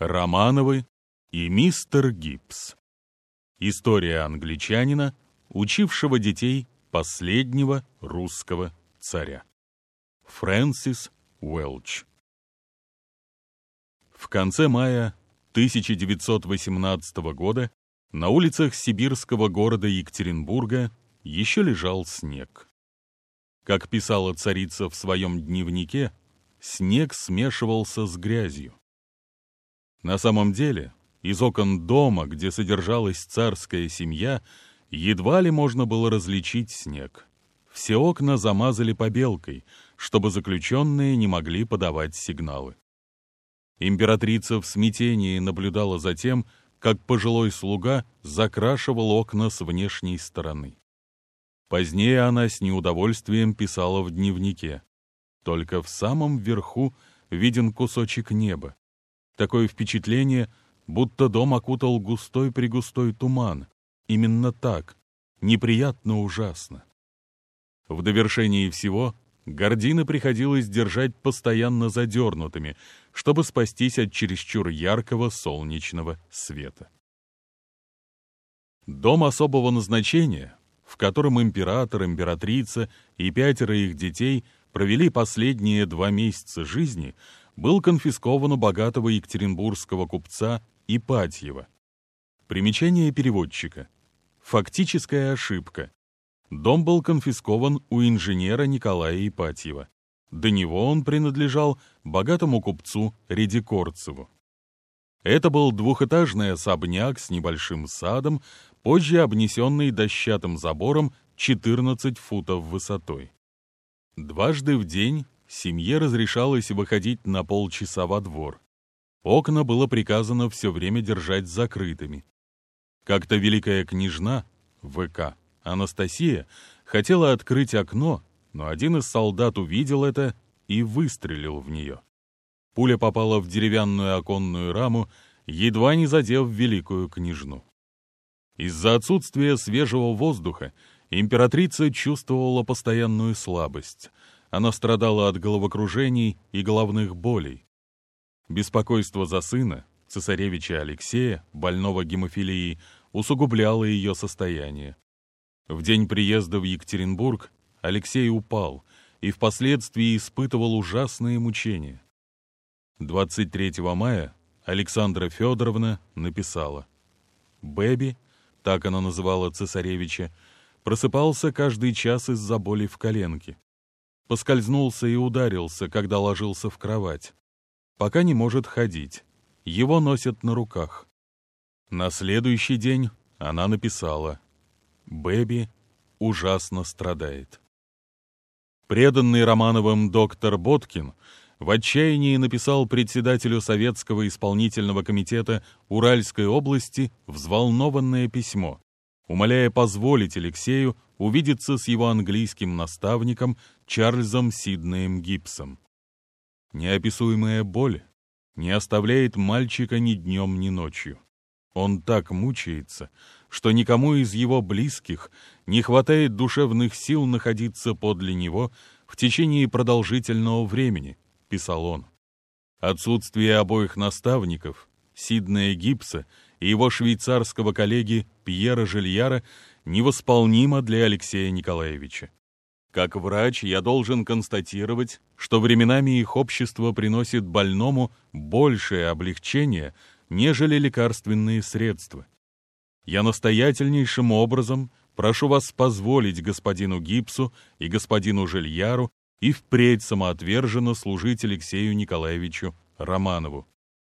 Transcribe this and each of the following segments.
Романовы и мистер Гибс. История англичанина, учившего детей последнего русского царя. Фрэнсис Уэлч. В конце мая 1918 года на улицах сибирского города Екатеринбурга еще лежал снег. Как писала царица в своем дневнике, снег смешивался с грязью. На самом деле, из окон дома, где содержалась царская семья, едва ли можно было различить снег. Все окна замазали побелкой, чтобы заключенные не могли подавать сигналы. Императрица в смятении наблюдала за тем, как пожилой слуга закрашивал окна с внешней стороны. Позднее она с неудовольствием писала в дневнике. Только в самом верху виден кусочек неба. Такое впечатление, будто дом окутал густой-пригустой туман. Именно так, неприятно ужасно. В довершении всего Гордины приходилось держать постоянно задернутыми, чтобы спастись от чересчур яркого солнечного света. Дом особого назначения, в котором император, императрица и пятеро их детей провели последние два месяца жизни, был конфискован у богатого екатеринбургского купца Ипатьева. Примечание переводчика. Фактическая ошибка. Дом был конфискован у инженера Николая Ипатьева. До него он принадлежал богатому купцу Редикорцеву. Это был двухэтажный особняк с небольшим садом, позже обнесенный дощатым забором 14 футов высотой. Дважды в день семье разрешалось выходить на полчаса во двор. Окна было приказано все время держать закрытыми. Как-то великая княжна, ВК, Анастасия, хотела открыть окно, но один из солдат увидел это и выстрелил в нее. Пуля попала в деревянную оконную раму, едва не задев великую княжну. Из-за отсутствия свежего воздуха императрица чувствовала постоянную слабость. Она страдала от головокружений и головных болей. Беспокойство за сына, цесаревича Алексея, больного гемофилией, усугубляло ее состояние. В день приезда в Екатеринбург Алексей упал и впоследствии испытывал ужасные мучения. 23 мая Александра Федоровна написала «Бэби, так она называла цесаревича, просыпался каждый час из-за боли в коленке. Поскользнулся и ударился, когда ложился в кровать. Пока не может ходить. Его носят на руках. На следующий день она написала «Бэби ужасно страдает». Преданный Романовым доктор Боткин в отчаянии написал председателю Советского исполнительного комитета Уральской области взволнованное письмо, умоляя позволить Алексею увидеться с его английским наставником Чарльзом Сиднеем Гибсом. Неописуемая боль не оставляет мальчика ни днем, ни ночью. Он так мучается, что никому из его близких не хватает душевных сил находиться подле него в течение продолжительного времени, писал он. Отсутствие обоих наставников, Сиднея Гипса и его швейцарского коллеги Пьера Жильяра, невосполнимо для Алексея Николаевича. Как врач я должен констатировать, что временами их общество приносит больному большее облегчение, нежели лекарственные средства. Я настоятельнейшим образом прошу вас позволить господину Гипсу и господину Жильяру и впредь самоотверженно служить Алексею Николаевичу Романову.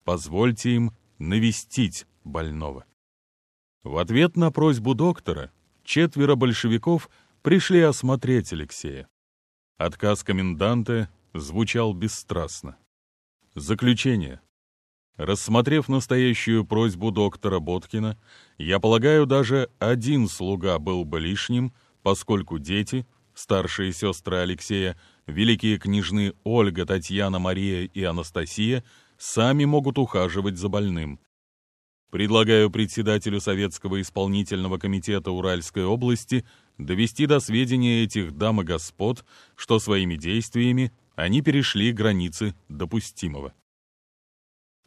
Позвольте им навестить больного. В ответ на просьбу доктора четверо большевиков пришли осмотреть Алексея. Отказ коменданта звучал бесстрастно. Заключение. Рассмотрев настоящую просьбу доктора Боткина, я полагаю, даже один слуга был бы лишним, поскольку дети, старшие сестры Алексея, великие княжны Ольга, Татьяна, Мария и Анастасия, сами могут ухаживать за больным. Предлагаю председателю Советского исполнительного комитета Уральской области довести до сведения этих дам и господ, что своими действиями они перешли границы допустимого.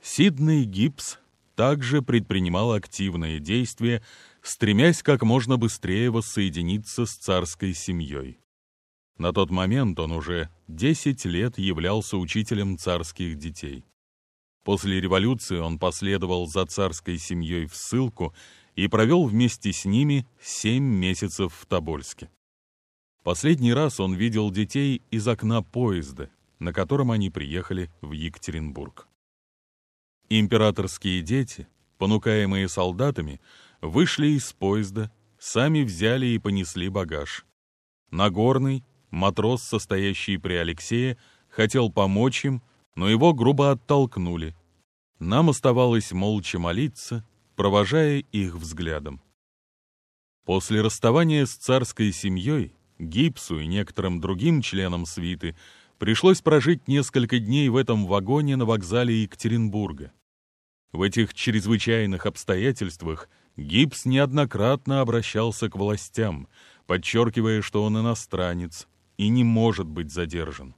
Сиднey Гибс также предпринимал активные действия, стремясь как можно быстрее воссоединиться с царской семьей. На тот момент он уже 10 лет являлся учителем царских детей. После революции он последовал за царской семьей в ссылку и провел вместе с ними 7 месяцев в Тобольске. Последний раз он видел детей из окна поезда, на котором они приехали в Екатеринбург. Императорские дети, понукаемые солдатами, вышли из поезда, сами взяли и понесли багаж. Нагорный, матрос, состоящий при Алексее, хотел помочь им, но его грубо оттолкнули. Нам оставалось молча молиться, провожая их взглядом. После расставания с царской семьей, Гипсу и некоторым другим членам свиты пришлось прожить несколько дней в этом вагоне на вокзале Екатеринбурга. В этих чрезвычайных обстоятельствах Гипс неоднократно обращался к властям, подчеркивая, что он иностранец и не может быть задержан.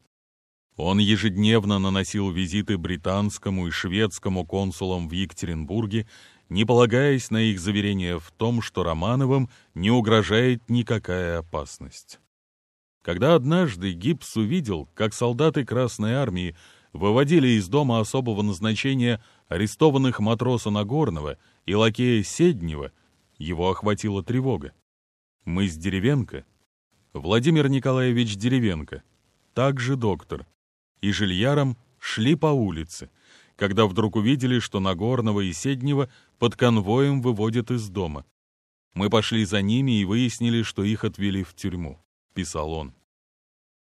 Он ежедневно наносил визиты британскому и шведскому консулам в Екатеринбурге, не полагаясь на их заверения в том, что Романовым не угрожает никакая опасность. Когда однажды Гипс увидел, как солдаты Красной Армии выводили из дома особого назначения арестованных матроса Нагорного и лакея Седнева, его охватила тревога. Мы с Деревенко, Владимир Николаевич Деревенко, также доктор, и Жильяром шли по улице, когда вдруг увидели, что Нагорного и Седнева под конвоем выводят из дома. Мы пошли за ними и выяснили, что их отвели в тюрьму, писал он.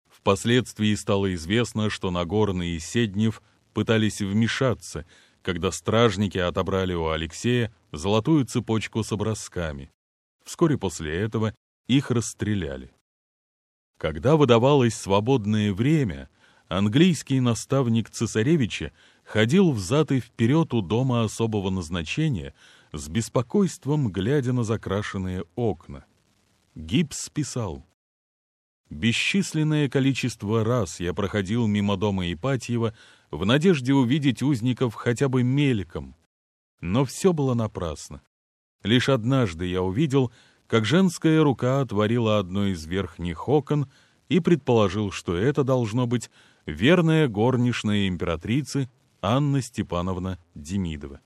Впоследствии стало известно, что Нагорный и Седнев пытались вмешаться, когда стражники отобрали у Алексея золотую цепочку с образками. Вскоре после этого их расстреляли. Когда выдавалось свободное время, английский наставник цесаревича ходил взад и вперед у дома особого назначения, с беспокойством глядя на закрашенные окна. Гипс писал, Бесчисленное количество раз я проходил мимо дома Ипатьева в надежде увидеть узников хотя бы мельком. Но все было напрасно. Лишь однажды я увидел, как женская рука отворила одно из верхних окон и предположил, что это должно быть верная горничная императрицы Анна Степановна Демидова.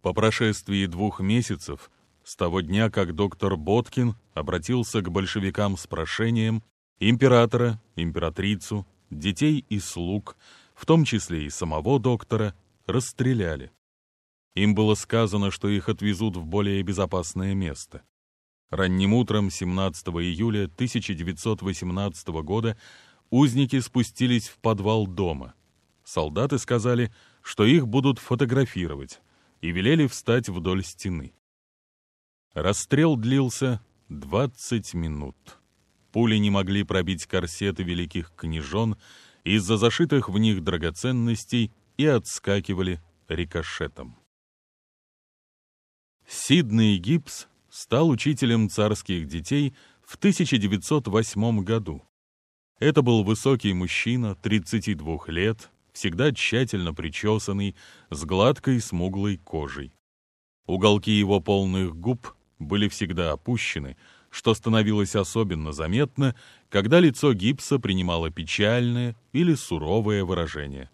По прошествии двух месяцев с того дня, как доктор Боткин обратился к большевикам с прошением, императора, императрицу, детей и слуг, в том числе и самого доктора, расстреляли. Им было сказано, что их отвезут в более безопасное место. Ранним утром 17 июля 1918 года узники спустились в подвал дома. Солдаты сказали, что их будут фотографировать, и велели встать вдоль стены. Расстрел длился 20 минут. Пули не могли пробить корсеты великих княжон из-за зашитых в них драгоценностей и отскакивали рикошетом. Сидней Гибс стал учителем царских детей в 1908 году. Это был высокий мужчина, 32 лет, всегда тщательно причесанный, с гладкой смуглой кожей. Уголки его полных губ были всегда опущены, что становилось особенно заметно, когда лицо гипса принимало печальное или суровое выражение.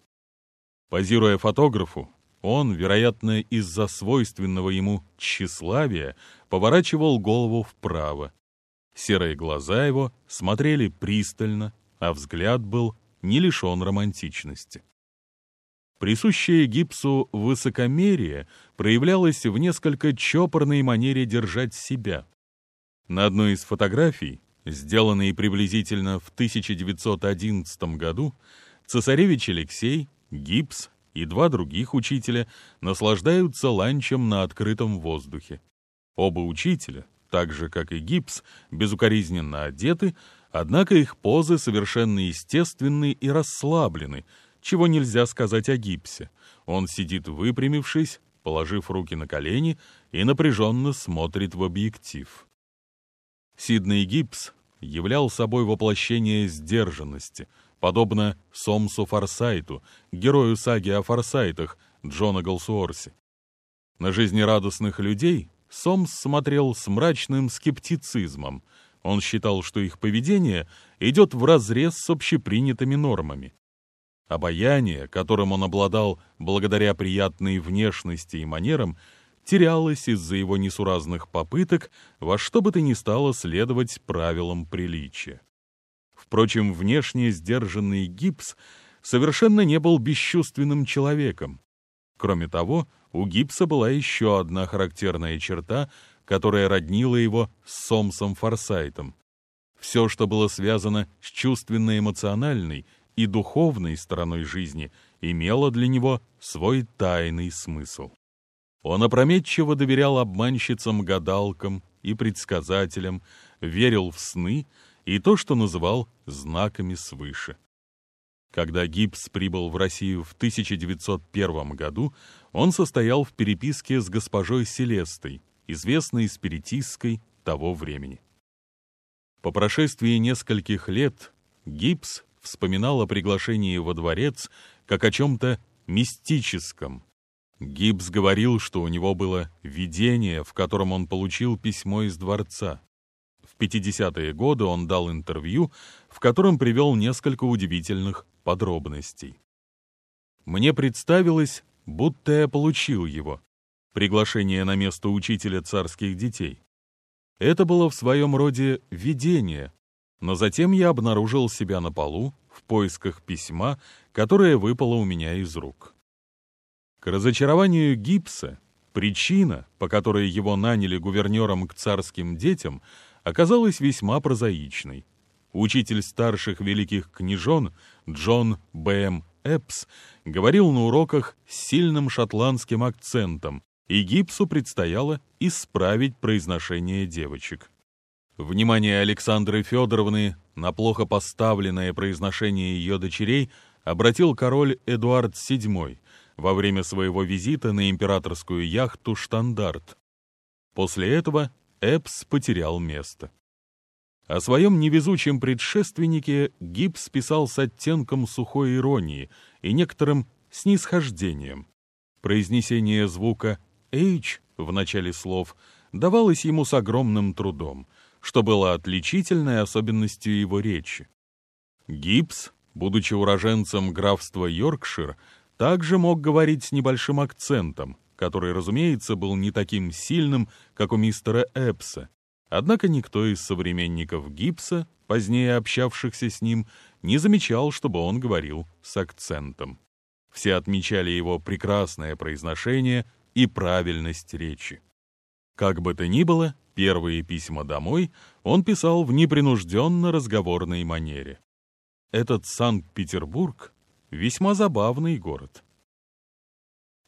Позируя фотографу, он, вероятно, из-за свойственного ему тщеславия, поворачивал голову вправо. Серые глаза его смотрели пристально, а взгляд был не лишен романтичности. Присущее гипсу высокомерие проявлялось в несколько чопорной манере держать себя. На одной из фотографий, сделанной приблизительно в 1911 году, цесаревич Алексей, гипс и два других учителя наслаждаются ланчем на открытом воздухе. Оба учителя, так же как и гипс, безукоризненно одеты, однако их позы совершенно естественны и расслаблены, чего нельзя сказать о гипсе. Он сидит выпрямившись, положив руки на колени и напряженно смотрит в объектив. Сидней Гипс являл собой воплощение сдержанности, подобно Сомсу Форсайту, герою саги о Форсайтах, Джона Голсуорси. На жизнерадостных людей Сомс смотрел с мрачным скептицизмом. Он считал, что их поведение идет вразрез с общепринятыми нормами. Обаяние, которым он обладал благодаря приятной внешности и манерам, терялось из-за его несуразных попыток во что бы то ни стало следовать правилам приличия. Впрочем, внешне сдержанный гипс совершенно не был бесчувственным человеком. Кроме того, у гипса была еще одна характерная черта, которая роднила его с Сомсом Форсайтом. Все, что было связано с чувственно-эмоциональной и духовной стороной жизни, имело для него свой тайный смысл. Он опрометчиво доверял обманщицам-гадалкам и предсказателям, верил в сны и то, что называл знаками свыше. Когда Гибс прибыл в Россию в 1901 году, он состоял в переписке с госпожой Селестой, известной спиритисткой того времени. По прошествии нескольких лет Гибс вспоминал о приглашении во дворец как о чем-то мистическом. Гибс говорил, что у него было видение, в котором он получил письмо из дворца. В 50-е годы он дал интервью, в котором привел несколько удивительных подробностей. Мне представилось, будто я получил его. Приглашение на место учителя царских детей. Это было в своем роде видение, но затем я обнаружил себя на полу в поисках письма, которое выпало у меня из рук. К разочарованию Гипса причина, по которой его наняли гувернером к царским детям, оказалась весьма прозаичной. Учитель старших великих княжон Джон Б.М. Эпс говорил на уроках с сильным шотландским акцентом, и Гипсу предстояло исправить произношение девочек. Внимание Александры Федоровны на плохо поставленное произношение ее дочерей обратил король Эдуард VII во время своего визита на императорскую яхту «Штандарт». После этого Эпс потерял место. О своем невезучем предшественнике Гибс писал с оттенком сухой иронии и некоторым снисхождением. Произнесение звука «h» в начале слов давалось ему с огромным трудом, что было отличительной особенностью его речи. Гибс, будучи уроженцем графства Йоркшир, также мог говорить с небольшим акцентом, который, разумеется, был не таким сильным, как у мистера Эпса. Однако никто из современников Гибса, позднее общавшихся с ним, не замечал, чтобы он говорил с акцентом. Все отмечали его прекрасное произношение и правильность речи. Как бы то ни было, первые письма домой он писал в непринужденно разговорной манере. Этот Санкт-Петербург — весьма забавный город.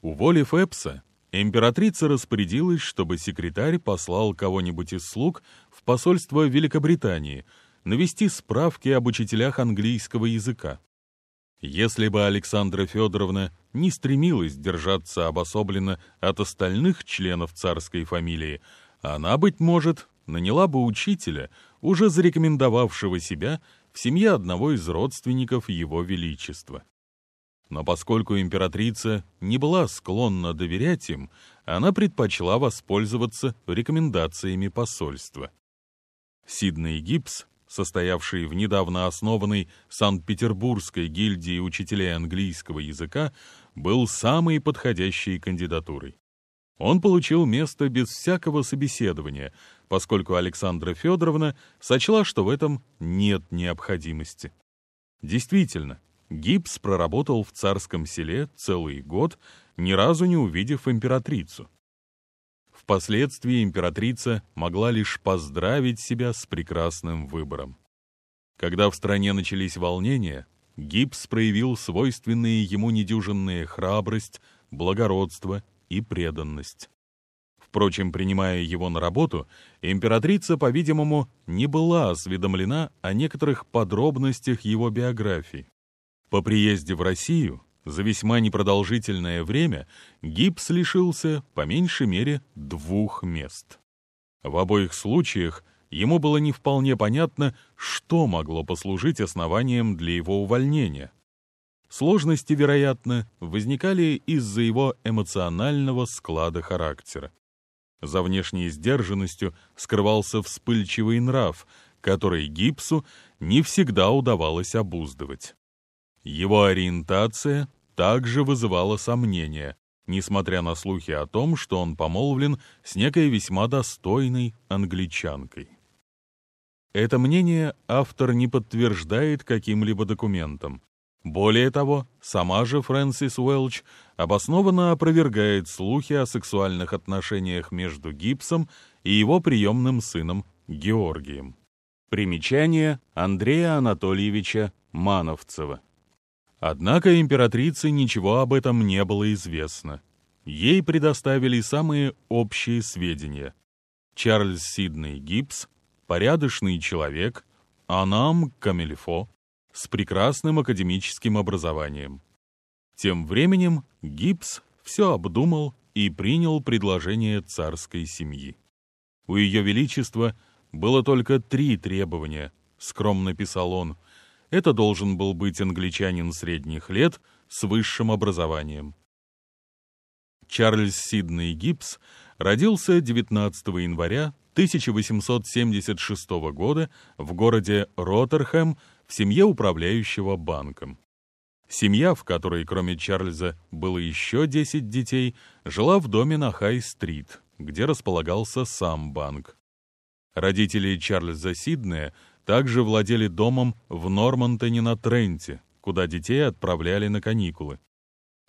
Уволив Эпса, императрица распорядилась, чтобы секретарь послал кого-нибудь из слуг в посольство Великобритании навести справки об учителях английского языка. Если бы Александра Федоровна не стремилась держаться обособленно от остальных членов царской фамилии, она, быть может, наняла бы учителя, уже зарекомендовавшего себя в семье одного из родственников его величества. Но поскольку императрица не была склонна доверять им, она предпочла воспользоваться рекомендациями посольства. Сидней Гибс, состоявший в недавно основанной Санкт-Петербургской гильдии учителей английского языка, был самой подходящей кандидатурой. Он получил место без всякого собеседования, поскольку Александра Федоровна сочла, что в этом нет необходимости. Действительно, Гипс проработал в царском селе целый год, ни разу не увидев императрицу. Впоследствии императрица могла лишь поздравить себя с прекрасным выбором. Когда в стране начались волнения, Гипс проявил свойственные ему недюжинные храбрость, благородство и преданность. Впрочем, принимая его на работу, императрица, по-видимому, не была осведомлена о некоторых подробностях его биографии. По приезде в Россию за весьма непродолжительное время Гипс лишился по меньшей мере двух мест. В обоих случаях ему было не вполне понятно, что могло послужить основанием для его увольнения. Сложности, вероятно, возникали из-за его эмоционального склада характера. За внешней сдержанностью скрывался вспыльчивый нрав, который Гипсу не всегда удавалось обуздывать. Его ориентация также вызывала сомнения, несмотря на слухи о том, что он помолвлен с некой весьма достойной англичанкой. Это мнение автор не подтверждает каким-либо документом. Более того, сама же Фрэнсис Уэлч обоснованно опровергает слухи о сексуальных отношениях между Гибсом и его приемным сыном Георгием. Примечание Андрея Анатольевича Мановцева. Однако императрице ничего об этом не было известно. Ей предоставили самые общие сведения. Чарльз Сидней Гибс – порядочный человек, Анам Камильфо – с прекрасным академическим образованием. Тем временем Гибс все обдумал и принял предложение царской семьи. У Ее Величества было только три требования, скромно писал он. Это должен был быть англичанин средних лет с высшим образованием. Чарльз Сидней Гибс родился 19 января 1876 года в городе Роттерхэм в семье управляющего банком. Семья, в которой кроме Чарльза было еще 10 детей, жила в доме на Хай-стрит, где располагался сам банк. Родители Чарльза Сиднея также владели домом в Нормантоне на Тренте, куда детей отправляли на каникулы.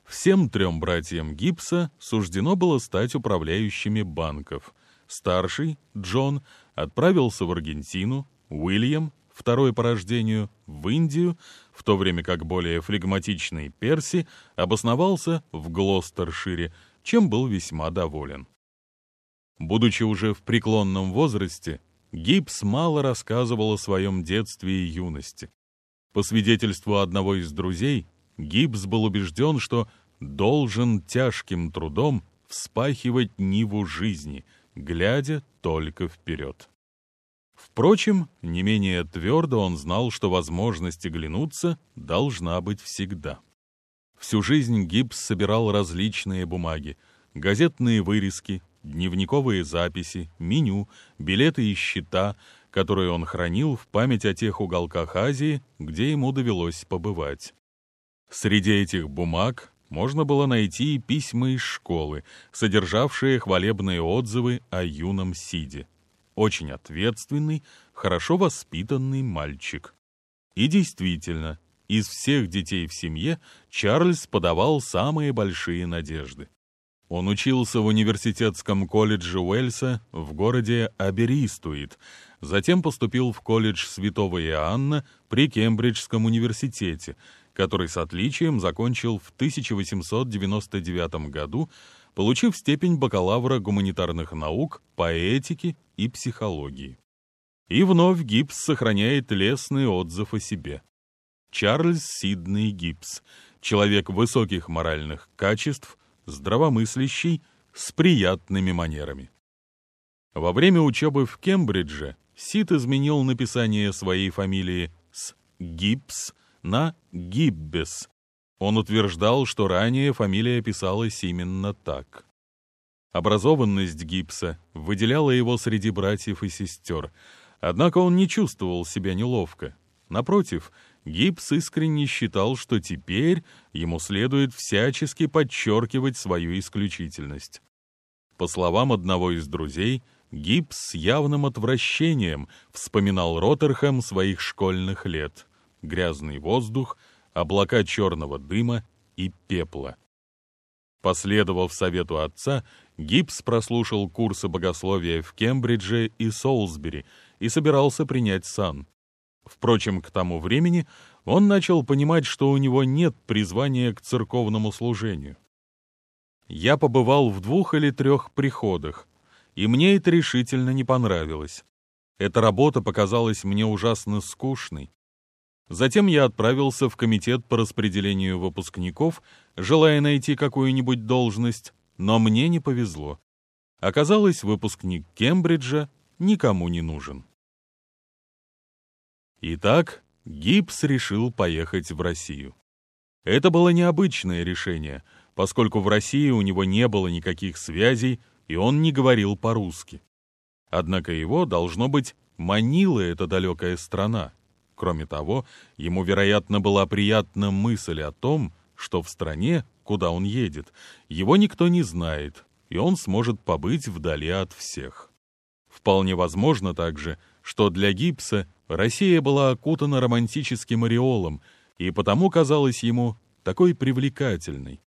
Всем трем братьям Гибса суждено было стать управляющими банков. Старший, Джон, отправился в Аргентину, Уильям второй по рождению, в Индию, в то время как более флегматичный Перси обосновался в Глостершире, чем был весьма доволен. Будучи уже в преклонном возрасте, Гибс мало рассказывал о своем детстве и юности. По свидетельству одного из друзей, Гибс был убежден, что должен тяжким трудом вспахивать ниву жизни, глядя только вперед. Впрочем, не менее твердо он знал, что возможность оглянуться должна быть всегда. Всю жизнь Гибс собирал различные бумаги, газетные вырезки, дневниковые записи, меню, билеты и счета, которые он хранил в память о тех уголках Азии, где ему довелось побывать. Среди этих бумаг можно было найти письма из школы, содержавшие хвалебные отзывы о юном Сиде очень ответственный, хорошо воспитанный мальчик. И действительно, из всех детей в семье Чарльз подавал самые большие надежды. Он учился в университетском колледже Уэльса в городе Аберистуит, затем поступил в колледж Святого Иоанна при Кембриджском университете, который с отличием закончил в 1899 году получив степень бакалавра гуманитарных наук по этике и психологии. И вновь Гибс сохраняет лестный отзыв о себе. Чарльз Сидней Гибс, человек высоких моральных качеств, здравомыслящий, с приятными манерами. Во время учебы в Кембридже Сид изменил написание своей фамилии с Гибс на Гиббес, он утверждал, что ранее фамилия писалась именно так. Образованность Гипса выделяла его среди братьев и сестер, однако он не чувствовал себя неловко. Напротив, Гипс искренне считал, что теперь ему следует всячески подчеркивать свою исключительность. По словам одного из друзей, Гипс с явным отвращением вспоминал Роттерхэм своих школьных лет. Грязный воздух — облака черного дыма и пепла. Последовав совету отца, Гибс прослушал курсы богословия в Кембридже и Солсбери и собирался принять сан. Впрочем, к тому времени он начал понимать, что у него нет призвания к церковному служению. Я побывал в двух или трех приходах, и мне это решительно не понравилось. Эта работа показалась мне ужасно скучной. Затем я отправился в комитет по распределению выпускников, желая найти какую-нибудь должность, но мне не повезло. Оказалось, выпускник Кембриджа никому не нужен. Итак, Гибс решил поехать в Россию. Это было необычное решение, поскольку в России у него не было никаких связей, и он не говорил по-русски. Однако его, должно быть, манила эта далекая страна. Кроме того, ему, вероятно, была приятна мысль о том, что в стране, куда он едет, его никто не знает, и он сможет побыть вдали от всех. Вполне возможно также, что для Гипса Россия была окутана романтическим ореолом, и потому казалась ему такой привлекательной.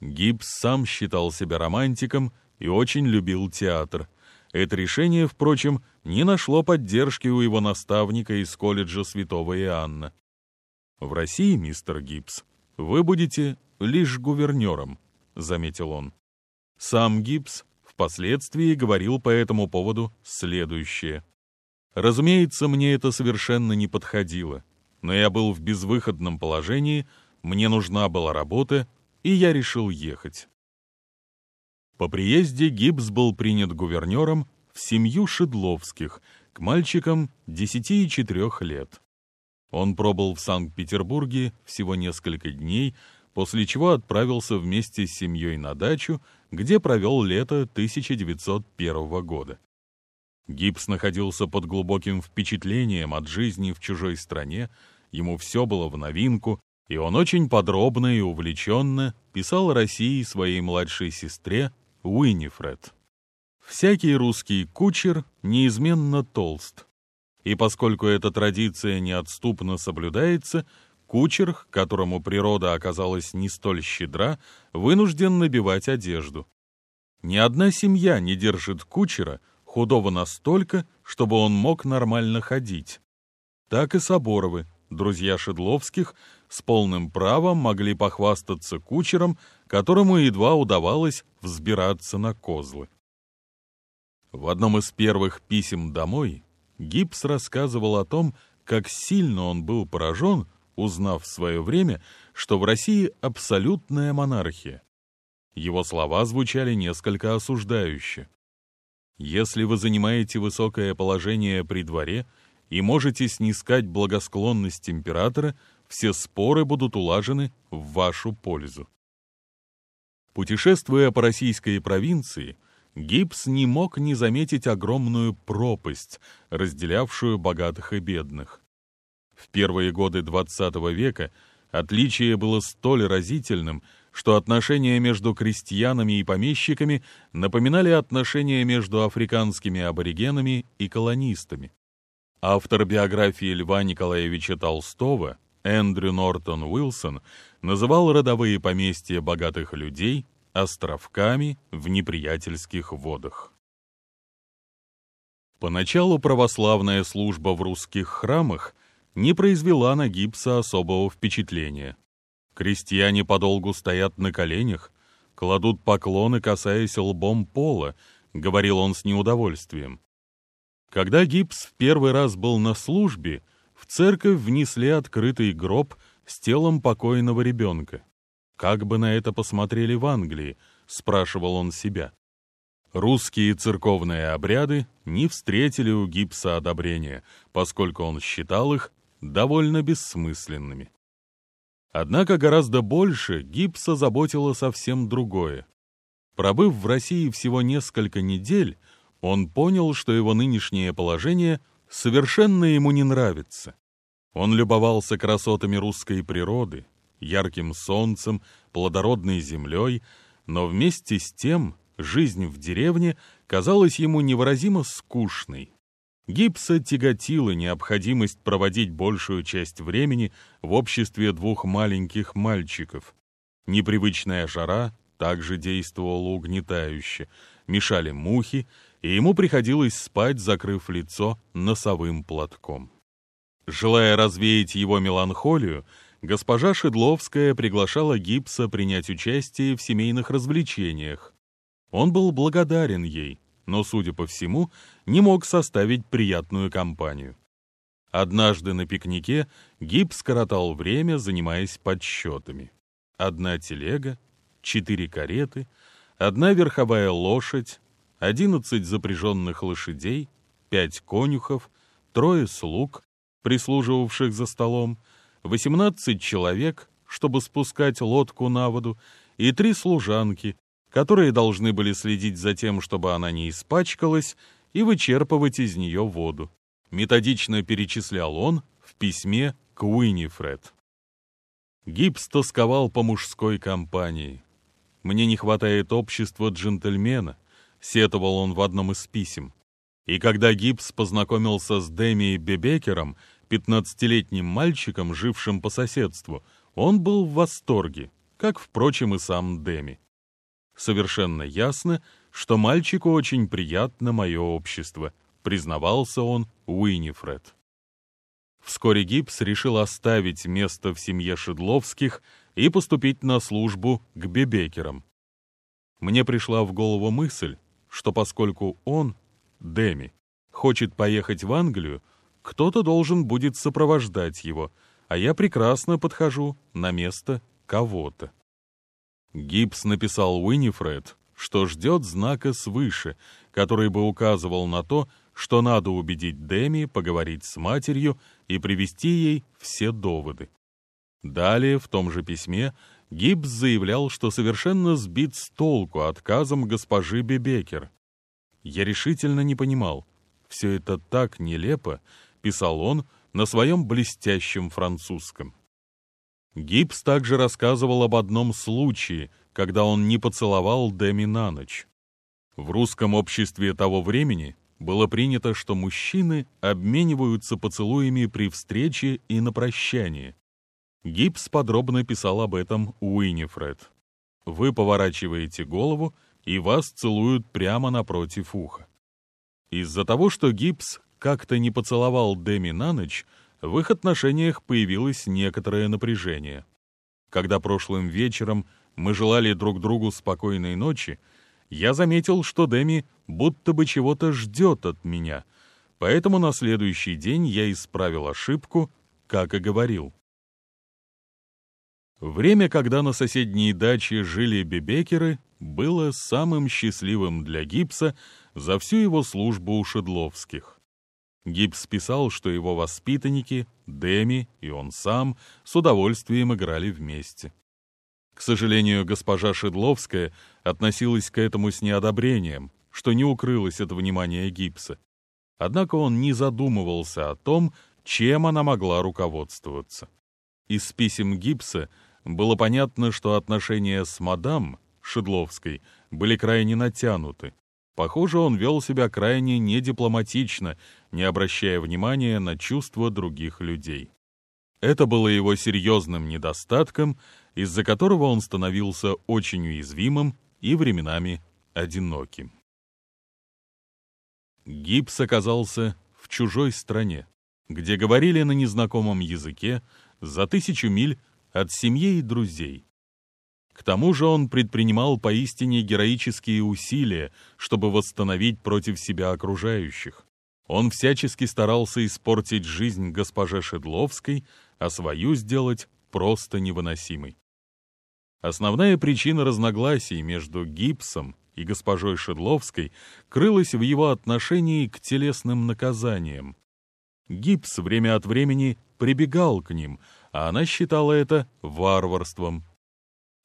Гипс сам считал себя романтиком и очень любил театр. Это решение, впрочем, не нашло поддержки у его наставника из колледжа Святого Иоанна. «В России, мистер Гипс, вы будете лишь гувернером», — заметил он. Сам Гипс впоследствии говорил по этому поводу следующее. «Разумеется, мне это совершенно не подходило, но я был в безвыходном положении, мне нужна была работа, и я решил ехать. По приезде Гибс был принят гувернером в семью Шедловских, к мальчикам 10 и 4 лет. Он пробыл в Санкт-Петербурге всего несколько дней, после чего отправился вместе с семьей на дачу, где провел лето 1901 года. Гибс находился под глубоким впечатлением от жизни в чужой стране, ему все было в новинку, и он очень подробно и увлеченно писал России своей младшей сестре Уинифред. Всякий русский кучер неизменно толст. И поскольку эта традиция неотступно соблюдается, кучер, которому природа оказалась не столь щедра, вынужден набивать одежду. Ни одна семья не держит кучера, худого настолько, чтобы он мог нормально ходить. Так и Соборовы, друзья Шедловских, с полным правом могли похвастаться кучером, которому едва удавалось взбираться на козлы. В одном из первых писем домой Гипс рассказывал о том, как сильно он был поражен, узнав в свое время, что в России абсолютная монархия. Его слова звучали несколько осуждающе. «Если вы занимаете высокое положение при дворе и можете снискать благосклонность императора, все споры будут улажены в вашу пользу. Путешествуя по российской провинции, Гипс не мог не заметить огромную пропасть, разделявшую богатых и бедных. В первые годы XX века отличие было столь разительным, что отношения между крестьянами и помещиками напоминали отношения между африканскими аборигенами и колонистами. Автор биографии Льва Николаевича Толстого Эндрю Нортон Уилсон называл родовые поместья богатых людей островками в неприятельских водах. Поначалу православная служба в русских храмах не произвела на Гипса особого впечатления. Крестьяне подолгу стоят на коленях, кладут поклоны, касаясь лбом пола, говорил он с неудовольствием. Когда Гипс в первый раз был на службе, в церковь внесли открытый гроб с телом покойного ребенка. Как бы на это посмотрели в Англии, спрашивал он себя. Русские церковные обряды не встретили у Гипса одобрения, поскольку он считал их довольно бессмысленными. Однако гораздо больше Гипса заботило совсем другое. Пробыв в России всего несколько недель, он понял, что его нынешнее положение совершенно ему не нравится. Он любовался красотами русской природы, ярким солнцем, плодородной землей, но вместе с тем жизнь в деревне казалась ему невыразимо скучной. Гипса тяготила необходимость проводить большую часть времени в обществе двух маленьких мальчиков. Непривычная жара также действовала угнетающе, мешали мухи, и ему приходилось спать, закрыв лицо носовым платком. Желая развеять его меланхолию, госпожа Шедловская приглашала Гипса принять участие в семейных развлечениях. Он был благодарен ей, но, судя по всему, не мог составить приятную компанию. Однажды на пикнике Гипс скоротал время, занимаясь подсчетами. Одна телега, четыре кареты, одна верховая лошадь, одиннадцать запряженных лошадей, пять конюхов, трое слуг, прислуживавших за столом, восемнадцать человек, чтобы спускать лодку на воду, и три служанки, которые должны были следить за тем, чтобы она не испачкалась, и вычерпывать из нее воду. Методично перечислял он в письме к Уинифред. Гибс тосковал по мужской компании. «Мне не хватает общества джентльмена», — сетовал он в одном из писем. И когда Гибс познакомился с Дэми Бебекером, пятнадцатилетним мальчиком, жившим по соседству, он был в восторге, как, впрочем, и сам Дэми. Совершенно ясно, что мальчику очень приятно мое общество, признавался он Уинифред. Вскоре Гибс решил оставить место в семье Шедловских и поступить на службу к Бебекерам. Мне пришла в голову мысль, что поскольку он, Деми, хочет поехать в Англию, кто-то должен будет сопровождать его, а я прекрасно подхожу на место кого-то. Гибс написал Уинифред, что ждет знака свыше, который бы указывал на то, что надо убедить Деми поговорить с матерью и привести ей все доводы. Далее, в том же письме, Гибс заявлял, что совершенно сбит с толку отказом госпожи Бебекер. Я решительно не понимал. Все это так нелепо, писал он на своем блестящем французском. Гибс также рассказывал об одном случае, когда он не поцеловал Деми на ночь. В русском обществе того времени было принято, что мужчины обмениваются поцелуями при встрече и на прощание. Гибс подробно писал об этом Уинифред. Вы поворачиваете голову, и вас целуют прямо напротив уха. Из-за того, что Гибс как-то не поцеловал Деми на ночь, в их отношениях появилось некоторое напряжение. Когда прошлым вечером мы желали друг другу спокойной ночи, я заметил, что Деми будто бы чего-то ждет от меня, поэтому на следующий день я исправил ошибку, как и говорил. Время, когда на соседней даче жили бебекеры, было самым счастливым для Гипса за всю его службу у Шедловских. Гипс писал, что его воспитанники, Деми и он сам, с удовольствием играли вместе. К сожалению, госпожа Шедловская относилась к этому с неодобрением, что не укрылось от внимания Гипса. Однако он не задумывался о том, чем она могла руководствоваться. Из писем Гипса было понятно, что отношения с мадам Шедловской были крайне натянуты. Похоже, он вел себя крайне недипломатично, не обращая внимания на чувства других людей. Это было его серьезным недостатком, из-за которого он становился очень уязвимым и временами одиноким. Гипс оказался в чужой стране, где говорили на незнакомом языке за тысячу миль от семьи и друзей. К тому же он предпринимал поистине героические усилия, чтобы восстановить против себя окружающих. Он всячески старался испортить жизнь госпоже Шедловской, а свою сделать просто невыносимой. Основная причина разногласий между Гипсом и госпожой Шедловской крылась в его отношении к телесным наказаниям. Гипс время от времени прибегал к ним, а она считала это варварством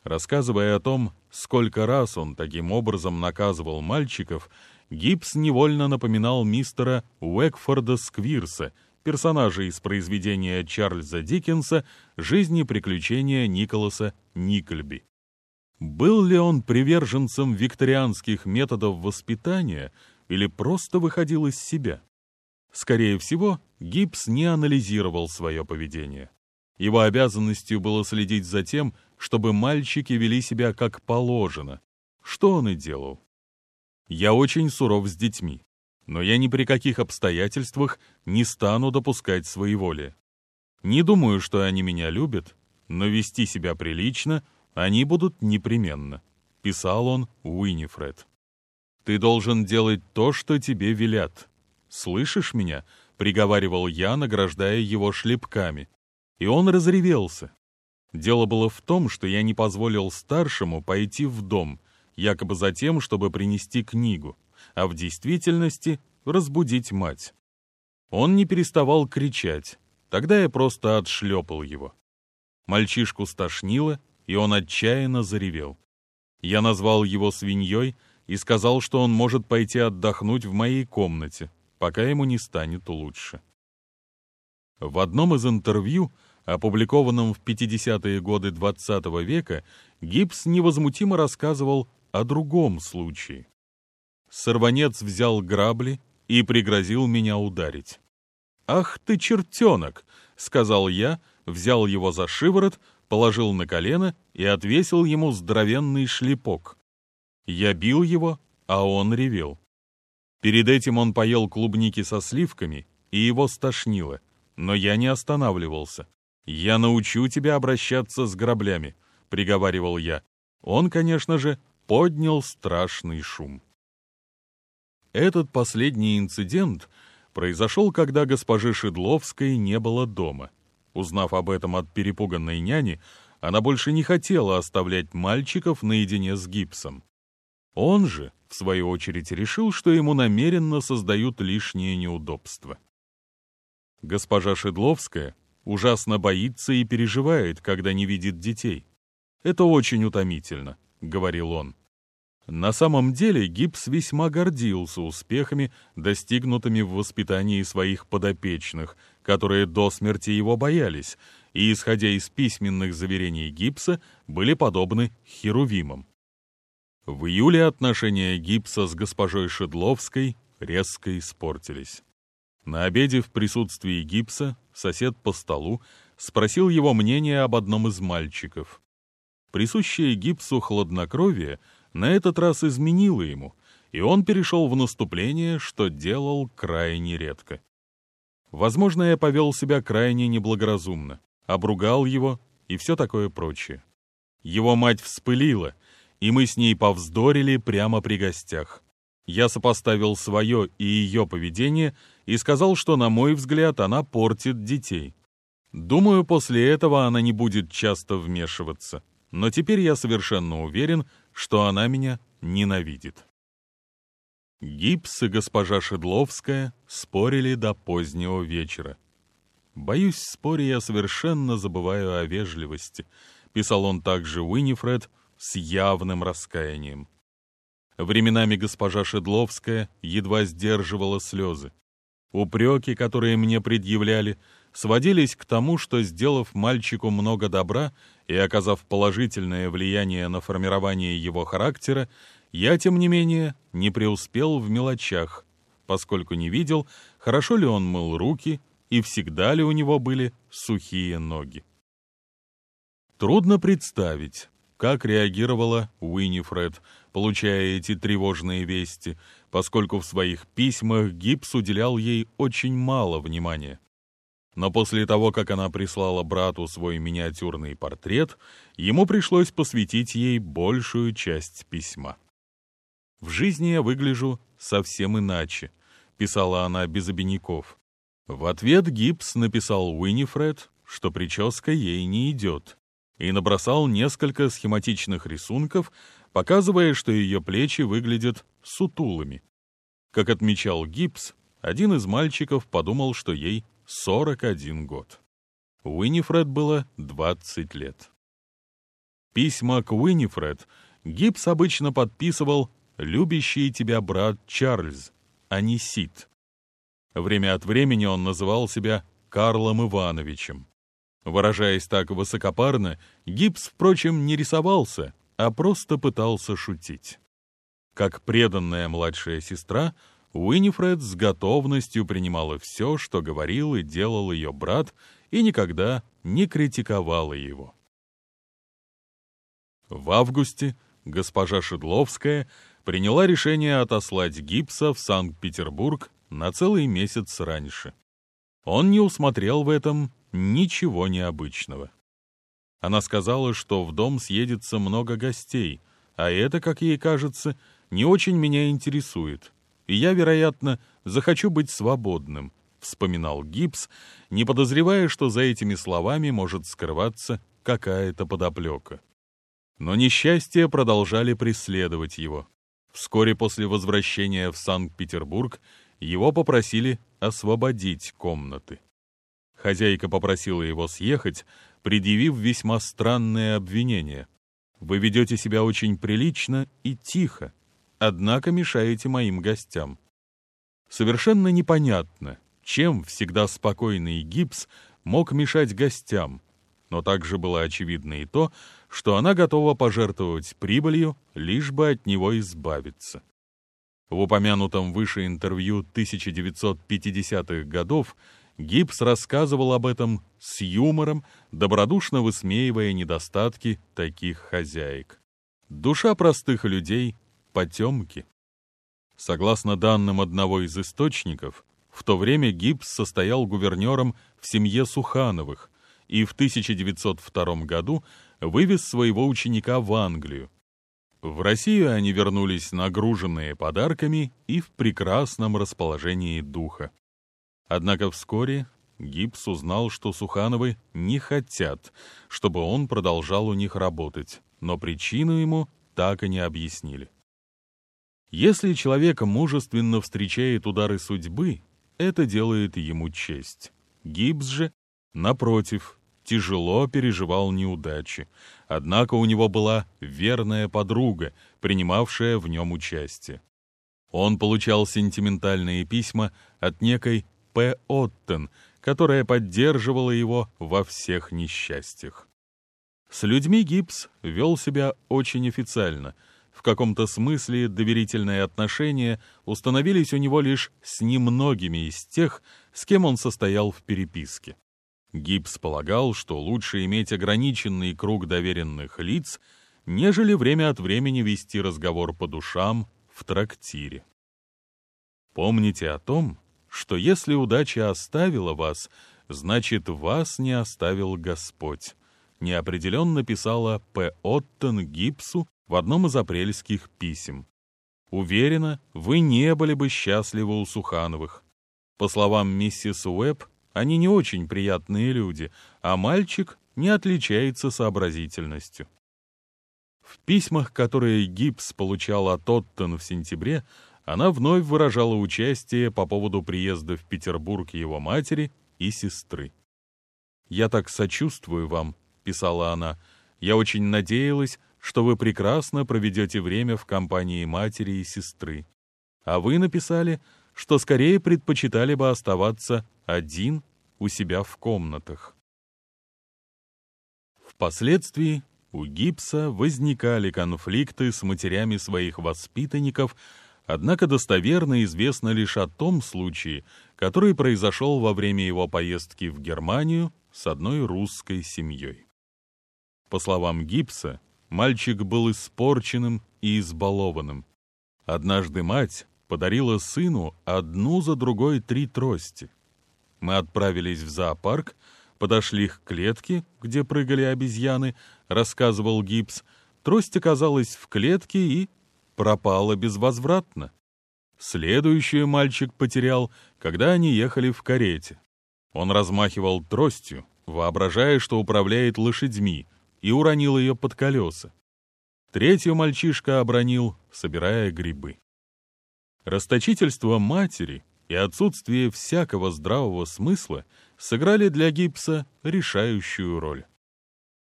Рассказывая о том, сколько раз он таким образом наказывал мальчиков, Гибс невольно напоминал мистера Уэкфорда Сквирса, персонажа из произведения Чарльза Диккенса «Жизни и приключения Николаса Никольби». Был ли он приверженцем викторианских методов воспитания или просто выходил из себя? Скорее всего, Гибс не анализировал свое поведение. Его обязанностью было следить за тем, чтобы мальчики вели себя как положено, что он и делал. Я очень суров с детьми, но я ни при каких обстоятельствах не стану допускать своеволия. Не думаю, что они меня любят, но вести себя прилично они будут непременно, писал он Уинифред. Ты должен делать то, что тебе велят. Слышишь меня? приговаривал я, награждая его шлепками. И он разревелся. Дело было в том, что я не позволил старшему пойти в дом, якобы за тем, чтобы принести книгу, а в действительности разбудить мать. Он не переставал кричать, тогда я просто отшлепал его. Мальчишку стошнило, и он отчаянно заревел. Я назвал его свиньей и сказал, что он может пойти отдохнуть в моей комнате, пока ему не станет лучше. В одном из интервью, опубликованном в 50-е годы XX -го века, Гибс невозмутимо рассказывал о другом случае. Сорванец взял грабли и пригрозил меня ударить. «Ах ты, чертенок!» — сказал я, взял его за шиворот, положил на колено и отвесил ему здоровенный шлепок. Я бил его, а он ревел. Перед этим он поел клубники со сливками, и его стошнило. Но я не останавливался. «Я научу тебя обращаться с граблями», — приговаривал я. Он, конечно же, поднял страшный шум. Этот последний инцидент произошел, когда госпожи Шедловской не было дома. Узнав об этом от перепуганной няни, она больше не хотела оставлять мальчиков наедине с гипсом. Он же, в свою очередь, решил, что ему намеренно создают лишние неудобства. Госпожа Шедловская ужасно боится и переживает, когда не видит детей. «Это очень утомительно», — говорил он. На самом деле Гипс весьма гордился успехами, достигнутыми в воспитании своих подопечных, которые до смерти его боялись, и, исходя из письменных заверений Гипса, были подобны херувимам. В июле отношения Гипса с госпожой Шедловской резко испортились. На обеде в присутствии Гипса сосед по столу спросил его мнение об одном из мальчиков. Присущее Гипсу хладнокровие — на этот раз изменило ему, и он перешел в наступление, что делал крайне редко. Возможно, я повел себя крайне неблагоразумно, обругал его и все такое прочее. Его мать вспылила, и мы с ней повздорили прямо при гостях. Я сопоставил свое и ее поведение и сказал, что, на мой взгляд, она портит детей. Думаю, после этого она не будет часто вмешиваться. Но теперь я совершенно уверен, что она меня ненавидит. Гипс и госпожа Шедловская спорили до позднего вечера. «Боюсь, споре я совершенно забываю о вежливости», — писал он также Уинифред с явным раскаянием. Временами госпожа Шедловская едва сдерживала слезы. Упреки, которые мне предъявляли, сводились к тому, что, сделав мальчику много добра и оказав положительное влияние на формирование его характера, я, тем не менее, не преуспел в мелочах, поскольку не видел, хорошо ли он мыл руки и всегда ли у него были сухие ноги. Трудно представить, как реагировала Уинифред, получая эти тревожные вести, поскольку в своих письмах Гипс уделял ей очень мало внимания. Но после того, как она прислала брату свой миниатюрный портрет, ему пришлось посвятить ей большую часть письма. «В жизни я выгляжу совсем иначе», — писала она без обиняков. В ответ Гибс написал Уинифред, что прическа ей не идет, и набросал несколько схематичных рисунков, показывая, что ее плечи выглядят сутулыми. Как отмечал Гибс, один из мальчиков подумал, что ей 41 год. Уинифред было 20 лет. Письма к Уинифред Гибс обычно подписывал «Любящий тебя брат Чарльз», а не Сид. Время от времени он называл себя Карлом Ивановичем. Выражаясь так высокопарно, Гибс, впрочем, не рисовался, а просто пытался шутить. Как преданная младшая сестра, Уинифред с готовностью принимала все, что говорил и делал ее брат, и никогда не критиковала его. В августе госпожа Шедловская приняла решение отослать Гипса в Санкт-Петербург на целый месяц раньше. Он не усмотрел в этом ничего необычного. Она сказала, что в дом съедется много гостей, а это, как ей кажется, не очень меня интересует — и я, вероятно, захочу быть свободным», — вспоминал Гибс, не подозревая, что за этими словами может скрываться какая-то подоплека. Но несчастья продолжали преследовать его. Вскоре после возвращения в Санкт-Петербург его попросили освободить комнаты. Хозяйка попросила его съехать, предъявив весьма странное обвинение. Вы ведете себя очень прилично и тихо, однако мешаете моим гостям. Совершенно непонятно, чем всегда спокойный гипс мог мешать гостям, но также было очевидно и то, что она готова пожертвовать прибылью, лишь бы от него избавиться. В упомянутом выше интервью 1950-х годов Гибс рассказывал об этом с юмором, добродушно высмеивая недостатки таких хозяек. Душа простых людей — потемки. Согласно данным одного из источников, в то время Гибс состоял гувернером в семье Сухановых и в 1902 году вывез своего ученика в Англию. В Россию они вернулись нагруженные подарками и в прекрасном расположении духа. Однако вскоре Гипс узнал, что Сухановы не хотят, чтобы он продолжал у них работать, но причину ему так и не объяснили. Если человек мужественно встречает удары судьбы, это делает ему честь. Гибс же, напротив, тяжело переживал неудачи, однако у него была верная подруга, принимавшая в нем участие. Он получал сентиментальные письма от некой П. Оттен, которая поддерживала его во всех несчастьях. С людьми Гибс вел себя очень официально. В каком-то смысле доверительные отношения установились у него лишь с немногими из тех, с кем он состоял в переписке. Гибс полагал, что лучше иметь ограниченный круг доверенных лиц, нежели время от времени вести разговор по душам в трактире. Помните о том, что если удача оставила вас, значит, вас не оставил Господь, неопределенно писала П. Оттон Гибсу в одном из апрельских писем. Уверена, вы не были бы счастливы у Сухановых. По словам миссис Уэбб, они не очень приятные люди, а мальчик не отличается сообразительностью. В письмах, которые Гибс получал от Оттон в сентябре, она вновь выражала участие по поводу приезда в Петербург его матери и сестры. «Я так сочувствую вам», — писала она, — «я очень надеялась, что вы прекрасно проведете время в компании матери и сестры. А вы написали, что скорее предпочитали бы оставаться один у себя в комнатах. Впоследствии у Гипса возникали конфликты с матерями своих воспитанников, однако достоверно известно лишь о том случае, который произошел во время его поездки в Германию с одной русской семьей. По словам Гипса, мальчик был испорченным и избалованным. Однажды мать подарила сыну одну за другой три трости. Мы отправились в зоопарк, подошли к клетке, где прыгали обезьяны, рассказывал Гипс. Трость оказалась в клетке и пропала безвозвратно. Следующую мальчик потерял, когда они ехали в карете. Он размахивал тростью, воображая, что управляет лошадьми, и уронил ее под колеса. Третью мальчишка обронил, собирая грибы. Расточительство матери и отсутствие всякого здравого смысла сыграли для Гипса решающую роль.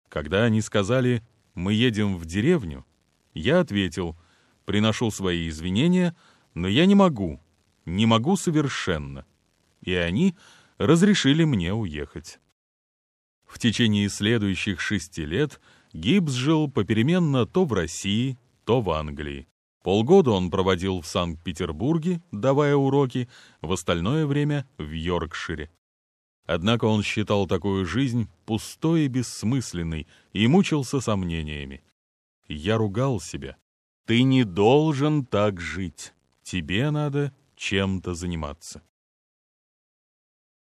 Когда они сказали «мы едем в деревню», я ответил «приношу свои извинения, но я не могу, не могу совершенно». И они разрешили мне уехать. В течение следующих шести лет Гибс жил попеременно то в России, то в Англии. Полгода он проводил в Санкт-Петербурге, давая уроки, в остальное время в Йоркшире. Однако он считал такую жизнь пустой и бессмысленной и мучился сомнениями. Я ругал себя. «Ты не должен так жить. Тебе надо чем-то заниматься».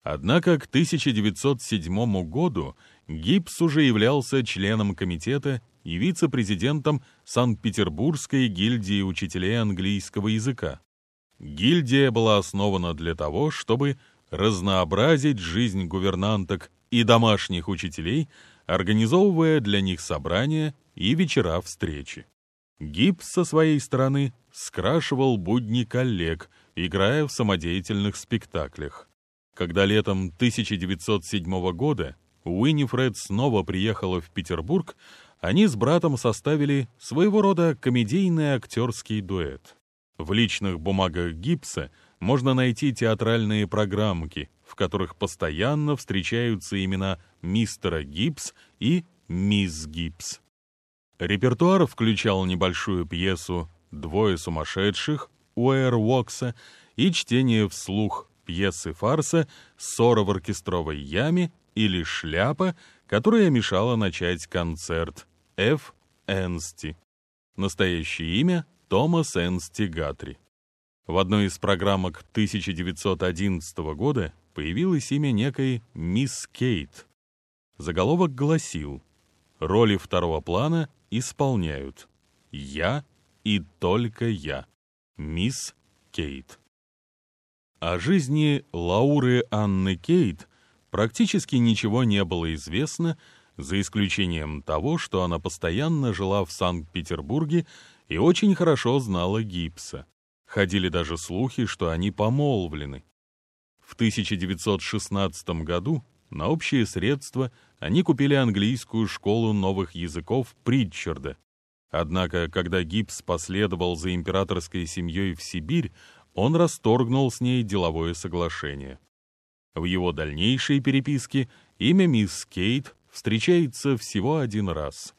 Однако к 1907 году Гибс уже являлся членом комитета и вице-президентом Санкт-Петербургской гильдии учителей английского языка. Гильдия была основана для того, чтобы разнообразить жизнь гувернанток и домашних учителей, организовывая для них собрания и вечера встречи. Гибс со своей стороны скрашивал будни коллег, играя в самодеятельных спектаклях. Когда летом 1907 года Уинифред снова приехала в Петербург, они с братом составили своего рода комедийный актерский дуэт. В личных бумагах Гипса можно найти театральные программки, в которых постоянно встречаются имена мистера Гипс и мисс Гипс. Репертуар включал небольшую пьесу «Двое сумасшедших» Уэр Уокса и чтение вслух пьесы фарса «Ссора в оркестровой яме» или «Шляпа», которая мешала начать концерт Ф. Энсти. Настоящее имя — Томас Энсти Гатри. В одной из программок 1911 года появилось имя некой мисс Кейт. Заголовок гласил «Роли второго плана исполняют я и только я, мисс Кейт». О жизни Лауры Анны Кейт практически ничего не было известно, за исключением того, что она постоянно жила в Санкт-Петербурге и очень хорошо знала Гипса. Ходили даже слухи, что они помолвлены. В 1916 году на общие средства они купили английскую школу новых языков Притчарда. Однако, когда Гипс последовал за императорской семьей в Сибирь, он расторгнул с ней деловое соглашение. В его дальнейшей переписке имя мисс Кейт встречается всего один раз.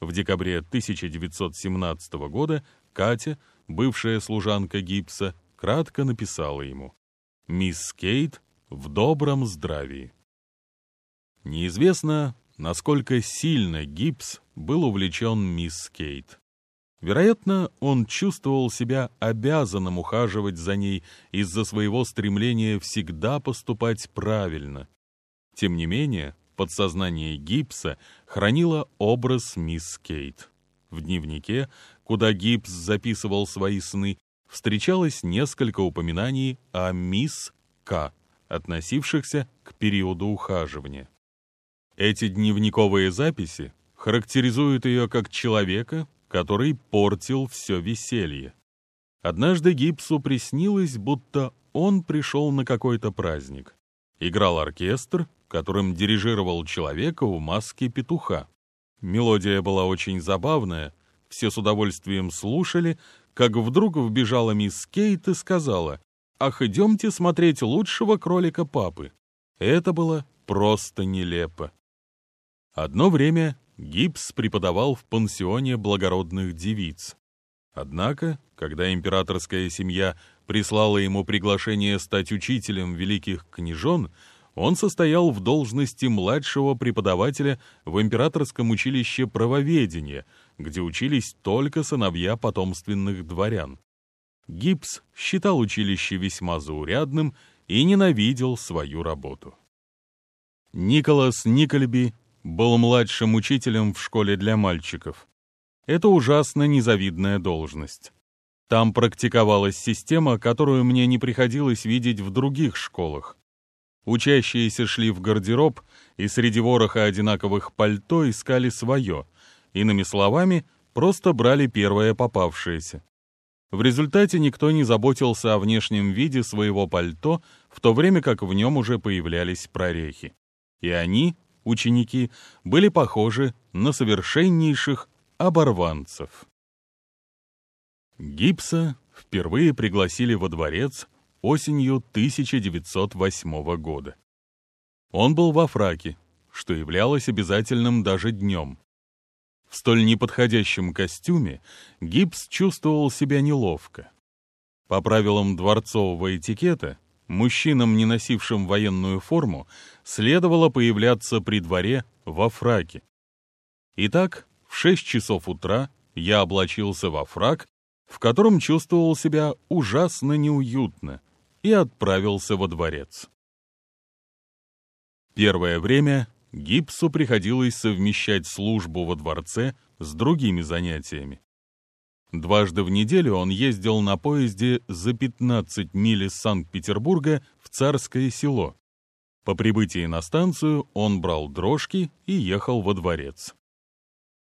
В декабре 1917 года Катя, бывшая служанка Гипса, кратко написала ему «Мисс Кейт в добром здравии». Неизвестно, насколько сильно Гипс был увлечен мисс Кейт. Вероятно, он чувствовал себя обязанным ухаживать за ней из-за своего стремления всегда поступать правильно. Тем не менее, подсознание Гипса хранило образ мисс Кейт. В дневнике, куда Гипс записывал свои сны, встречалось несколько упоминаний о мисс К, относившихся к периоду ухаживания. Эти дневниковые записи характеризуют ее как человека, который портил все веселье. Однажды Гипсу приснилось, будто он пришел на какой-то праздник. Играл оркестр, которым дирижировал человека в маске петуха. Мелодия была очень забавная, все с удовольствием слушали, как вдруг вбежала мисс Кейт и сказала, «Ах, идемте смотреть лучшего кролика папы». Это было просто нелепо. Одно время Гипс преподавал в пансионе благородных девиц. Однако, когда императорская семья прислала ему приглашение стать учителем великих княжон, он состоял в должности младшего преподавателя в императорском училище правоведения, где учились только сыновья потомственных дворян. Гипс считал училище весьма заурядным и ненавидел свою работу. Николас Никольби был младшим учителем в школе для мальчиков. Это ужасно незавидная должность. Там практиковалась система, которую мне не приходилось видеть в других школах. Учащиеся шли в гардероб и среди вороха одинаковых пальто искали свое, иными словами, просто брали первое попавшееся. В результате никто не заботился о внешнем виде своего пальто, в то время как в нем уже появлялись прорехи. И они, ученики были похожи на совершеннейших оборванцев. Гипса впервые пригласили во дворец осенью 1908 года. Он был во фраке, что являлось обязательным даже днем. В столь неподходящем костюме Гипс чувствовал себя неловко. По правилам дворцового этикета, мужчинам, не носившим военную форму, следовало появляться при дворе во фраке. Итак, в 6 часов утра я облачился во фрак, в котором чувствовал себя ужасно неуютно, и отправился во дворец. Первое время Гипсу приходилось совмещать службу во дворце с другими занятиями. Дважды в неделю он ездил на поезде за 15 миль из Санкт-Петербурга в Царское село. По прибытии на станцию он брал дрожки и ехал во дворец.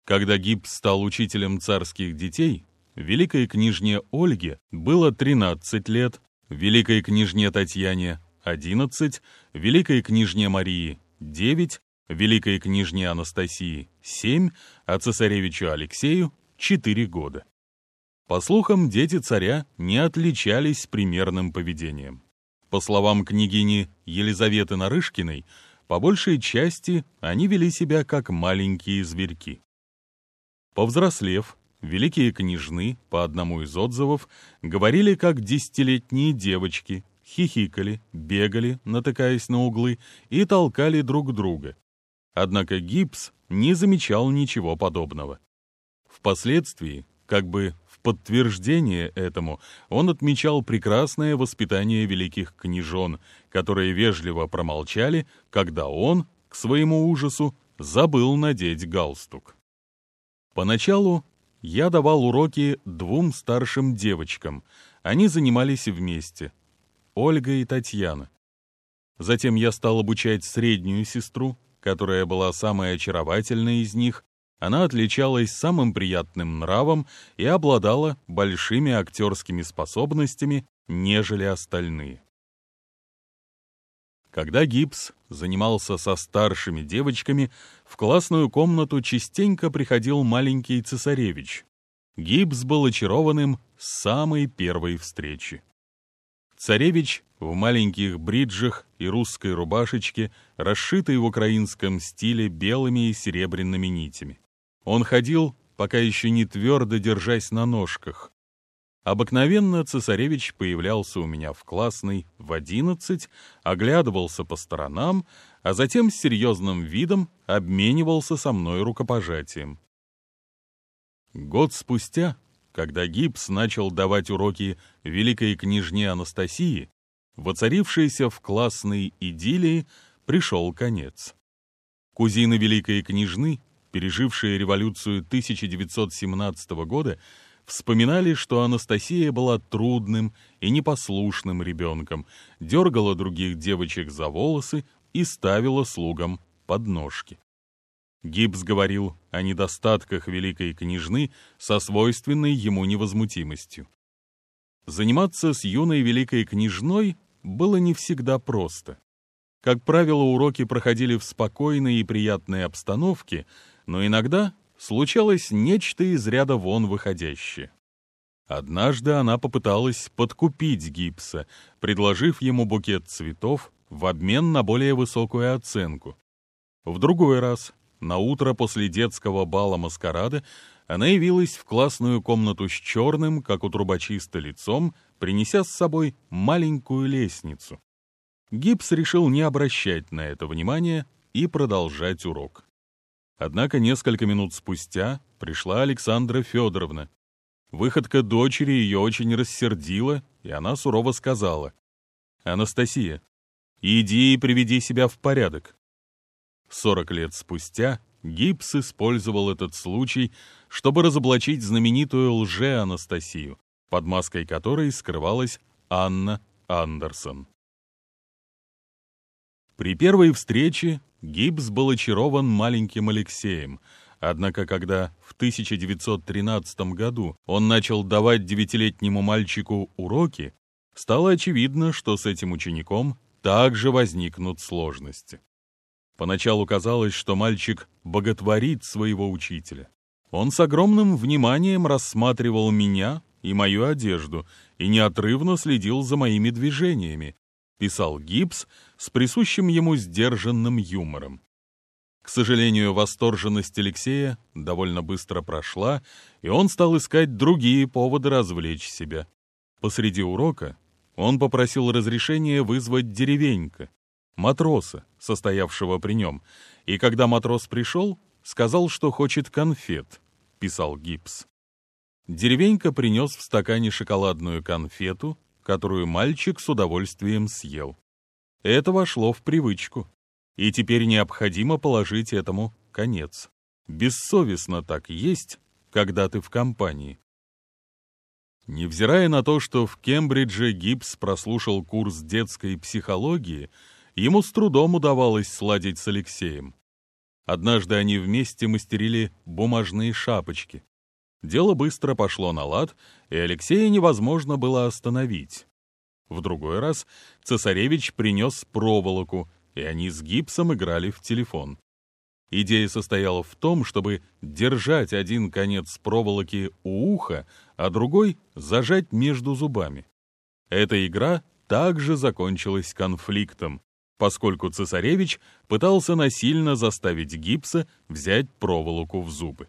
Когда Гипс стал учителем царских детей, великой княжне Ольге было 13 лет, великой княжне Татьяне — 11, великой княжне Марии — 9, великой княжне Анастасии — 7, а цесаревичу Алексею — 4 года. По слухам, дети царя не отличались примерным поведением. По словам княгини Елизаветы Нарышкиной, по большей части они вели себя как маленькие зверьки. Повзрослев, великие княжны, по одному из отзывов, говорили как десятилетние девочки, хихикали, бегали, натыкаясь на углы, и толкали друг друга. Однако Гипс не замечал ничего подобного. Впоследствии, как бы подтверждение этому, он отмечал прекрасное воспитание великих княжон, которые вежливо промолчали, когда он, к своему ужасу, забыл надеть галстук. Поначалу я давал уроки двум старшим девочкам. Они занимались вместе. Ольга и Татьяна. Затем я стал обучать среднюю сестру, которая была самой очаровательной из них. Она отличалась самым приятным нравом и обладала большими актерскими способностями, нежели остальные. Когда Гипс занимался со старшими девочками, в классную комнату частенько приходил маленький цесаревич. Гипс был очарованным с самой первой встречи. Царевич в маленьких бриджах и русской рубашечке, расшитой в украинском стиле белыми и серебряными нитями. Он ходил, пока еще не твердо держась на ножках, Обыкновенно цесаревич появлялся у меня в классной в одиннадцать, оглядывался по сторонам, а затем с серьезным видом обменивался со мной рукопожатием. Год спустя, когда Гипс начал давать уроки великой княжне Анастасии, воцарившейся в классной идиллии пришел конец. Кузины великой княжны, пережившие революцию 1917 года, вспоминали, что Анастасия была трудным и непослушным ребенком, дергала других девочек за волосы и ставила слугам подножки. Гибс говорил о недостатках великой княжны со свойственной ему невозмутимостью. Заниматься с юной великой княжной было не всегда просто. Как правило, уроки проходили в спокойной и приятной обстановке, но иногда случалось нечто из ряда вон выходящее. Однажды она попыталась подкупить Гипса, предложив ему букет цветов в обмен на более высокую оценку. В другой раз, на утро после детского бала маскарада, она явилась в классную комнату с черным, как у трубочиста, лицом, принеся с собой маленькую лестницу. Гипс решил не обращать на это внимания и продолжать урок. Однако несколько минут спустя пришла Александра Федоровна. Выходка дочери ее очень рассердила, и она сурово сказала. «Анастасия, иди и приведи себя в порядок». Сорок лет спустя Гипс использовал этот случай, чтобы разоблачить знаменитую лже-Анастасию, под маской которой скрывалась Анна Андерсон. При первой встрече Гибс был очарован маленьким Алексеем, однако когда в 1913 году он начал давать девятилетнему мальчику уроки, стало очевидно, что с этим учеником также возникнут сложности. Поначалу казалось, что мальчик боготворит своего учителя. Он с огромным вниманием рассматривал меня и мою одежду и неотрывно следил за моими движениями, писал Гибс с присущим ему сдержанным юмором. К сожалению, восторженность Алексея довольно быстро прошла, и он стал искать другие поводы развлечь себя. Посреди урока он попросил разрешения вызвать деревенька, матроса, состоявшего при нем, и когда матрос пришел, сказал, что хочет конфет, писал Гипс. Деревенька принес в стакане шоколадную конфету, которую мальчик с удовольствием съел. Это вошло в привычку, и теперь необходимо положить этому конец. Бессовестно так есть, когда ты в компании. Невзирая на то, что в Кембридже Гибс прослушал курс детской психологии, ему с трудом удавалось сладить с Алексеем. Однажды они вместе мастерили бумажные шапочки. Дело быстро пошло на лад, и Алексея невозможно было остановить. В другой раз цесаревич принес проволоку, и они с гипсом играли в телефон. Идея состояла в том, чтобы держать один конец проволоки у уха, а другой зажать между зубами. Эта игра также закончилась конфликтом, поскольку цесаревич пытался насильно заставить гипса взять проволоку в зубы.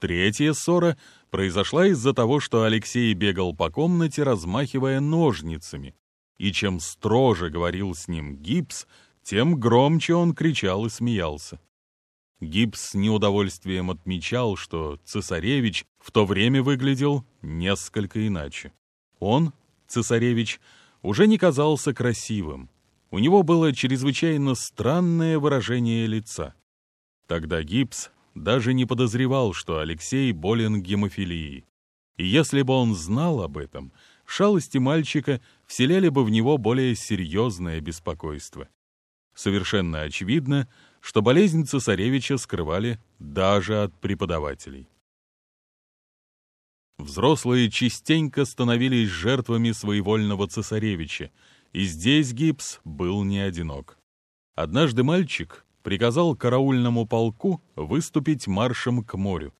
Третья ссора произошла из-за того, что Алексей бегал по комнате, размахивая ножницами, и чем строже говорил с ним гипс, тем громче он кричал и смеялся. Гипс с неудовольствием отмечал, что цесаревич в то время выглядел несколько иначе. Он, цесаревич, уже не казался красивым. У него было чрезвычайно странное выражение лица. Тогда Гипс даже не подозревал, что Алексей болен гемофилией. И если бы он знал об этом, шалости мальчика вселяли бы в него более серьезное беспокойство. Совершенно очевидно, что болезнь цесаревича скрывали даже от преподавателей. Взрослые частенько становились жертвами своевольного цесаревича, и здесь Гипс был не одинок. Однажды мальчик приказал караульному полку выступить маршем к морю.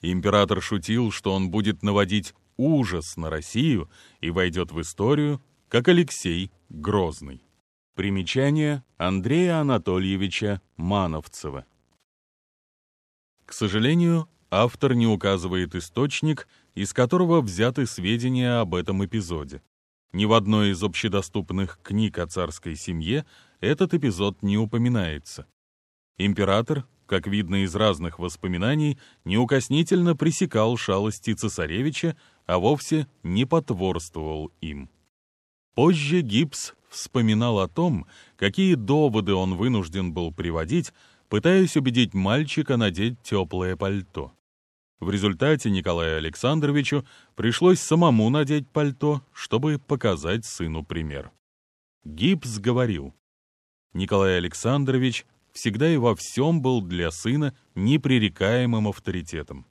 Император шутил, что он будет наводить ужас на Россию и войдет в историю как Алексей Грозный. Примечание Андрея Анатольевича Мановцева. К сожалению, автор не указывает источник, из которого взяты сведения об этом эпизоде. Ни в одной из общедоступных книг о царской семье этот эпизод не упоминается. Император, как видно из разных воспоминаний, неукоснительно пресекал шалости цесаревича, а вовсе не потворствовал им. Позже Гипс вспоминал о том, какие доводы он вынужден был приводить, пытаясь убедить мальчика надеть теплое пальто. В результате Николаю Александровичу пришлось самому надеть пальто, чтобы показать сыну пример. Гипс говорил, Николай Александрович всегда и во всем был для сына непререкаемым авторитетом.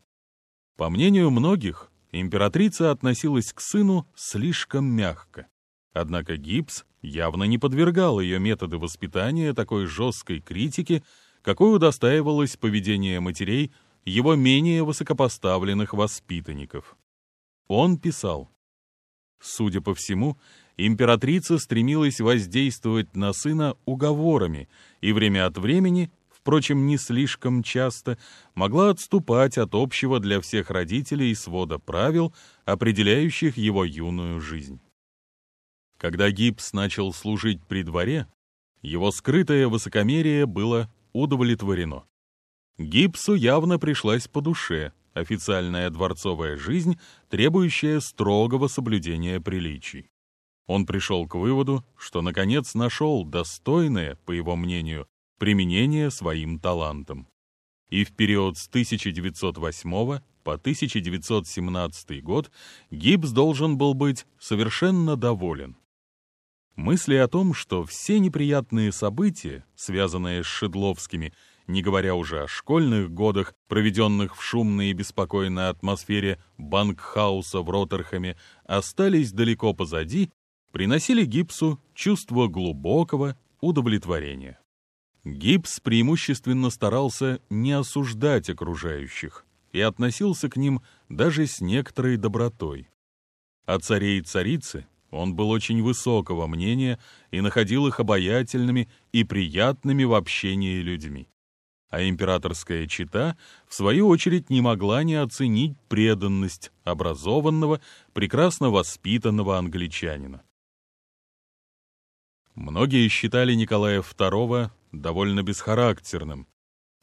По мнению многих, императрица относилась к сыну слишком мягко. Однако Гипс явно не подвергал ее методы воспитания такой жесткой критике, какой удостаивалось поведение матерей его менее высокопоставленных воспитанников. Он писал, «Судя по всему, императрица стремилась воздействовать на сына уговорами и время от времени, впрочем, не слишком часто, могла отступать от общего для всех родителей свода правил, определяющих его юную жизнь. Когда Гипс начал служить при дворе, его скрытое высокомерие было удовлетворено. Гипсу явно пришлась по душе официальная дворцовая жизнь, требующая строгого соблюдения приличий. Он пришел к выводу, что наконец нашел достойное, по его мнению, применение своим талантам. И в период с 1908 по 1917 год Гибс должен был быть совершенно доволен. Мысли о том, что все неприятные события, связанные с Шедловскими, не говоря уже о школьных годах, проведенных в шумной и беспокойной атмосфере банкхауса в Роттерхаме, остались далеко позади, приносили Гипсу чувство глубокого удовлетворения. Гипс преимущественно старался не осуждать окружающих и относился к ним даже с некоторой добротой. А царей и царицы он был очень высокого мнения и находил их обаятельными и приятными в общении людьми. А императорская чита, в свою очередь, не могла не оценить преданность образованного, прекрасно воспитанного англичанина. Многие считали Николая II довольно бесхарактерным.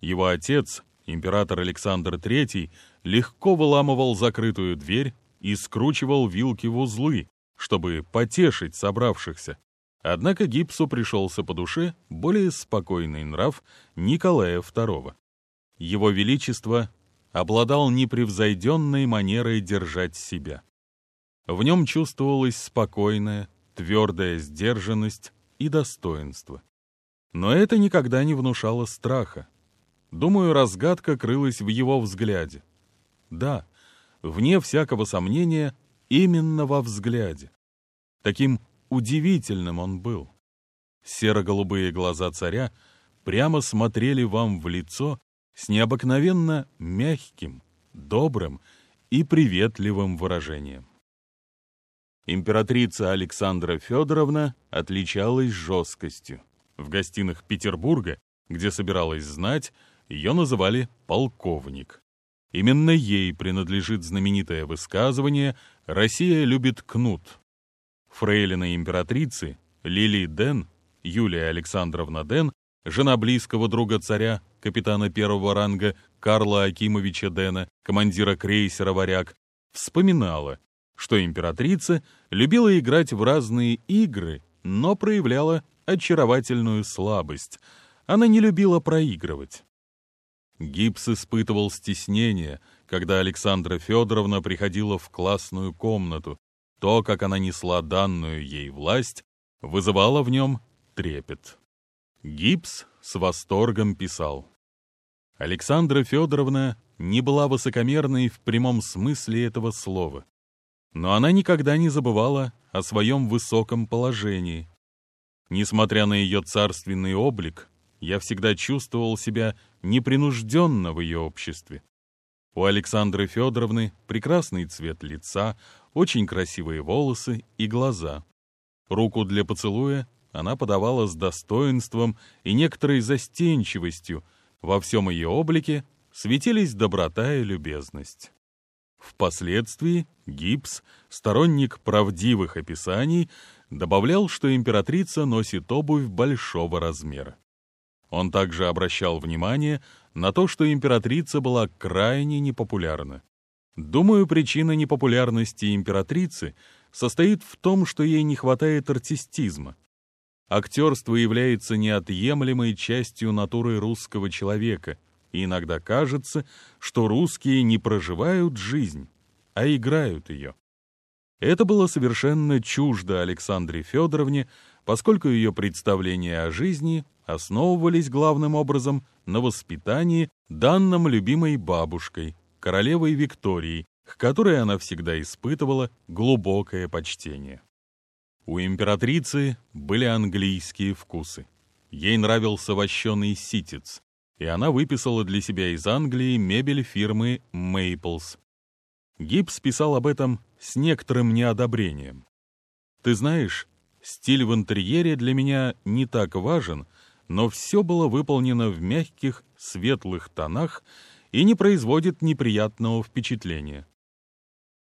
Его отец, император Александр III, легко выламывал закрытую дверь и скручивал вилки в узлы, чтобы потешить собравшихся. Однако Гипсу пришелся по душе более спокойный нрав Николая II. Его Величество обладал непревзойденной манерой держать себя. В нем чувствовалась спокойная, твердая сдержанность и достоинство. Но это никогда не внушало страха. Думаю, разгадка крылась в его взгляде. Да, вне всякого сомнения, именно во взгляде. Таким удивительным он был. Серо-голубые глаза царя прямо смотрели вам в лицо с необыкновенно мягким, добрым и приветливым выражением. Императрица Александра Федоровна отличалась жесткостью. В гостиных Петербурга, где собиралась знать, ее называли «полковник». Именно ей принадлежит знаменитое высказывание «Россия любит кнут». Фрейлина императрицы Лили Ден, Юлия Александровна Ден, жена близкого друга царя, капитана первого ранга Карла Акимовича Дена, командира крейсера «Варяг», вспоминала, что императрица любила играть в разные игры, но проявляла очаровательную слабость. Она не любила проигрывать. Гипс испытывал стеснение, когда Александра Федоровна приходила в классную комнату. То, как она несла данную ей власть, вызывало в нем трепет. Гипс с восторгом писал. Александра Федоровна не была высокомерной в прямом смысле этого слова, но она никогда не забывала о своем высоком положении. Несмотря на ее царственный облик, я всегда чувствовал себя непринужденно в ее обществе. У Александры Федоровны прекрасный цвет лица, очень красивые волосы и глаза. Руку для поцелуя она подавала с достоинством и некоторой застенчивостью, во всем ее облике светились доброта и любезность. Впоследствии Гипс, сторонник правдивых описаний, добавлял, что императрица носит обувь большого размера. Он также обращал внимание на то, что императрица была крайне непопулярна. Думаю, причина непопулярности императрицы состоит в том, что ей не хватает артистизма. Актерство является неотъемлемой частью натуры русского человека, и иногда кажется, что русские не проживают жизнь, а играют ее. Это было совершенно чуждо Александре Федоровне, поскольку ее представления о жизни основывались главным образом на воспитании, данном любимой бабушкой, королевой Викторией, к которой она всегда испытывала глубокое почтение. У императрицы были английские вкусы. Ей нравился вощеный ситец, и она выписала для себя из Англии мебель фирмы Мейплс. Гибс писал об этом с некоторым неодобрением. «Ты знаешь, стиль в интерьере для меня не так важен, но все было выполнено в мягких, светлых тонах и не производит неприятного впечатления.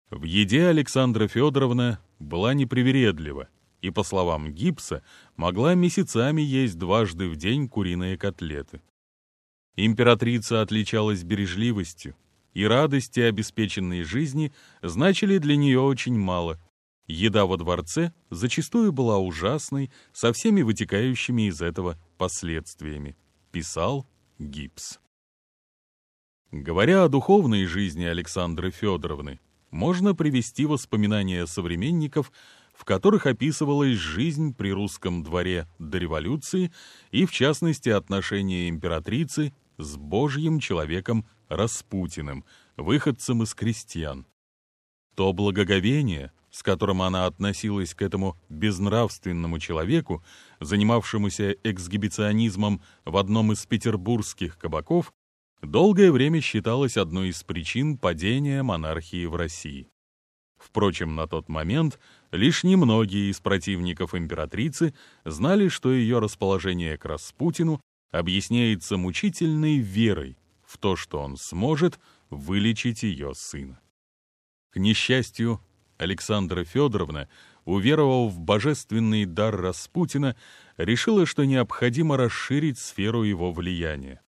В еде Александра Федоровна была непривередлива и, по словам Гипса, могла месяцами есть дважды в день куриные котлеты. Императрица отличалась бережливостью, и радости обеспеченной жизни значили для нее очень мало. Еда во дворце зачастую была ужасной, со всеми вытекающими из этого последствиями, писал Гипс. Говоря о духовной жизни Александры Федоровны, можно привести воспоминания современников, в которых описывалась жизнь при русском дворе до революции и, в частности, отношения императрицы с божьим человеком Распутиным, выходцем из крестьян. То благоговение, с которым она относилась к этому безнравственному человеку, занимавшемуся эксгибиционизмом в одном из петербургских кабаков, долгое время считалось одной из причин падения монархии в России. Впрочем, на тот момент лишь немногие из противников императрицы знали, что ее расположение к Распутину объясняется мучительной верой в то, что он сможет вылечить ее сына. К несчастью, Александра Федоровна, уверовав в божественный дар Распутина, решила, что необходимо расширить сферу его влияния.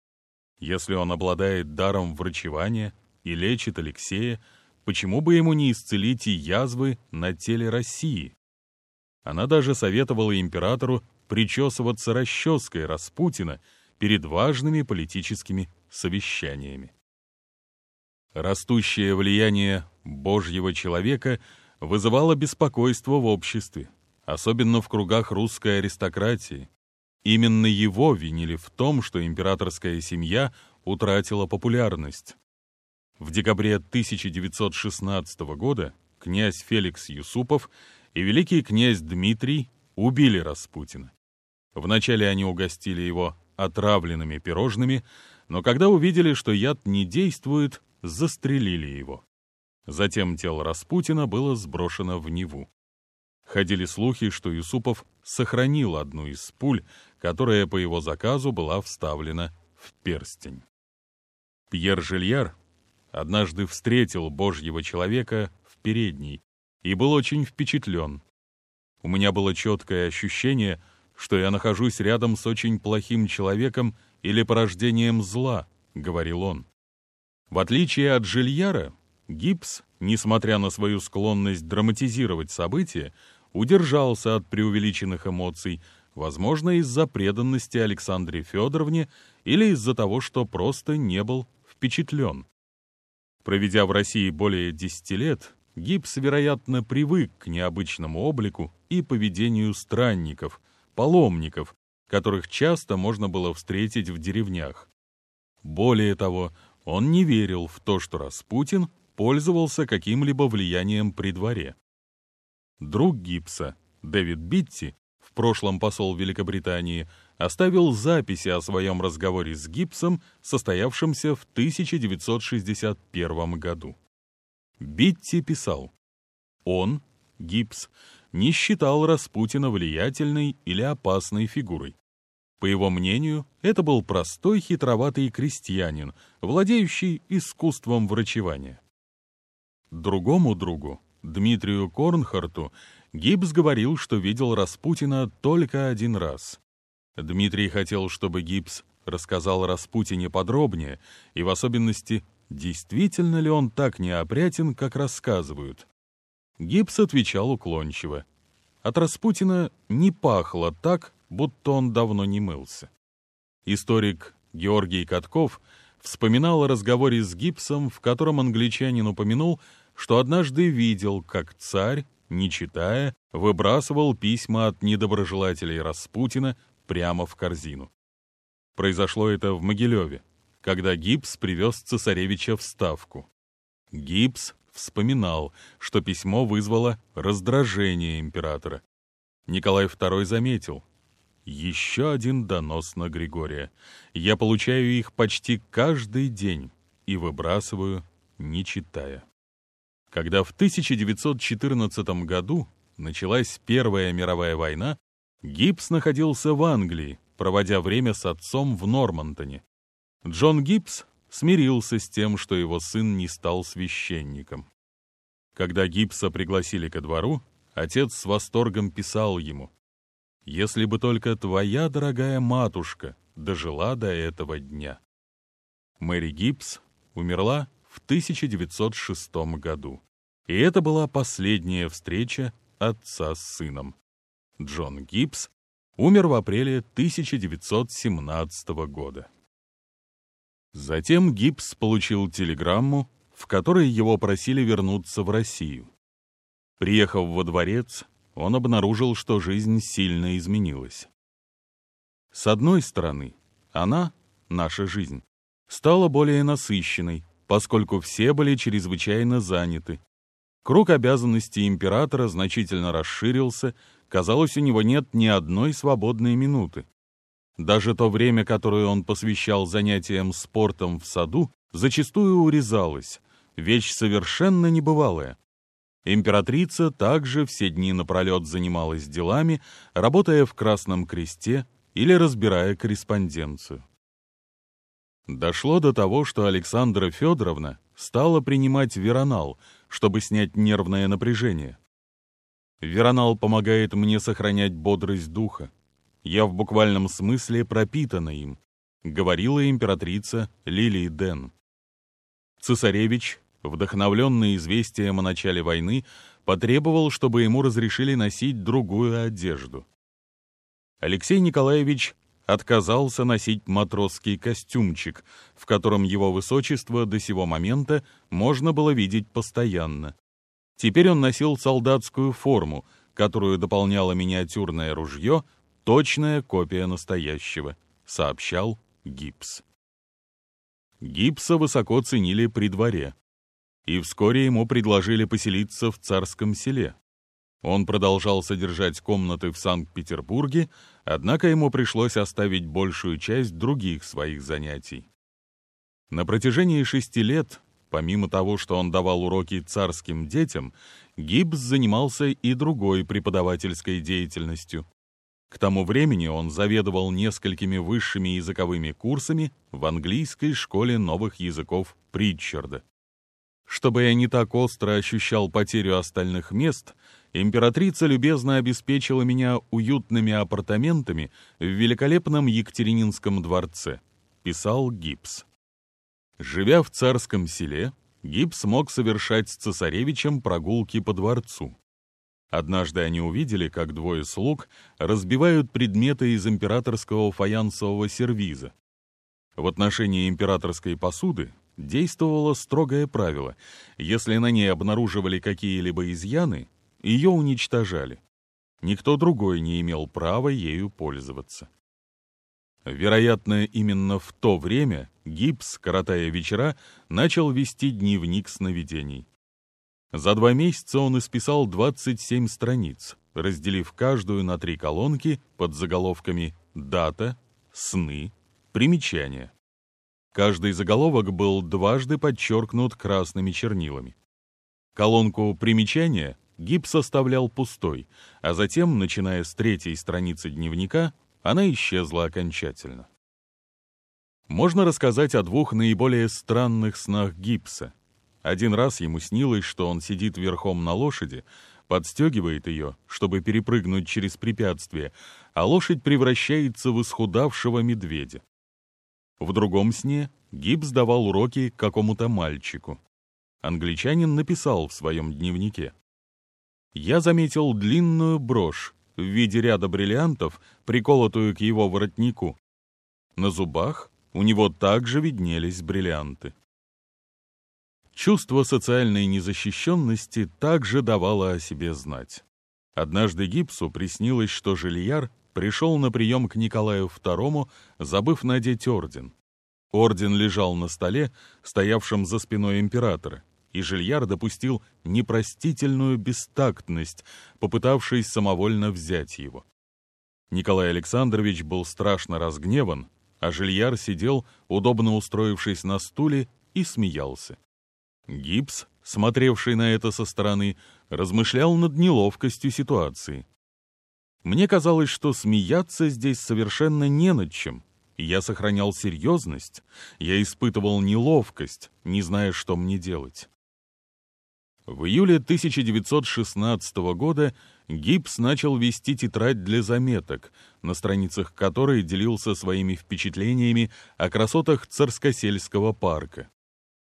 Если он обладает даром врачевания и лечит Алексея, почему бы ему не исцелить и язвы на теле России? Она даже советовала императору причесываться расческой Распутина перед важными политическими совещаниями. Растущее влияние Божьего человека вызывало беспокойство в обществе, особенно в кругах русской аристократии, Именно его винили в том, что императорская семья утратила популярность. В декабре 1916 года князь Феликс Юсупов и великий князь Дмитрий убили Распутина. Вначале они угостили его отравленными пирожными, но когда увидели, что яд не действует, застрелили его. Затем тело Распутина было сброшено в Неву. Ходили слухи, что Юсупов сохранил одну из пуль, которая по его заказу была вставлена в перстень. Пьер Жильяр однажды встретил Божьего человека в передней и был очень впечатлен. У меня было четкое ощущение, что я нахожусь рядом с очень плохим человеком или порождением зла, — говорил он. В отличие от Жильяра, Гипс, несмотря на свою склонность драматизировать события, удержался от преувеличенных эмоций, возможно, из-за преданности Александре Федоровне или из-за того, что просто не был впечатлен. Проведя в России более десяти лет, Гипс, вероятно, привык к необычному облику и поведению странников, паломников, которых часто можно было встретить в деревнях. Более того, он не верил в то, что Распутин пользовался каким-либо влиянием при дворе. Друг Гипса, Дэвид Битти, в прошлом посол Великобритании, оставил записи о своем разговоре с Гипсом, состоявшемся в 1961 году. Битти писал, он, Гипс, не считал Распутина влиятельной или опасной фигурой. По его мнению, это был простой хитроватый крестьянин, владеющий искусством врачевания. Другому другу, Дмитрию Корнхарту, Гибс говорил, что видел Распутина только один раз. Дмитрий хотел, чтобы Гибс рассказал Распутине подробнее, и в особенности, действительно ли он так неопрятен, как рассказывают. Гибс отвечал уклончиво. От Распутина не пахло так, будто он давно не мылся. Историк Георгий Катков вспоминал о разговоре с Гипсом, в котором англичанин упомянул, что однажды видел, как царь, не читая, выбрасывал письма от недоброжелателей Распутина прямо в корзину. Произошло это в Могилеве, когда Гипс привез цесаревича в Ставку. Гипс вспоминал, что письмо вызвало раздражение императора. Николай II заметил, еще один донос на Григория. Я получаю их почти каждый день и выбрасываю, не читая. Когда в 1914 году началась Первая мировая война, Гибс находился в Англии, проводя время с отцом в Нормантоне. Джон Гибс смирился с тем, что его сын не стал священником. Когда Гибса пригласили ко двору, отец с восторгом писал ему, «Если бы только твоя дорогая матушка дожила до этого дня». Мэри Гибс умерла в 1906 году. И это была последняя встреча отца с сыном. Джон Гибс умер в апреле 1917 года. Затем Гибс получил телеграмму, в которой его просили вернуться в Россию. Приехав во дворец, он обнаружил, что жизнь сильно изменилась. С одной стороны, она, наша жизнь, стала более насыщенной, поскольку все были чрезвычайно заняты. Круг обязанностей императора значительно расширился, казалось, у него нет ни одной свободной минуты. Даже то время, которое он посвящал занятиям спортом в саду, зачастую урезалось, вещь совершенно небывалая. Императрица также все дни напролет занималась делами, работая в Красном Кресте или разбирая корреспонденцию. Дошло до того, что Александра Федоровна стала принимать веронал, чтобы снять нервное напряжение. Веронал помогает мне сохранять бодрость духа. Я в буквальном смысле пропитана им, говорила императрица Лилии Ден. Цесаревич, вдохновленный известием о начале войны, потребовал, чтобы ему разрешили носить другую одежду. Алексей Николаевич отказался носить матросский костюмчик, в котором его высочество до сего момента можно было видеть постоянно. Теперь он носил солдатскую форму, которую дополняло миниатюрное ружье, точная копия настоящего, сообщал Гипс. Гипса высоко ценили при дворе, и вскоре ему предложили поселиться в царском селе. Он продолжал содержать комнаты в Санкт-Петербурге, однако ему пришлось оставить большую часть других своих занятий. На протяжении шести лет, помимо того, что он давал уроки царским детям, Гибс занимался и другой преподавательской деятельностью. К тому времени он заведовал несколькими высшими языковыми курсами в английской школе новых языков Притчарда. Чтобы я не так остро ощущал потерю остальных мест, императрица любезно обеспечила меня уютными апартаментами в великолепном Екатерининском дворце, писал Гипс. Живя в царском селе, Гипс мог совершать с цесаревичем прогулки по дворцу. Однажды они увидели, как двое слуг разбивают предметы из императорского фаянсового сервиза. В отношении императорской посуды действовало строгое правило. Если на ней обнаруживали какие-либо изъяны, ее уничтожали. Никто другой не имел права ею пользоваться. Вероятно, именно в то время Гипс, коротая вечера, начал вести дневник сновидений. За два месяца он исписал 27 страниц, разделив каждую на три колонки под заголовками «Дата», «Сны», «Примечания». Каждый заголовок был дважды подчеркнут красными чернилами. Колонку «Примечания» Гипс оставлял пустой, а затем, начиная с третьей страницы дневника, она исчезла окончательно. Можно рассказать о двух наиболее странных снах Гипса. Один раз ему снилось, что он сидит верхом на лошади, подстегивает ее, чтобы перепрыгнуть через препятствие, а лошадь превращается в исхудавшего медведя. В другом сне Гибс давал уроки какому-то мальчику. Англичанин написал в своем дневнике. «Я заметил длинную брошь в виде ряда бриллиантов, приколотую к его воротнику. На зубах у него также виднелись бриллианты. Чувство социальной незащищенности также давало о себе знать. Однажды Гипсу приснилось, что Жильяр пришел на прием к Николаю II, забыв надеть орден. Орден лежал на столе, стоявшем за спиной императора, и Жильяр допустил непростительную бестактность, попытавшись самовольно взять его. Николай Александрович был страшно разгневан, а Жильяр сидел, удобно устроившись на стуле, и смеялся. Гипс, смотревший на это со стороны, размышлял над неловкостью ситуации. Мне казалось, что смеяться здесь совершенно не над чем. Я сохранял серьезность, я испытывал неловкость, не зная, что мне делать. В июле 1916 года Гибс начал вести тетрадь для заметок, на страницах которой делился своими впечатлениями о красотах Царскосельского парка.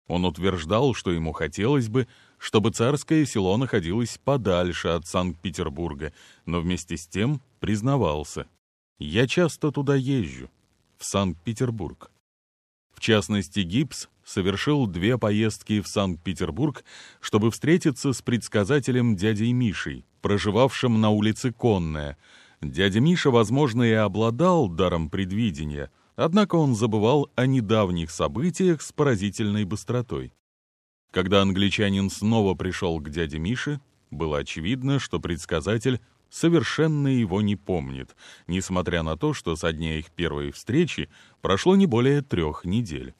Он утверждал, что ему хотелось бы, чтобы царское село находилось подальше от Санкт-Петербурга, но вместе с тем признавался. «Я часто туда езжу, в Санкт-Петербург». В частности, Гипс совершил две поездки в Санкт-Петербург, чтобы встретиться с предсказателем дядей Мишей, проживавшим на улице Конная. Дядя Миша, возможно, и обладал даром предвидения — Однако он забывал о недавних событиях с поразительной быстротой. Когда англичанин снова пришел к дяде Мише, было очевидно, что предсказатель совершенно его не помнит, несмотря на то, что со дня их первой встречи прошло не более трех недель.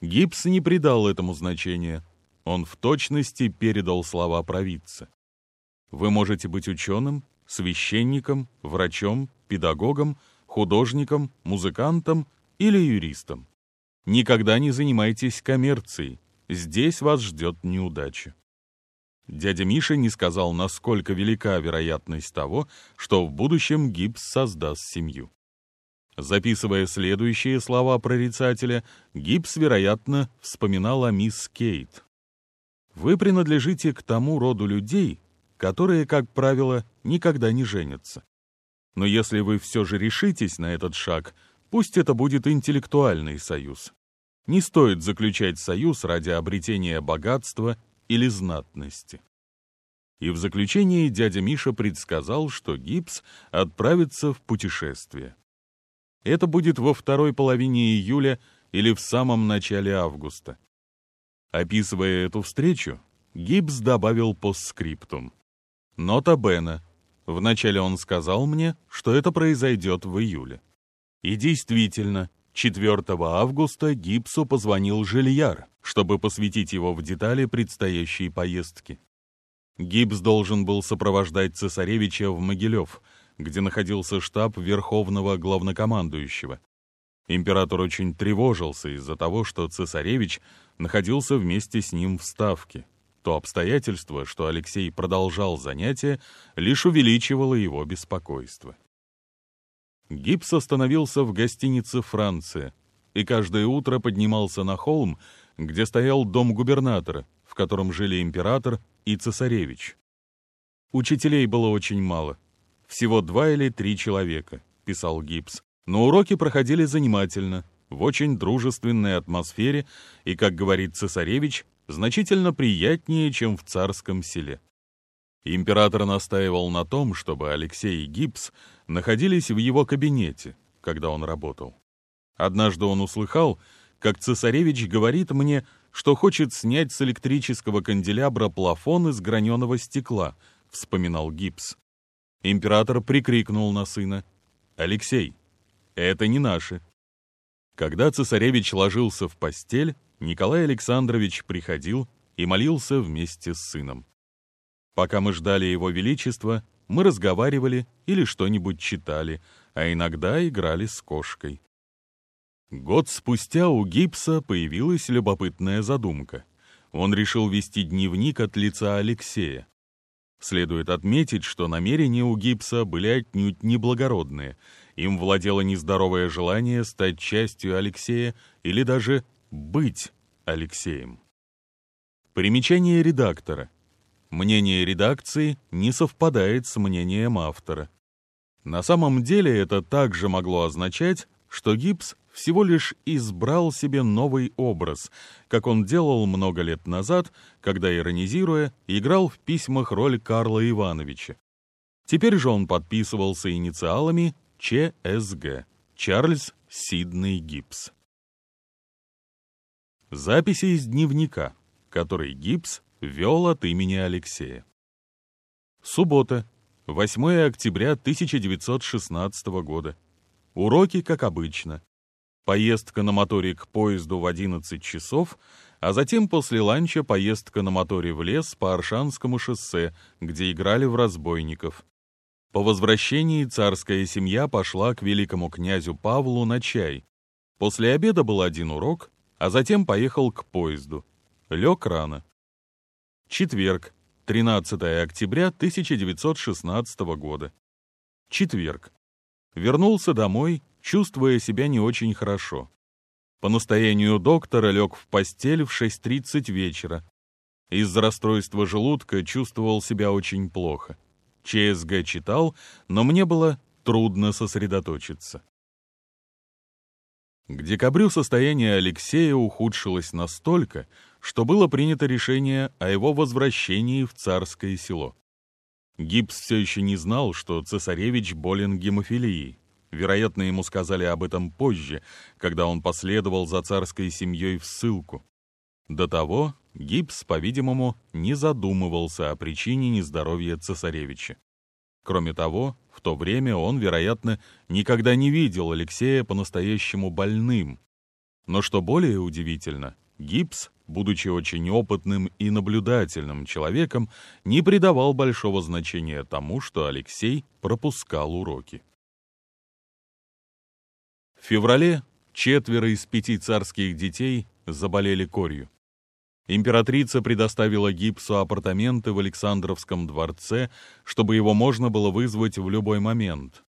Гипс не придал этому значения. Он в точности передал слова провидца. Вы можете быть ученым, священником, врачом, педагогом, художником, музыкантом или юристом. Никогда не занимайтесь коммерцией, здесь вас ждет неудача. Дядя Миша не сказал, насколько велика вероятность того, что в будущем Гибс создаст семью. Записывая следующие слова прорицателя, Гибс, вероятно, вспоминал о мисс Кейт. «Вы принадлежите к тому роду людей, которые, как правило, никогда не женятся. Но если вы все же решитесь на этот шаг, пусть это будет интеллектуальный союз. Не стоит заключать союз ради обретения богатства или знатности. И в заключении дядя Миша предсказал, что Гипс отправится в путешествие. Это будет во второй половине июля или в самом начале августа. Описывая эту встречу, Гибс добавил постскриптум. Нота Бена. Вначале он сказал мне, что это произойдет в июле. И действительно, 4 августа Гипсу позвонил Жильяр, чтобы посвятить его в детали предстоящей поездки. Гипс должен был сопровождать цесаревича в Могилев, где находился штаб Верховного Главнокомандующего. Император очень тревожился из-за того, что цесаревич находился вместе с ним в Ставке. То обстоятельство, что Алексей продолжал занятия, лишь увеличивало его беспокойство. Гипс остановился в гостинице «Франция» и каждое утро поднимался на холм, где стоял дом губернатора, в котором жили император и цесаревич. Учителей было очень мало, всего два или три человека, писал Гипс, но уроки проходили занимательно, в очень дружественной атмосфере и, как говорит цесаревич, значительно приятнее, чем в царском селе. Император настаивал на том, чтобы Алексей и Гипс находились в его кабинете, когда он работал. Однажды он услыхал, как цесаревич говорит мне, что хочет снять с электрического канделябра плафон из граненого стекла, вспоминал Гипс. Император прикрикнул на сына. «Алексей, это не наши». Когда цесаревич ложился в постель, Николай Александрович приходил и молился вместе с сыном. Пока мы ждали его величества, мы разговаривали или что-нибудь читали, а иногда играли с кошкой. Год спустя у Гипса появилась любопытная задумка. Он решил вести дневник от лица Алексея. Следует отметить, что намерения у Гипса были отнюдь неблагородные. Им владело нездоровое желание стать частью Алексея или даже быть Алексеем. Примечание редактора. Мнение редакции не совпадает с мнением автора. На самом деле это также могло означать, что Гипс всего лишь избрал себе новый образ, как он делал много лет назад, когда, иронизируя, играл в письмах роль Карла Ивановича. Теперь же он подписывался инициалами ЧСГ – Чарльз Сидней Гипс. Записи из дневника, который Гипс вел от имени Алексея. Суббота, 8 октября 1916 года. Уроки, как обычно. Поездка на моторе к поезду в 11 часов, а затем после ланча поездка на моторе в лес по Аршанскому шоссе, где играли в разбойников. По возвращении царская семья пошла к великому князю Павлу на чай. После обеда был один урок, а затем поехал к поезду. Лег рано. Четверг, 13 октября 1916 года. Четверг. Вернулся домой, чувствуя себя не очень хорошо. По настоянию доктора лег в постель в 6.30 вечера. Из-за расстройства желудка чувствовал себя очень плохо. ЧСГ читал, но мне было трудно сосредоточиться. К декабрю состояние Алексея ухудшилось настолько, что было принято решение о его возвращении в царское село. Гипс все еще не знал, что цесаревич болен гемофилией. Вероятно, ему сказали об этом позже, когда он последовал за царской семьей в ссылку. До того Гипс, по-видимому, не задумывался о причине нездоровья цесаревича. Кроме того, в то время он, вероятно, никогда не видел Алексея по-настоящему больным. Но что более удивительно, Гипс, будучи очень опытным и наблюдательным человеком, не придавал большого значения тому, что Алексей пропускал уроки. В феврале четверо из пяти царских детей заболели корью. Императрица предоставила Гипсу апартаменты в Александровском дворце, чтобы его можно было вызвать в любой момент.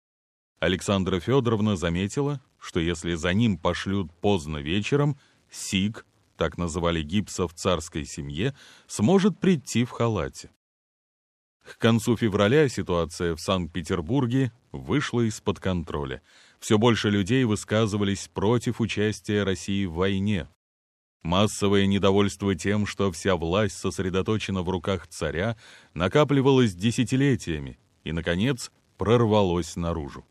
Александра Федоровна заметила, что если за ним пошлют поздно вечером, Сиг, так называли Гипса в царской семье, сможет прийти в халате. К концу февраля ситуация в Санкт-Петербурге вышла из-под контроля. Все больше людей высказывались против участия России в войне. Массовое недовольство тем, что вся власть сосредоточена в руках царя, накапливалось десятилетиями и, наконец, прорвалось наружу.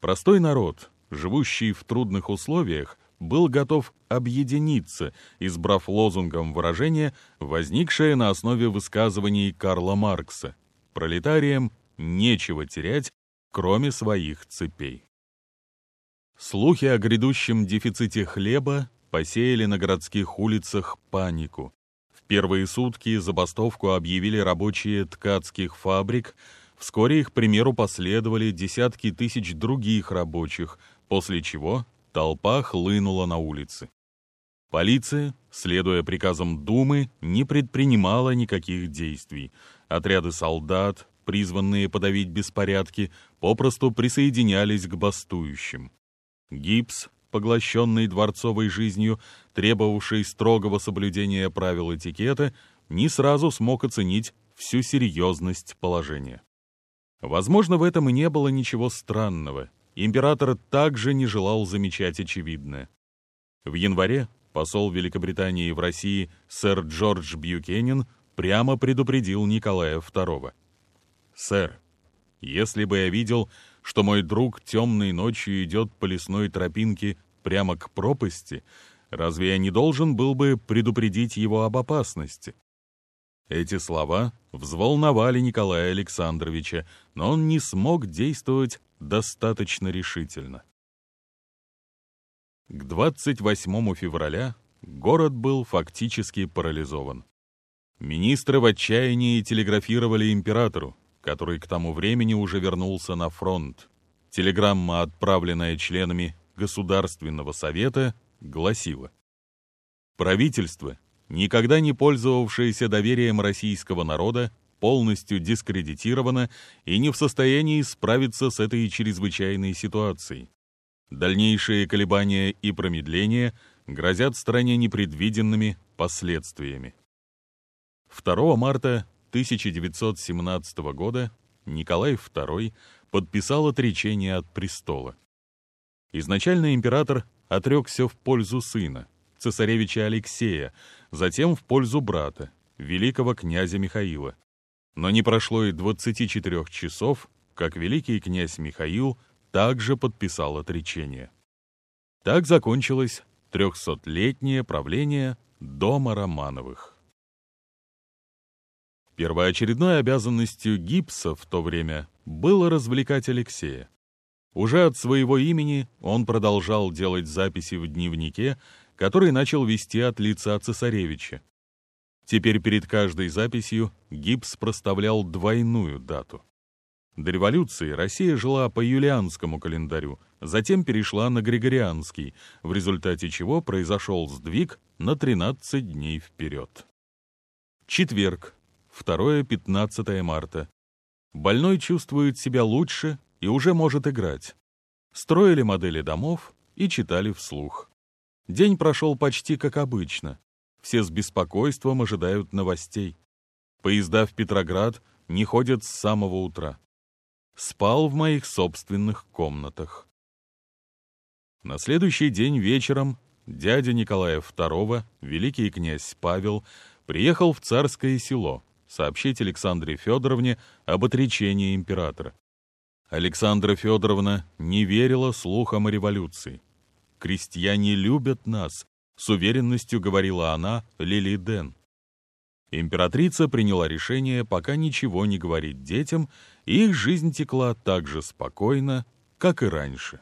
Простой народ, живущий в трудных условиях, был готов объединиться, избрав лозунгом выражение, возникшее на основе высказываний Карла Маркса пролетариям нечего терять, кроме своих цепей. Слухи о грядущем дефиците хлеба посеяли на городских улицах панику. В первые сутки забастовку объявили рабочие ткацких фабрик, вскоре их примеру последовали десятки тысяч других рабочих, после чего толпа хлынула на улицы. Полиция, следуя приказам Думы, не предпринимала никаких действий. Отряды солдат, призванные подавить беспорядки, попросту присоединялись к бастующим. Гипс, поглощенный дворцовой жизнью, требовавший строгого соблюдения правил этикета, не сразу смог оценить всю серьезность положения. Возможно, в этом и не было ничего странного. Император также не желал замечать очевидное. В январе посол Великобритании в России сэр Джордж Бьюкенен прямо предупредил Николая II. «Сэр, если бы я видел, что мой друг темной ночью идет по лесной тропинке прямо к пропасти, разве я не должен был бы предупредить его об опасности?» Эти слова взволновали Николая Александровича, но он не смог действовать достаточно решительно. К 28 февраля город был фактически парализован. Министры в отчаянии телеграфировали императору, который к тому времени уже вернулся на фронт. Телеграмма, отправленная членами Государственного совета, гласила «Правительство, никогда не пользовавшееся доверием российского народа, полностью дискредитировано и не в состоянии справиться с этой чрезвычайной ситуацией. Дальнейшие колебания и промедления грозят стране непредвиденными последствиями. 2 марта 1917 года Николай II подписал отречение от престола. Изначально император отрекся в пользу сына, цесаревича Алексея, затем в пользу брата, великого князя Михаила. Но не прошло и 24 часов, как великий князь Михаил также подписал отречение. Так закончилось трехсотлетнее правление дома Романовых. Первоочередной обязанностью Гипса в то время было развлекать Алексея. Уже от своего имени он продолжал делать записи в дневнике, который начал вести от лица цесаревича. Теперь перед каждой записью Гипс проставлял двойную дату. До революции Россия жила по юлианскому календарю, затем перешла на григорианский, в результате чего произошел сдвиг на 13 дней вперед. Четверг, 2-15 марта. Больной чувствует себя лучше и уже может играть. Строили модели домов и читали вслух. День прошел почти как обычно. Все с беспокойством ожидают новостей. Поезда в Петроград не ходят с самого утра спал в моих собственных комнатах. На следующий день вечером дядя Николая II, великий князь Павел, приехал в царское село сообщить Александре Федоровне об отречении императора. Александра Федоровна не верила слухам о революции. «Крестьяне любят нас», — с уверенностью говорила она Лили Ден. Императрица приняла решение пока ничего не говорить детям, и их жизнь текла так же спокойно, как и раньше.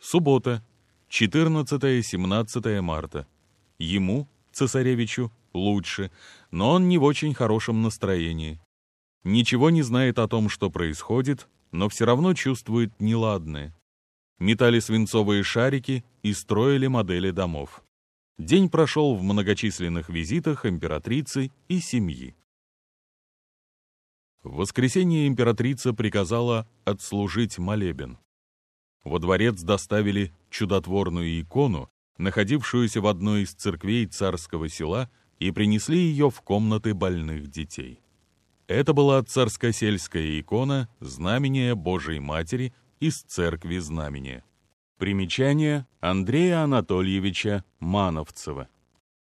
Суббота, 14-17 марта. Ему, цесаревичу, лучше, но он не в очень хорошем настроении. Ничего не знает о том, что происходит, но все равно чувствует неладное. Метали свинцовые шарики и строили модели домов. День прошел в многочисленных визитах императрицы и семьи. В воскресенье императрица приказала отслужить молебен. Во дворец доставили чудотворную икону, находившуюся в одной из церквей царского села, и принесли ее в комнаты больных детей. Это была царско-сельская икона знамения Божией Матери из церкви знамения. Примечание Андрея Анатольевича Мановцева.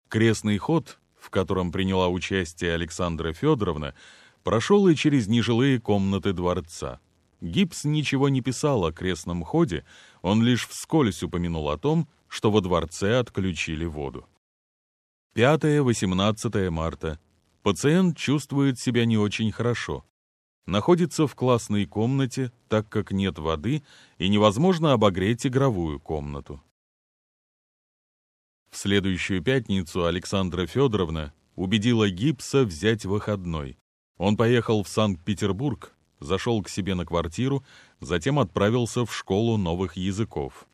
Крестный ход, в котором приняла участие Александра Федоровна, прошел и через нежилые комнаты дворца. Гипс ничего не писал о крестном ходе, он лишь вскользь упомянул о том, что во дворце отключили воду. 5-18 марта. Пациент чувствует себя не очень хорошо. Находится в классной комнате, так как нет воды и невозможно обогреть игровую комнату. В следующую пятницу Александра Федоровна убедила Гипса взять выходной. Он поехал в Санкт-Петербург, зашел к себе на квартиру, затем отправился в школу новых языков.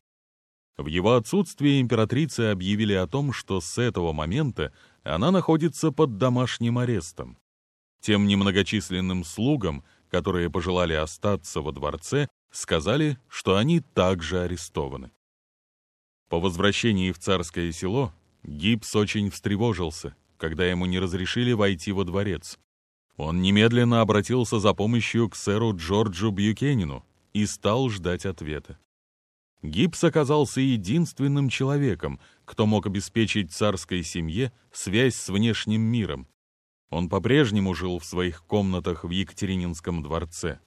В его отсутствие императрицы объявили о том, что с этого момента она находится под домашним арестом. Тем немногочисленным слугам, которые пожелали остаться во дворце, сказали, что они также арестованы. По возвращении в царское село Гипс очень встревожился, когда ему не разрешили войти во дворец. Он немедленно обратился за помощью к сэру Джорджу Бьюкенину и стал ждать ответа. Гипс оказался единственным человеком, кто мог обеспечить царской семье связь с внешним миром. Он по-прежнему жил в своих комнатах в Екатерининском дворце.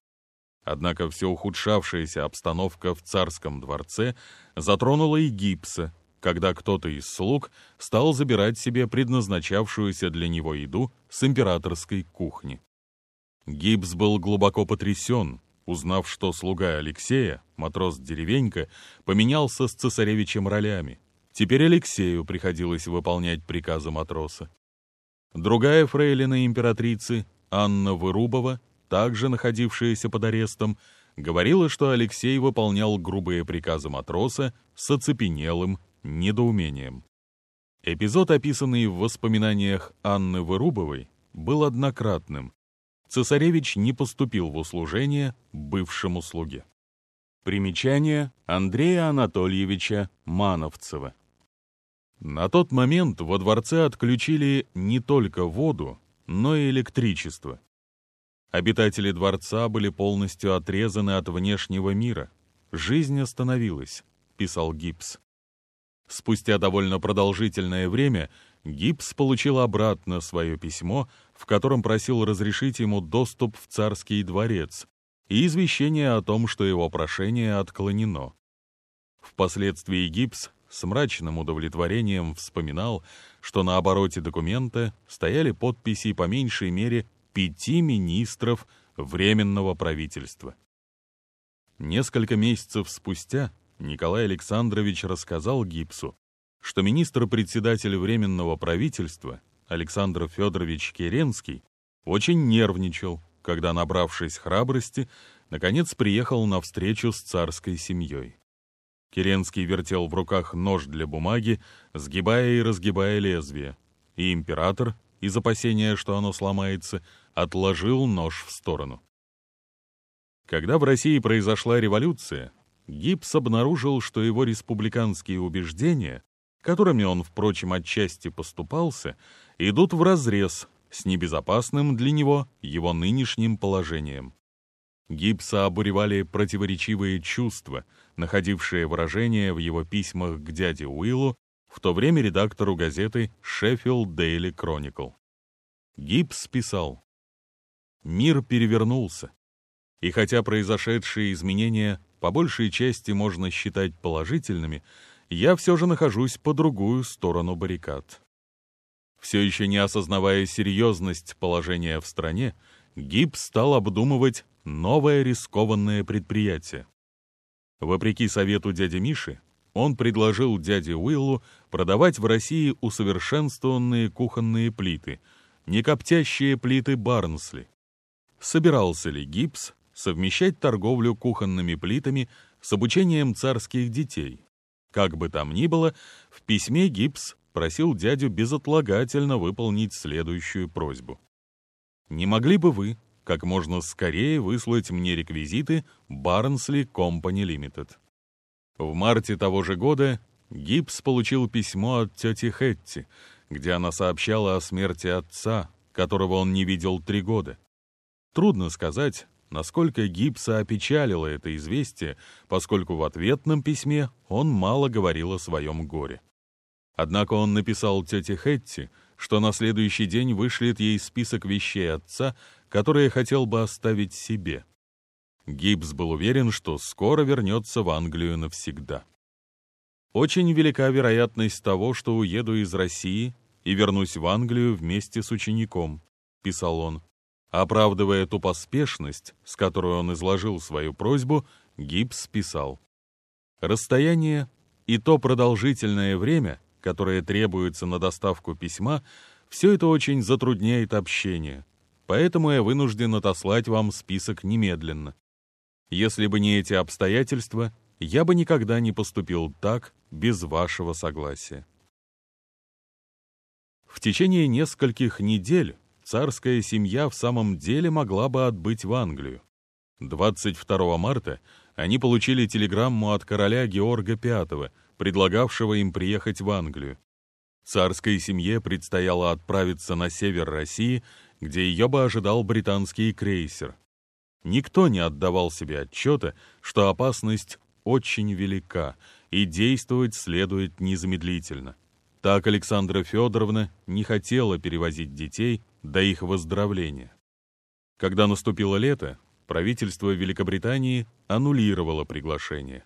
Однако все ухудшавшаяся обстановка в царском дворце затронула и гипса, когда кто-то из слуг стал забирать себе предназначавшуюся для него еду с императорской кухни. Гипс был глубоко потрясен, узнав, что слуга Алексея, матрос-деревенька, поменялся с цесаревичем ролями. Теперь Алексею приходилось выполнять приказы матроса. Другая фрейлина императрицы, Анна Вырубова, также находившаяся под арестом, говорила, что Алексей выполнял грубые приказы матроса с оцепенелым недоумением. Эпизод, описанный в воспоминаниях Анны Вырубовой, был однократным. Цесаревич не поступил в услужение бывшему слуге. Примечание Андрея Анатольевича Мановцева. На тот момент во дворце отключили не только воду, но и электричество. Обитатели дворца были полностью отрезаны от внешнего мира. Жизнь остановилась, писал Гипс. Спустя довольно продолжительное время Гипс получил обратно свое письмо, в котором просил разрешить ему доступ в царский дворец и извещение о том, что его прошение отклонено. Впоследствии Гипс с мрачным удовлетворением вспоминал, что на обороте документа стояли подписи по меньшей мере пяти министров Временного правительства. Несколько месяцев спустя Николай Александрович рассказал Гипсу, что министр-председатель Временного правительства Александр Федорович Керенский очень нервничал, когда, набравшись храбрости, наконец приехал на встречу с царской семьей. Керенский вертел в руках нож для бумаги, сгибая и разгибая лезвие, и император, из опасения, что оно сломается, отложил нож в сторону. Когда в России произошла революция, Гибс обнаружил, что его республиканские убеждения, которыми он, впрочем, отчасти поступался, идут вразрез с небезопасным для него его нынешним положением. Гибса обуревали противоречивые чувства, находившие выражение в его письмах к дяде Уиллу, в то время редактору газеты «Шеффилд Дейли Кроникл». Гибс писал «Мир перевернулся, и хотя произошедшие изменения по большей части можно считать положительными, я все же нахожусь по другую сторону баррикад. Все еще не осознавая серьезность положения в стране, Гиб стал обдумывать новое рискованное предприятие. Вопреки совету дяди Миши, он предложил дяде Уиллу продавать в России усовершенствованные кухонные плиты, не коптящие плиты Барнсли. Собирался ли Гибс совмещать торговлю кухонными плитами с обучением царских детей. Как бы там ни было, в письме Гипс просил дядю безотлагательно выполнить следующую просьбу. «Не могли бы вы как можно скорее выслать мне реквизиты Barnsley Company Limited?» В марте того же года Гипс получил письмо от тети Хетти, где она сообщала о смерти отца, которого он не видел три года. Трудно сказать, насколько Гибса опечалило это известие, поскольку в ответном письме он мало говорил о своем горе. Однако он написал тете Хетти, что на следующий день вышлет ей список вещей отца, которые хотел бы оставить себе. Гибс был уверен, что скоро вернется в Англию навсегда. Очень велика вероятность того, что уеду из России и вернусь в Англию вместе с учеником, писал он. Оправдывая ту поспешность, с которой он изложил свою просьбу, Гибс писал. Расстояние и то продолжительное время, которое требуется на доставку письма, все это очень затрудняет общение, поэтому я вынужден отослать вам список немедленно. Если бы не эти обстоятельства, я бы никогда не поступил так без вашего согласия. В течение нескольких недель царская семья в самом деле могла бы отбыть в Англию. 22 марта они получили телеграмму от короля Георга V, предлагавшего им приехать в Англию. Царской семье предстояло отправиться на север России, где ее бы ожидал британский крейсер. Никто не отдавал себе отчета, что опасность очень велика, и действовать следует незамедлительно. Так Александра Федоровна не хотела перевозить детей до их выздоровления. Когда наступило лето, правительство Великобритании аннулировало приглашение.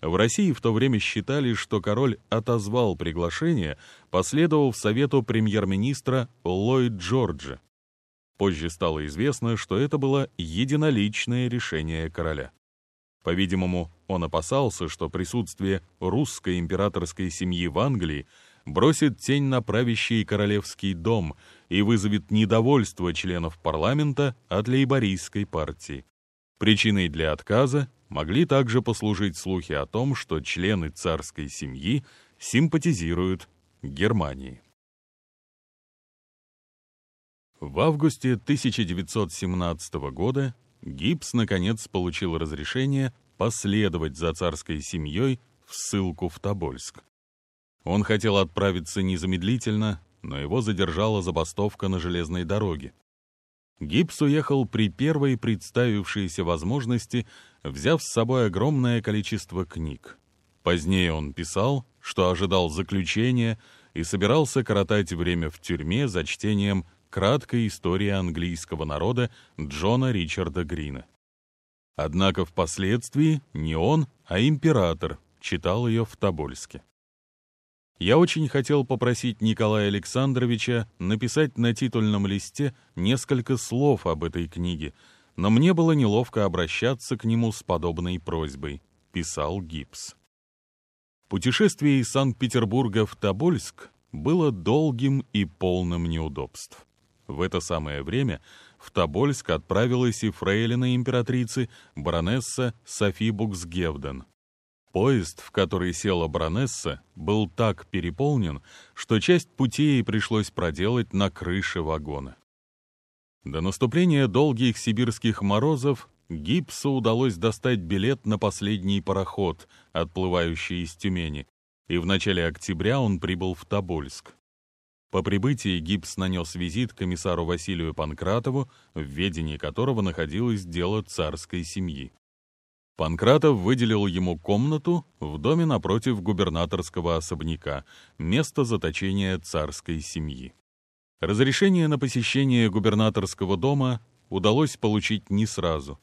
В России в то время считали, что король отозвал приглашение, последовав совету премьер-министра Ллойд Джорджа. Позже стало известно, что это было единоличное решение короля. По-видимому, он опасался, что присутствие русской императорской семьи в Англии бросит тень на правящий королевский дом и вызовет недовольство членов парламента от лейбористской партии. Причиной для отказа могли также послужить слухи о том, что члены царской семьи симпатизируют Германии. В августе 1917 года Гипс наконец получил разрешение последовать за царской семьей в ссылку в Тобольск. Он хотел отправиться незамедлительно, но его задержала забастовка на железной дороге. Гипс уехал при первой представившейся возможности, взяв с собой огромное количество книг. Позднее он писал, что ожидал заключения и собирался коротать время в тюрьме за чтением краткой истории английского народа Джона Ричарда Грина. Однако впоследствии не он, а император читал ее в Тобольске. Я очень хотел попросить Николая Александровича написать на титульном листе несколько слов об этой книге, но мне было неловко обращаться к нему с подобной просьбой, писал Гипс. Путешествие из Санкт-Петербурга в Тобольск было долгим и полным неудобств. В это самое время в Тобольск отправилась и фрейлина императрицы баронесса Софи Буксгевден. Поезд, в который села баронесса, был так переполнен, что часть пути ей пришлось проделать на крыше вагона. До наступления долгих сибирских морозов Гипсу удалось достать билет на последний пароход, отплывающий из Тюмени, и в начале октября он прибыл в Тобольск. По прибытии Гипс нанес визит комиссару Василию Панкратову, в ведении которого находилось дело царской семьи. Панкратов выделил ему комнату в доме напротив губернаторского особняка, место заточения царской семьи. Разрешение на посещение губернаторского дома удалось получить не сразу.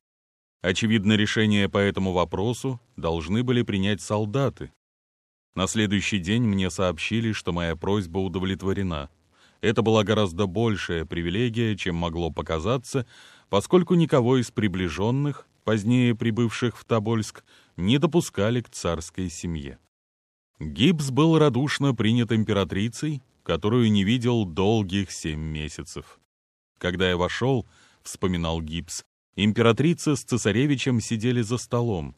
Очевидно, решение по этому вопросу должны были принять солдаты. На следующий день мне сообщили, что моя просьба удовлетворена. Это была гораздо большая привилегия, чем могло показаться, поскольку никого из приближенных позднее прибывших в Тобольск, не допускали к царской семье. Гибс был радушно принят императрицей, которую не видел долгих семь месяцев. Когда я вошел, вспоминал Гибс, императрица с цесаревичем сидели за столом.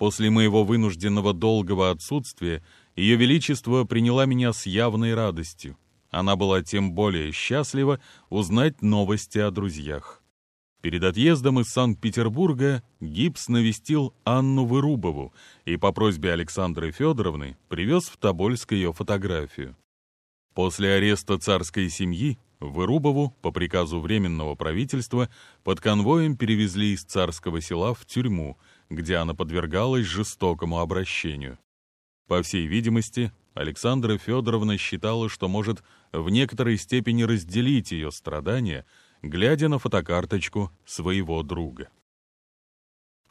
После моего вынужденного долгого отсутствия ее величество приняла меня с явной радостью. Она была тем более счастлива узнать новости о друзьях. Перед отъездом из Санкт-Петербурга Гипс навестил Анну Вырубову и по просьбе Александры Федоровны привез в Тобольск ее фотографию. После ареста царской семьи Вырубову по приказу Временного правительства под конвоем перевезли из царского села в тюрьму, где она подвергалась жестокому обращению. По всей видимости, Александра Федоровна считала, что может в некоторой степени разделить ее страдания – глядя на фотокарточку своего друга.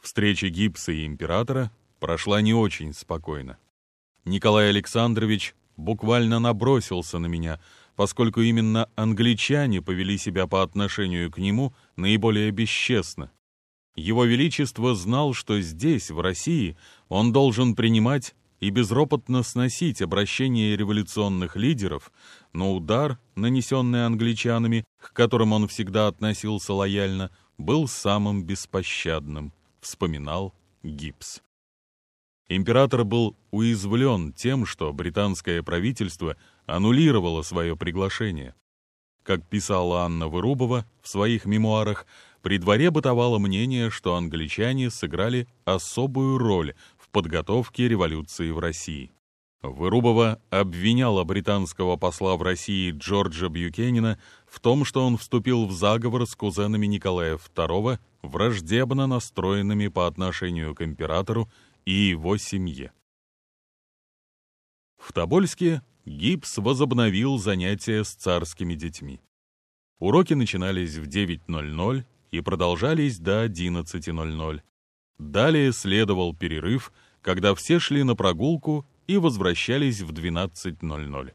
Встреча Гипса и императора прошла не очень спокойно. Николай Александрович буквально набросился на меня, поскольку именно англичане повели себя по отношению к нему наиболее бесчестно. Его Величество знал, что здесь, в России, он должен принимать и безропотно сносить обращение революционных лидеров, но удар, нанесенный англичанами, к которым он всегда относился лояльно, был самым беспощадным, вспоминал Гибс. Император был уязвлен тем, что британское правительство аннулировало свое приглашение. Как писала Анна Вырубова в своих мемуарах, при дворе бытовало мнение, что англичане сыграли особую роль в подготовке революции в России. Вырубова обвиняла британского посла в России Джорджа Бьюкенина в том, что он вступил в заговор с кузенами Николая II, враждебно настроенными по отношению к императору и его семье. В Тобольске Гипс возобновил занятия с царскими детьми. Уроки начинались в 9.00 и продолжались до 11.00. Далее следовал перерыв, когда все шли на прогулку и возвращались в 12.00.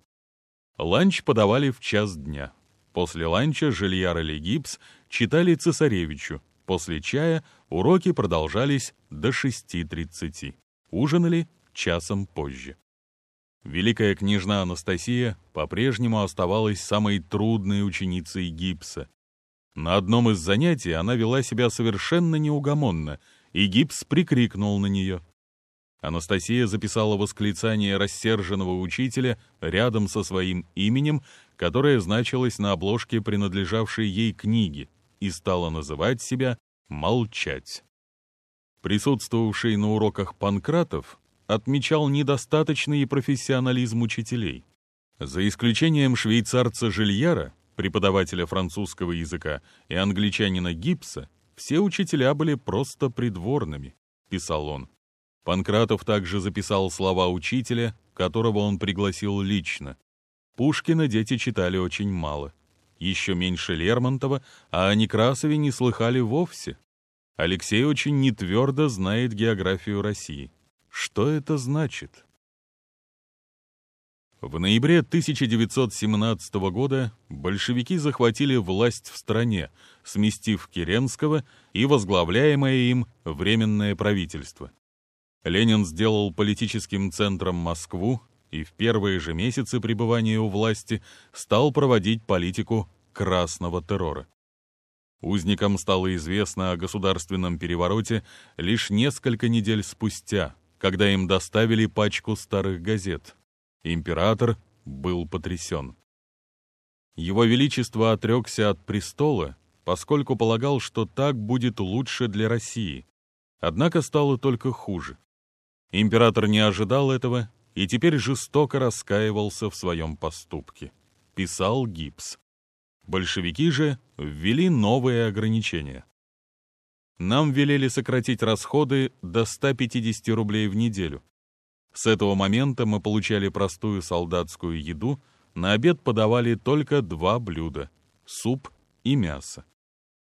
Ланч подавали в час дня. После ланча Жильяр или Гипс читали цесаревичу, после чая уроки продолжались до 6.30. Ужинали часом позже. Великая княжна Анастасия по-прежнему оставалась самой трудной ученицей Гипса. На одном из занятий она вела себя совершенно неугомонно, и Гипс прикрикнул на нее. Анастасия записала восклицание рассерженного учителя рядом со своим именем, которое значилось на обложке принадлежавшей ей книги, и стала называть себя «молчать». Присутствовавший на уроках Панкратов отмечал недостаточный профессионализм учителей. За исключением швейцарца Жильяра, преподавателя французского языка, и англичанина Гипса, все учителя были просто придворными, писал он. Панкратов также записал слова учителя, которого он пригласил лично. Пушкина дети читали очень мало. Еще меньше Лермонтова, а о Некрасове не слыхали вовсе. Алексей очень нетвердо знает географию России. Что это значит? В ноябре 1917 года большевики захватили власть в стране, сместив Керенского и возглавляемое им Временное правительство. Ленин сделал политическим центром Москву и в первые же месяцы пребывания у власти стал проводить политику красного террора. Узникам стало известно о государственном перевороте лишь несколько недель спустя, когда им доставили пачку старых газет. Император был потрясен. Его Величество отрекся от престола, поскольку полагал, что так будет лучше для России. Однако стало только хуже. Император не ожидал этого и теперь жестоко раскаивался в своем поступке. Писал Гипс. Большевики же ввели новые ограничения. Нам велели сократить расходы до 150 рублей в неделю. С этого момента мы получали простую солдатскую еду, на обед подавали только два блюда – суп и мясо.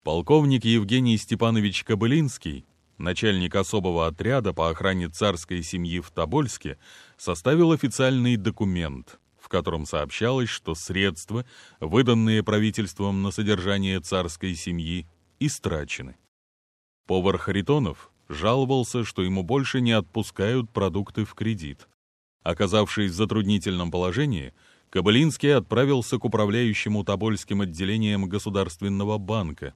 Полковник Евгений Степанович Кобылинский, начальник особого отряда по охране царской семьи в Тобольске, составил официальный документ, в котором сообщалось, что средства, выданные правительством на содержание царской семьи, истрачены. Повар Харитонов жаловался, что ему больше не отпускают продукты в кредит. Оказавшись в затруднительном положении, Кабалинский отправился к управляющему Тобольским отделением Государственного банка.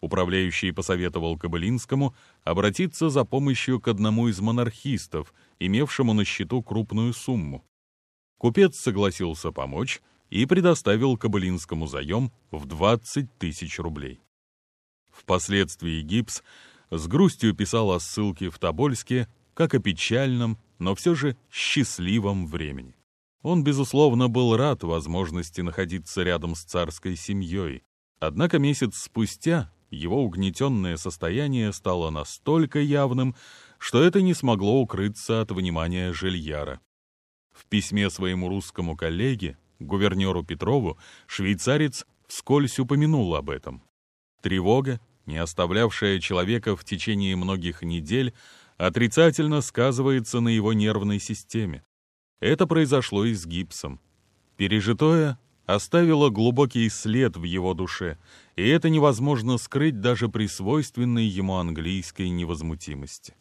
Управляющий посоветовал Кабалинскому обратиться за помощью к одному из монархистов, имевшему на счету крупную сумму. Купец согласился помочь и предоставил Кабалинскому заем в 20 тысяч рублей. Впоследствии Гипс с грустью писал о ссылке в Тобольске как о печальном, но все же счастливом времени. Он, безусловно, был рад возможности находиться рядом с царской семьей. Однако месяц спустя его угнетенное состояние стало настолько явным, что это не смогло укрыться от внимания Жильяра. В письме своему русскому коллеге, гувернеру Петрову, швейцарец вскользь упомянул об этом. Тревога, не оставлявшая человека в течение многих недель, отрицательно сказывается на его нервной системе. Это произошло и с гипсом. Пережитое оставила глубокий след в его душе, и это невозможно скрыть даже при свойственной ему английской невозмутимости.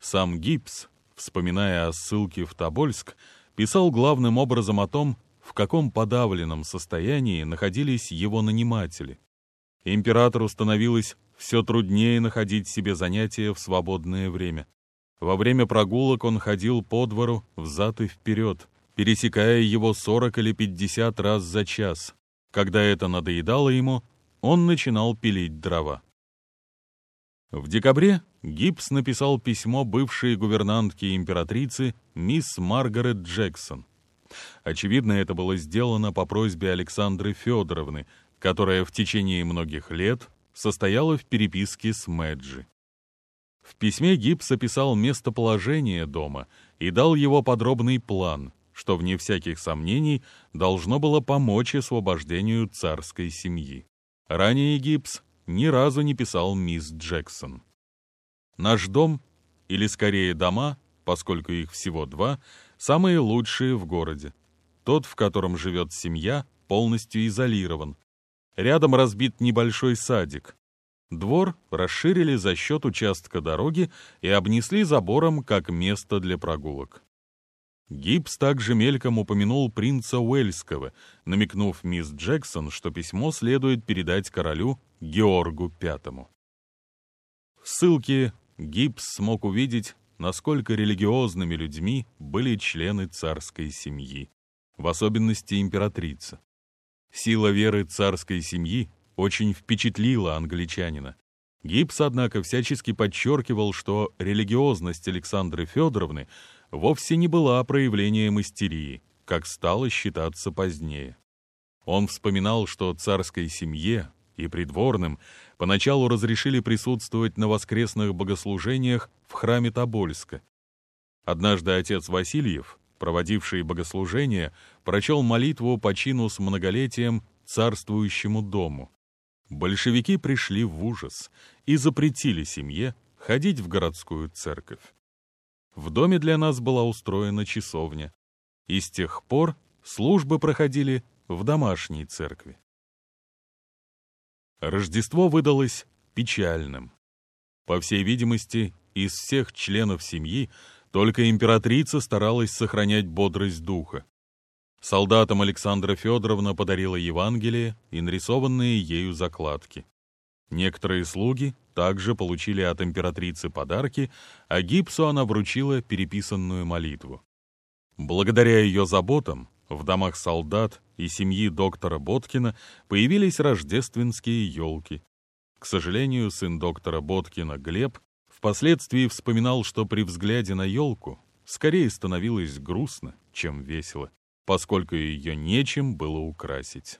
Сам Гибс, вспоминая о ссылке в Тобольск, писал главным образом о том, в каком подавленном состоянии находились его наниматели. Императору становилось все труднее находить себе занятия в свободное время. Во время прогулок он ходил по двору взад и вперед, пересекая его 40 или 50 раз за час. Когда это надоедало ему, он начинал пилить дрова. В декабре Гибс написал письмо бывшей гувернантке императрицы мисс Маргарет Джексон. Очевидно, это было сделано по просьбе Александры Федоровны, которая в течение многих лет состояла в переписке с Мэджи. В письме Гибс описал местоположение дома и дал его подробный план, что, вне всяких сомнений, должно было помочь освобождению царской семьи. Ранее Гибс ни разу не писал мисс Джексон. Наш дом, или скорее дома, поскольку их всего два, самые лучшие в городе. Тот, в котором живет семья, полностью изолирован. Рядом разбит небольшой садик. Двор расширили за счет участка дороги и обнесли забором как место для прогулок. Гибс также мельком упомянул принца Уэльского, намекнув мисс Джексон, что письмо следует передать королю Георгу V. В ссылке Гибс смог увидеть, насколько религиозными людьми были члены царской семьи, в особенности императрица. Сила веры царской семьи очень впечатлила англичанина. Гибс, однако, всячески подчеркивал, что религиозность Александры Федоровны вовсе не была проявлением истерии, как стало считаться позднее. Он вспоминал, что царской семье и придворным поначалу разрешили присутствовать на воскресных богослужениях в храме Тобольска. Однажды отец Васильев, проводивший богослужение, прочел молитву по чину с многолетием царствующему дому. Большевики пришли в ужас и запретили семье ходить в городскую церковь. В доме для нас была устроена часовня, и с тех пор службы проходили в домашней церкви. Рождество выдалось печальным. По всей видимости, из всех членов семьи только императрица старалась сохранять бодрость духа. Солдатам Александра Федоровна подарила Евангелие и нарисованные ею закладки. Некоторые слуги также получили от императрицы подарки, а Гипсу она вручила переписанную молитву. Благодаря ее заботам в домах солдат и семьи доктора Боткина появились рождественские елки. К сожалению, сын доктора Боткина, Глеб, впоследствии вспоминал, что при взгляде на елку скорее становилось грустно, чем весело, поскольку ее нечем было украсить.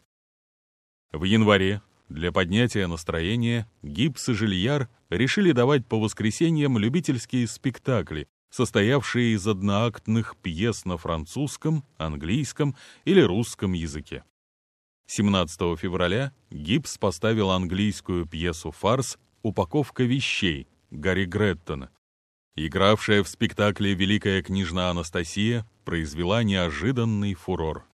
В январе для поднятия настроения Гипс и Жильяр решили давать по воскресеньям любительские спектакли, состоявшие из одноактных пьес на французском, английском или русском языке. 17 февраля Гипс поставил английскую пьесу «Фарс. Упаковка вещей» Гарри Греттона. Игравшая в спектакле «Великая княжна Анастасия» произвела неожиданный фурор.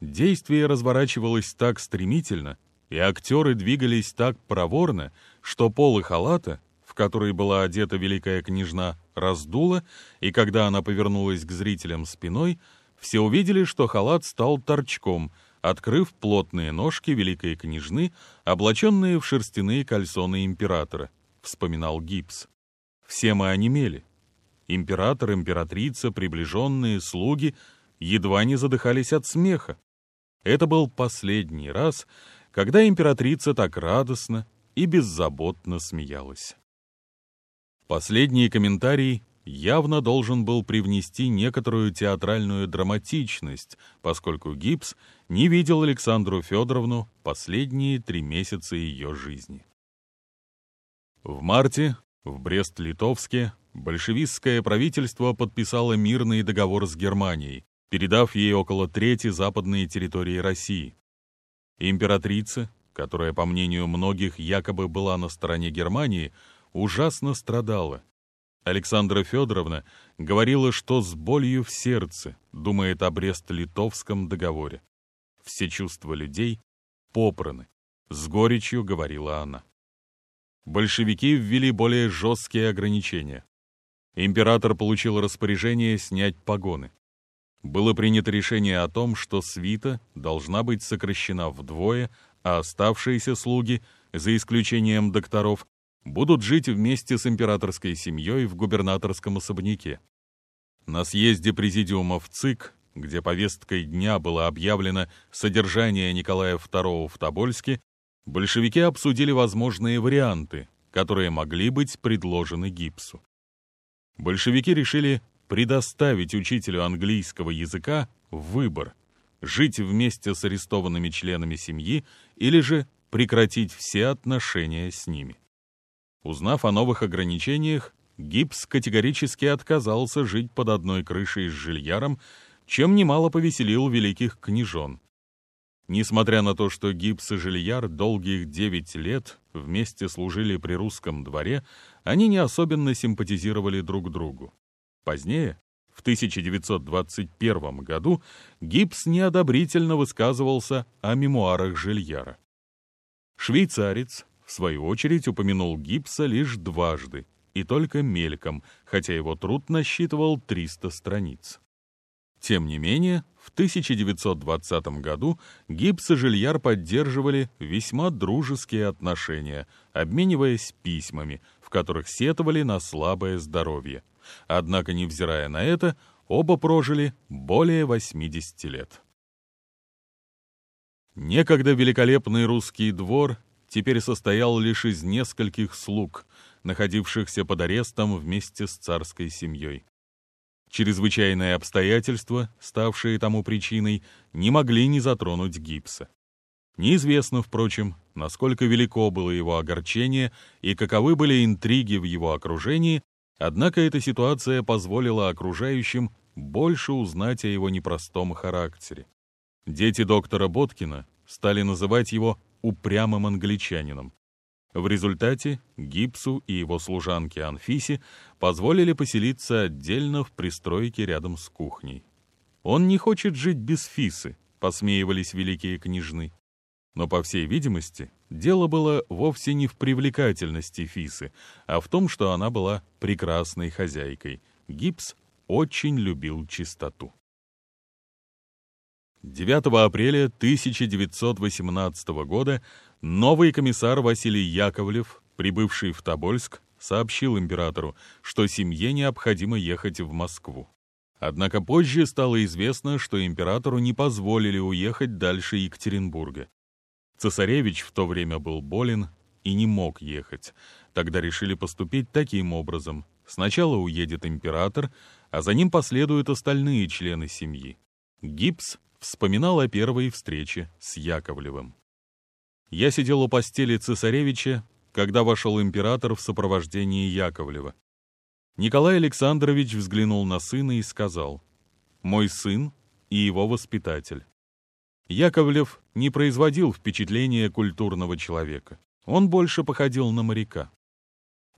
Действие разворачивалось так стремительно, и актеры двигались так проворно, что полы халата, в который была одета великая княжна, раздуло, и когда она повернулась к зрителям спиной, все увидели, что халат стал торчком, открыв плотные ножки великой княжны, облаченные в шерстяные кальсоны императора, вспоминал Гипс. Все мы онемели. Император, императрица, приближенные, слуги едва не задыхались от смеха. Это был последний раз, когда императрица так радостно и беззаботно смеялась. Последний комментарий явно должен был привнести некоторую театральную драматичность, поскольку Гипс не видел Александру Федоровну последние три месяца ее жизни. В марте в Брест-Литовске большевистское правительство подписало мирный договор с Германией, передав ей около трети западной территории России. Императрица, которая, по мнению многих, якобы была на стороне Германии, ужасно страдала. Александра Федоровна говорила, что с болью в сердце думает о Брест-Литовском договоре. Все чувства людей, попраны, с горечью говорила она. Большевики ввели более жесткие ограничения. Император получил распоряжение снять погоны. Было принято решение о том, что свита должна быть сокращена вдвое, а оставшиеся слуги, за исключением докторов, будут жить вместе с императорской семьей в губернаторском особняке. На съезде президиума в ЦИК, где повесткой дня было объявлено содержание Николая II в Тобольске, большевики обсудили возможные варианты, которые могли быть предложены гипсу. Большевики решили предоставить учителю английского языка выбор – жить вместе с арестованными членами семьи или же прекратить все отношения с ними. Узнав о новых ограничениях, Гипс категорически отказался жить под одной крышей с Жильяром, чем немало повеселил великих княжон. Несмотря на то, что Гипс и Жильяр долгих девять лет вместе служили при русском дворе, они не особенно симпатизировали друг другу. Позднее, в 1921 году, Гипс неодобрительно высказывался о мемуарах Жильяра. Швейцарец, в свою очередь, упомянул Гипса лишь дважды, и только мельком, хотя его труд насчитывал 300 страниц. Тем не менее, в 1920 году Гипс и Жильяр поддерживали весьма дружеские отношения, обмениваясь письмами, в которых сетовали на слабое здоровье. Однако, невзирая на это, оба прожили более 80 лет. Некогда великолепный русский двор теперь состоял лишь из нескольких слуг, находившихся под арестом вместе с царской семьей. Чрезвычайные обстоятельства, ставшие тому причиной, не могли не затронуть гипса. Неизвестно, впрочем, насколько велико было его огорчение и каковы были интриги в его окружении, однако эта ситуация позволила окружающим больше узнать о его непростом характере. Дети доктора Боткина стали называть его упрямым англичанином. В результате Гипсу и его служанке Анфисе позволили поселиться отдельно в пристройке рядом с кухней. «Он не хочет жить без Фисы», — посмеивались великие княжны. Но, по всей видимости, дело было вовсе не в привлекательности Фисы, а в том, что она была прекрасной хозяйкой. Гипс очень любил чистоту. 9 апреля 1918 года новый комиссар Василий Яковлев, прибывший в Тобольск, сообщил императору, что семье необходимо ехать в Москву. Однако позже стало известно, что императору не позволили уехать дальше Екатеринбурга. Цесаревич в то время был болен и не мог ехать. Тогда решили поступить таким образом. Сначала уедет император, а за ним последуют остальные члены семьи. Гипс вспоминал о первой встрече с Яковлевым. Я сидел у постели цесаревича, когда вошел император в сопровождении Яковлева. Николай Александрович взглянул на сына и сказал, «Мой сын и его воспитатель». Яковлев не производил впечатления культурного человека. Он больше походил на моряка.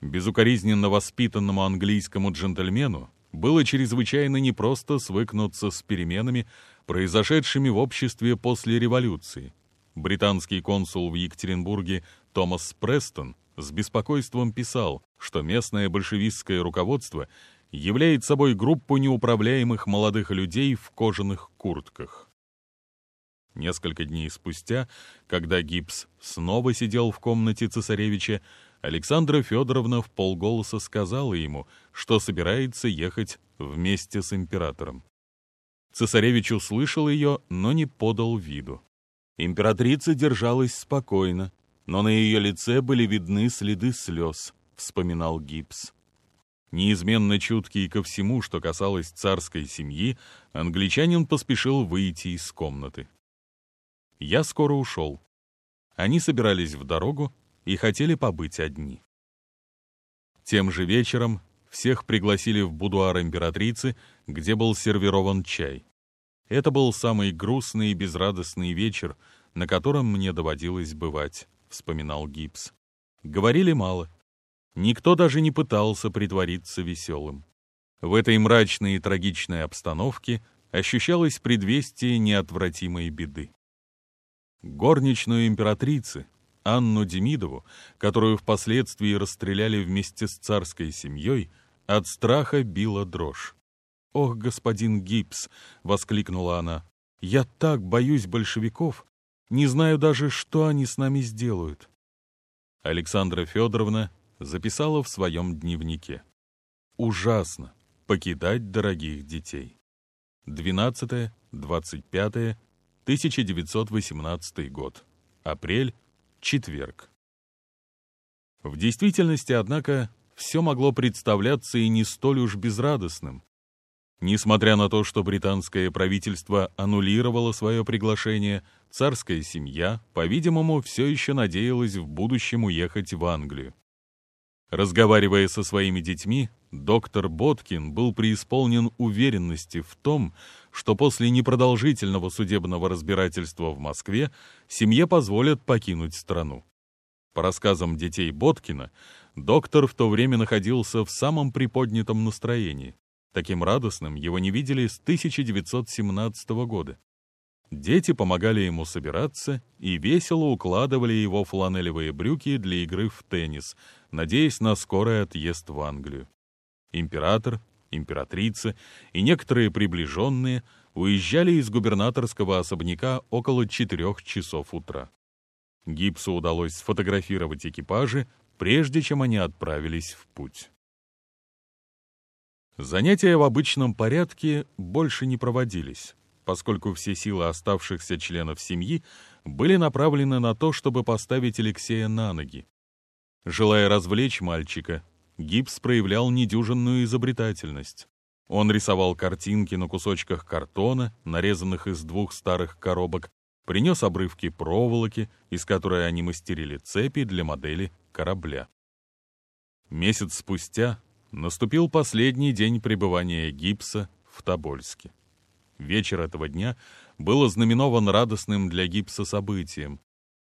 Безукоризненно воспитанному английскому джентльмену было чрезвычайно непросто свыкнуться с переменами, произошедшими в обществе после революции. Британский консул в Екатеринбурге Томас Престон с беспокойством писал, что местное большевистское руководство является собой группу неуправляемых молодых людей в кожаных куртках. Несколько дней спустя, когда Гипс снова сидел в комнате цесаревича, Александра Федоровна в полголоса сказала ему, что собирается ехать вместе с императором. Цесаревич услышал ее, но не подал виду. Императрица держалась спокойно, но на ее лице были видны следы слез, вспоминал Гипс. Неизменно чуткий ко всему, что касалось царской семьи, англичанин поспешил выйти из комнаты. Я скоро ушел. Они собирались в дорогу и хотели побыть одни. Тем же вечером всех пригласили в будуар императрицы, где был сервирован чай. Это был самый грустный и безрадостный вечер, на котором мне доводилось бывать, вспоминал Гипс. Говорили мало. Никто даже не пытался притвориться веселым. В этой мрачной и трагичной обстановке ощущалось предвестие неотвратимой беды. горничную императрицы, Анну Демидову, которую впоследствии расстреляли вместе с царской семьей, от страха била дрожь. «Ох, господин Гипс!» — воскликнула она. «Я так боюсь большевиков! Не знаю даже, что они с нами сделают!» Александра Федоровна записала в своем дневнике. «Ужасно покидать дорогих детей». 12-25 1918 год. Апрель, четверг. В действительности, однако, все могло представляться и не столь уж безрадостным. Несмотря на то, что британское правительство аннулировало свое приглашение, царская семья, по-видимому, все еще надеялась в будущем уехать в Англию. Разговаривая со своими детьми, доктор Боткин был преисполнен уверенности в том, что после непродолжительного судебного разбирательства в Москве семье позволят покинуть страну. По рассказам детей Боткина, доктор в то время находился в самом приподнятом настроении. Таким радостным его не видели с 1917 года. Дети помогали ему собираться и весело укладывали его фланелевые брюки для игры в теннис, надеясь на скорый отъезд в Англию. Император, императрица и некоторые приближенные уезжали из губернаторского особняка около четырех часов утра. Гипсу удалось сфотографировать экипажи, прежде чем они отправились в путь. Занятия в обычном порядке больше не проводились поскольку все силы оставшихся членов семьи были направлены на то, чтобы поставить Алексея на ноги. Желая развлечь мальчика, Гипс проявлял недюжинную изобретательность. Он рисовал картинки на кусочках картона, нарезанных из двух старых коробок, принес обрывки проволоки, из которой они мастерили цепи для модели корабля. Месяц спустя наступил последний день пребывания Гипса в Тобольске. Вечер этого дня был ознаменован радостным для гипса событием.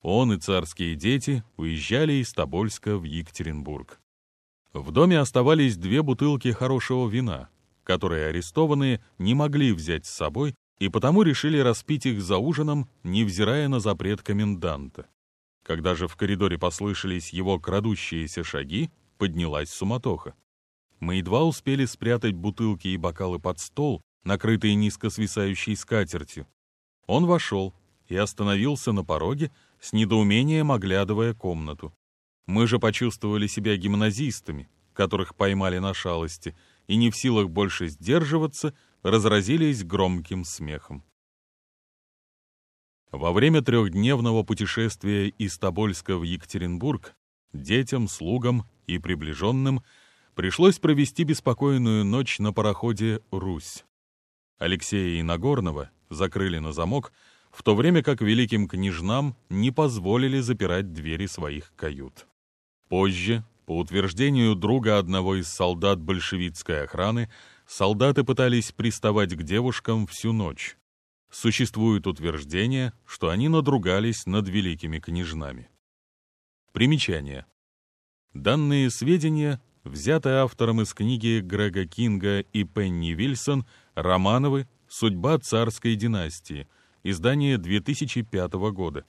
Он и царские дети уезжали из Тобольска в Екатеринбург. В доме оставались две бутылки хорошего вина, которые арестованные не могли взять с собой и потому решили распить их за ужином, невзирая на запрет коменданта. Когда же в коридоре послышались его крадущиеся шаги, поднялась суматоха. Мы едва успели спрятать бутылки и бокалы под стол, накрытые низко свисающей скатертью. Он вошел и остановился на пороге, с недоумением оглядывая комнату. Мы же почувствовали себя гимназистами, которых поймали на шалости, и не в силах больше сдерживаться, разразились громким смехом. Во время трехдневного путешествия из Тобольска в Екатеринбург детям, слугам и приближенным пришлось провести беспокойную ночь на пароходе «Русь». Алексея и Нагорного закрыли на замок, в то время как великим княжнам не позволили запирать двери своих кают. Позже, по утверждению друга одного из солдат большевистской охраны, солдаты пытались приставать к девушкам всю ночь. Существует утверждение, что они надругались над великими княжнами. Примечание. Данные сведения взяты автором из книги Грега Кинга и Пенни Вильсон Романовы «Судьба царской династии», издание 2005 года.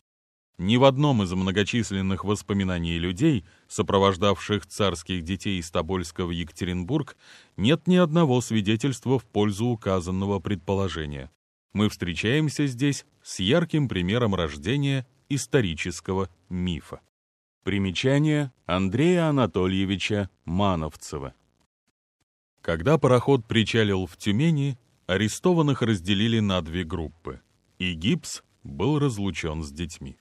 Ни в одном из многочисленных воспоминаний людей, сопровождавших царских детей из Тобольска в Екатеринбург, нет ни одного свидетельства в пользу указанного предположения. Мы встречаемся здесь с ярким примером рождения исторического мифа. Примечание Андрея Анатольевича Мановцева. Когда пароход причалил в Тюмени, арестованных разделили на две группы, и Гипс был разлучен с детьми.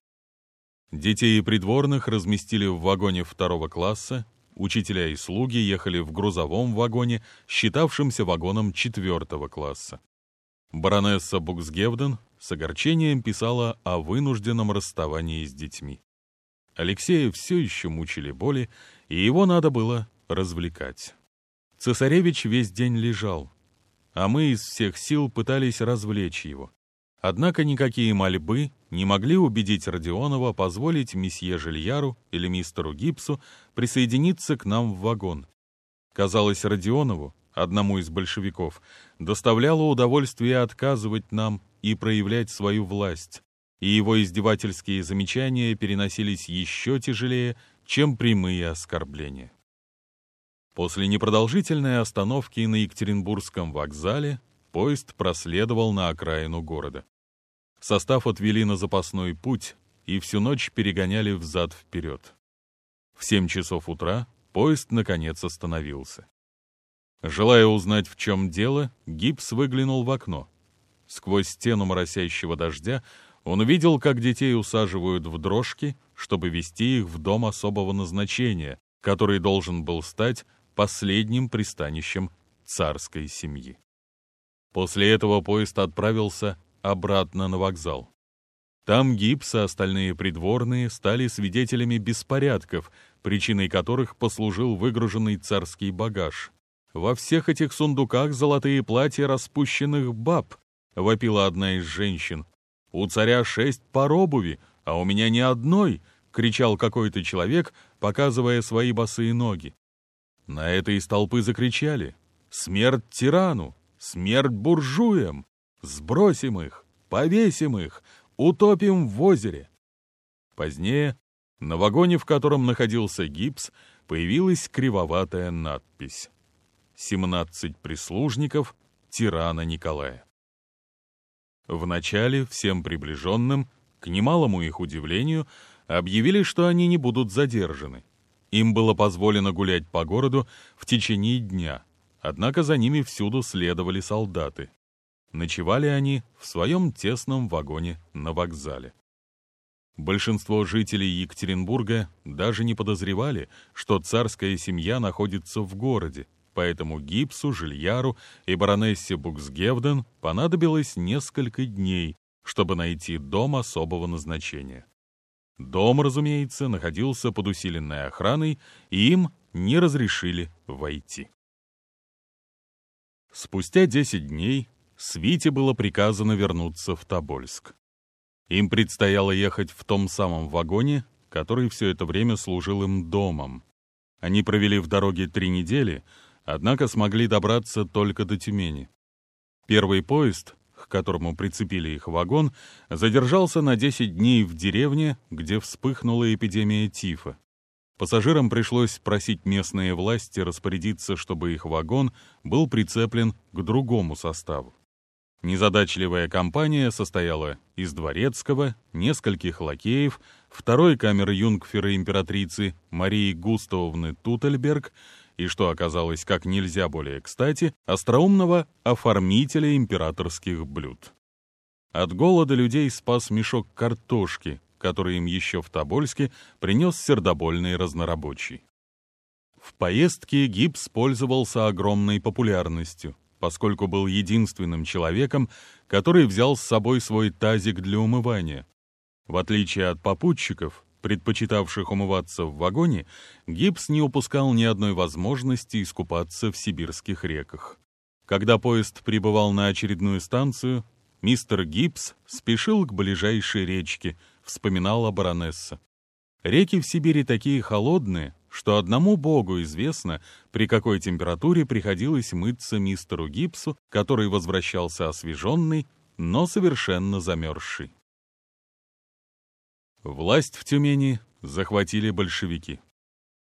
Детей и придворных разместили в вагоне второго класса, учителя и слуги ехали в грузовом вагоне, считавшемся вагоном четвертого класса. Баронесса Буксгевден с огорчением писала о вынужденном расставании с детьми. Алексея все еще мучили боли, и его надо было развлекать. Цесаревич весь день лежал, а мы из всех сил пытались развлечь его. Однако никакие мольбы не могли убедить Родионова позволить месье Жильяру или мистеру Гипсу присоединиться к нам в вагон. Казалось, Родионову, одному из большевиков, доставляло удовольствие отказывать нам и проявлять свою власть. и его издевательские замечания переносились еще тяжелее, чем прямые оскорбления. После непродолжительной остановки на Екатеринбургском вокзале поезд проследовал на окраину города. Состав отвели на запасной путь и всю ночь перегоняли взад-вперед. В семь часов утра поезд наконец остановился. Желая узнать, в чем дело, Гипс выглянул в окно. Сквозь стену моросящего дождя он увидел, как детей усаживают в дрожки, чтобы вести их в дом особого назначения, который должен был стать последним пристанищем царской семьи. После этого поезд отправился обратно на вокзал. Там Гипс и остальные придворные стали свидетелями беспорядков, причиной которых послужил выгруженный царский багаж. Во всех этих сундуках золотые платья распущенных баб, вопила одна из женщин. «У царя шесть пар обуви, а у меня ни одной!» — кричал какой-то человек, показывая свои босые ноги. На это из толпы закричали «Смерть тирану! Смерть буржуям! Сбросим их! Повесим их! Утопим в озере!» Позднее на вагоне, в котором находился гипс, появилась кривоватая надпись «17 прислужников тирана Николая». Вначале всем приближенным, к немалому их удивлению, объявили, что они не будут задержаны. Им было позволено гулять по городу в течение дня, однако за ними всюду следовали солдаты. Ночевали они в своем тесном вагоне на вокзале. Большинство жителей Екатеринбурга даже не подозревали, что царская семья находится в городе, поэтому Гипсу, Жильяру и баронессе Буксгевден понадобилось несколько дней, чтобы найти дом особого назначения. Дом, разумеется, находился под усиленной охраной, и им не разрешили войти. Спустя 10 дней Свите было приказано вернуться в Тобольск. Им предстояло ехать в том самом вагоне, который все это время служил им домом. Они провели в дороге три недели, однако смогли добраться только до Тюмени. Первый поезд, к которому прицепили их вагон, задержался на 10 дней в деревне, где вспыхнула эпидемия тифа. Пассажирам пришлось просить местные власти распорядиться, чтобы их вагон был прицеплен к другому составу. Незадачливая компания состояла из дворецкого, нескольких лакеев, второй камеры юнгфера императрицы Марии Густавовны Тутельберг и, что оказалось как нельзя более кстати, остроумного оформителя императорских блюд. От голода людей спас мешок картошки, который им еще в Тобольске принес сердобольный разнорабочий. В поездке Гипс пользовался огромной популярностью, поскольку был единственным человеком, который взял с собой свой тазик для умывания. В отличие от попутчиков, предпочитавших умываться в вагоне, Гипс не упускал ни одной возможности искупаться в сибирских реках. Когда поезд прибывал на очередную станцию, мистер Гипс спешил к ближайшей речке, вспоминала баронесса. Реки в Сибири такие холодные, что одному богу известно, при какой температуре приходилось мыться мистеру Гипсу, который возвращался освеженный, но совершенно замерзший. Власть в Тюмени захватили большевики.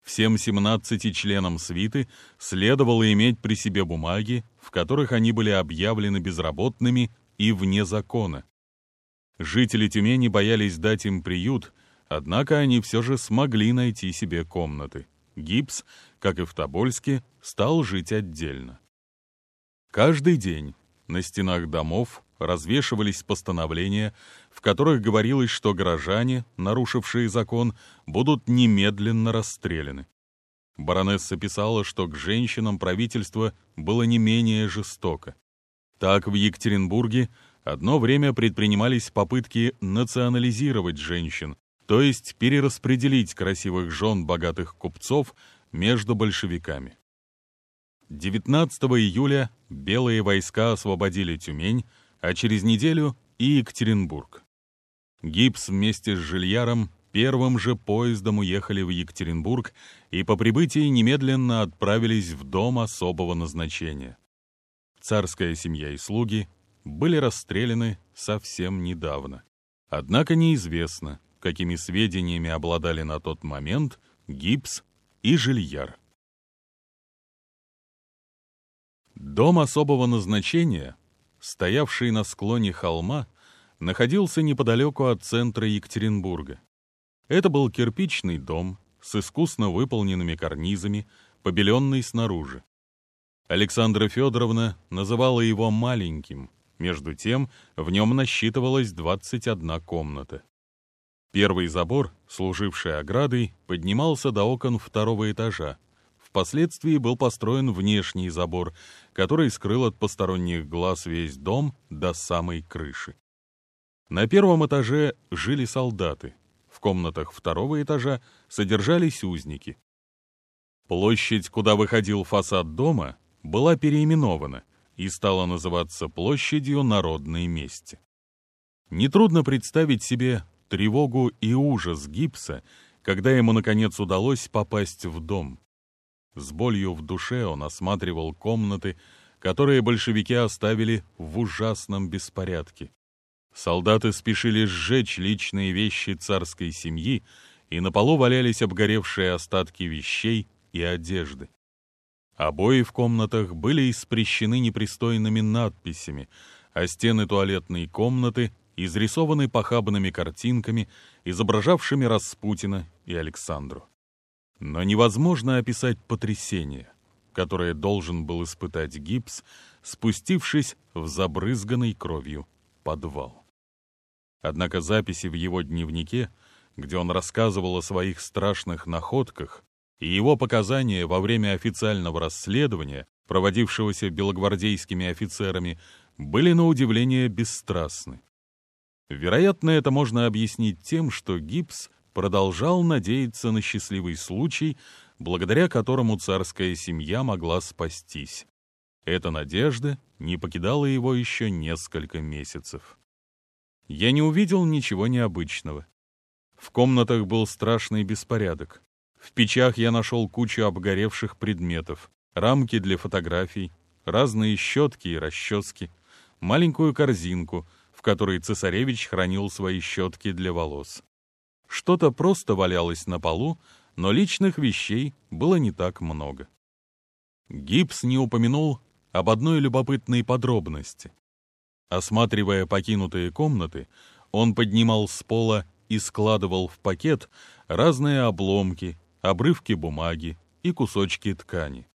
Всем 17 членам свиты следовало иметь при себе бумаги, в которых они были объявлены безработными и вне закона. Жители Тюмени боялись дать им приют, однако они все же смогли найти себе комнаты. Гипс, как и в Тобольске, стал жить отдельно. Каждый день на стенах домов развешивались постановления, в которых говорилось, что горожане, нарушившие закон, будут немедленно расстреляны. Баронесса писала, что к женщинам правительство было не менее жестоко. Так в Екатеринбурге одно время предпринимались попытки национализировать женщин, то есть перераспределить красивых жен богатых купцов между большевиками. 19 июля белые войска освободили Тюмень, а через неделю и Екатеринбург. Гипс вместе с Жильяром первым же поездом уехали в Екатеринбург и по прибытии немедленно отправились в дом особого назначения. Царская семья и слуги были расстреляны совсем недавно. Однако неизвестно, какими сведениями обладали на тот момент Гипс и Жильяр. Дом особого назначения, стоявший на склоне холма, находился неподалеку от центра Екатеринбурга. Это был кирпичный дом с искусно выполненными карнизами, побеленный снаружи. Александра Федоровна называла его «маленьким», между тем в нем насчитывалось 21 комната. Первый забор, служивший оградой, поднимался до окон второго этажа. Впоследствии был построен внешний забор, который скрыл от посторонних глаз весь дом до самой крыши. На первом этаже жили солдаты, в комнатах второго этажа содержались узники. Площадь, куда выходил фасад дома, была переименована и стала называться площадью Народной мести. Нетрудно представить себе тревогу и ужас Гипса, когда ему, наконец, удалось попасть в дом. С болью в душе он осматривал комнаты, которые большевики оставили в ужасном беспорядке. Солдаты спешили сжечь личные вещи царской семьи, и на полу валялись обгоревшие остатки вещей и одежды. Обои в комнатах были испрещены непристойными надписями, а стены туалетной комнаты изрисованы похабными картинками, изображавшими Распутина и Александру. Но невозможно описать потрясение, которое должен был испытать гипс, спустившись в забрызганный кровью подвал. Однако записи в его дневнике, где он рассказывал о своих страшных находках, и его показания во время официального расследования, проводившегося белогвардейскими офицерами, были на удивление бесстрастны. Вероятно, это можно объяснить тем, что Гипс продолжал надеяться на счастливый случай, благодаря которому царская семья могла спастись. Эта надежда не покидала его еще несколько месяцев. Я не увидел ничего необычного. В комнатах был страшный беспорядок. В печах я нашел кучу обгоревших предметов, рамки для фотографий, разные щетки и расчески, маленькую корзинку, в которой цесаревич хранил свои щетки для волос. Что-то просто валялось на полу, но личных вещей было не так много. Гипс не упомянул об одной любопытной подробности. Осматривая покинутые комнаты, он поднимал с пола и складывал в пакет разные обломки, обрывки бумаги и кусочки ткани.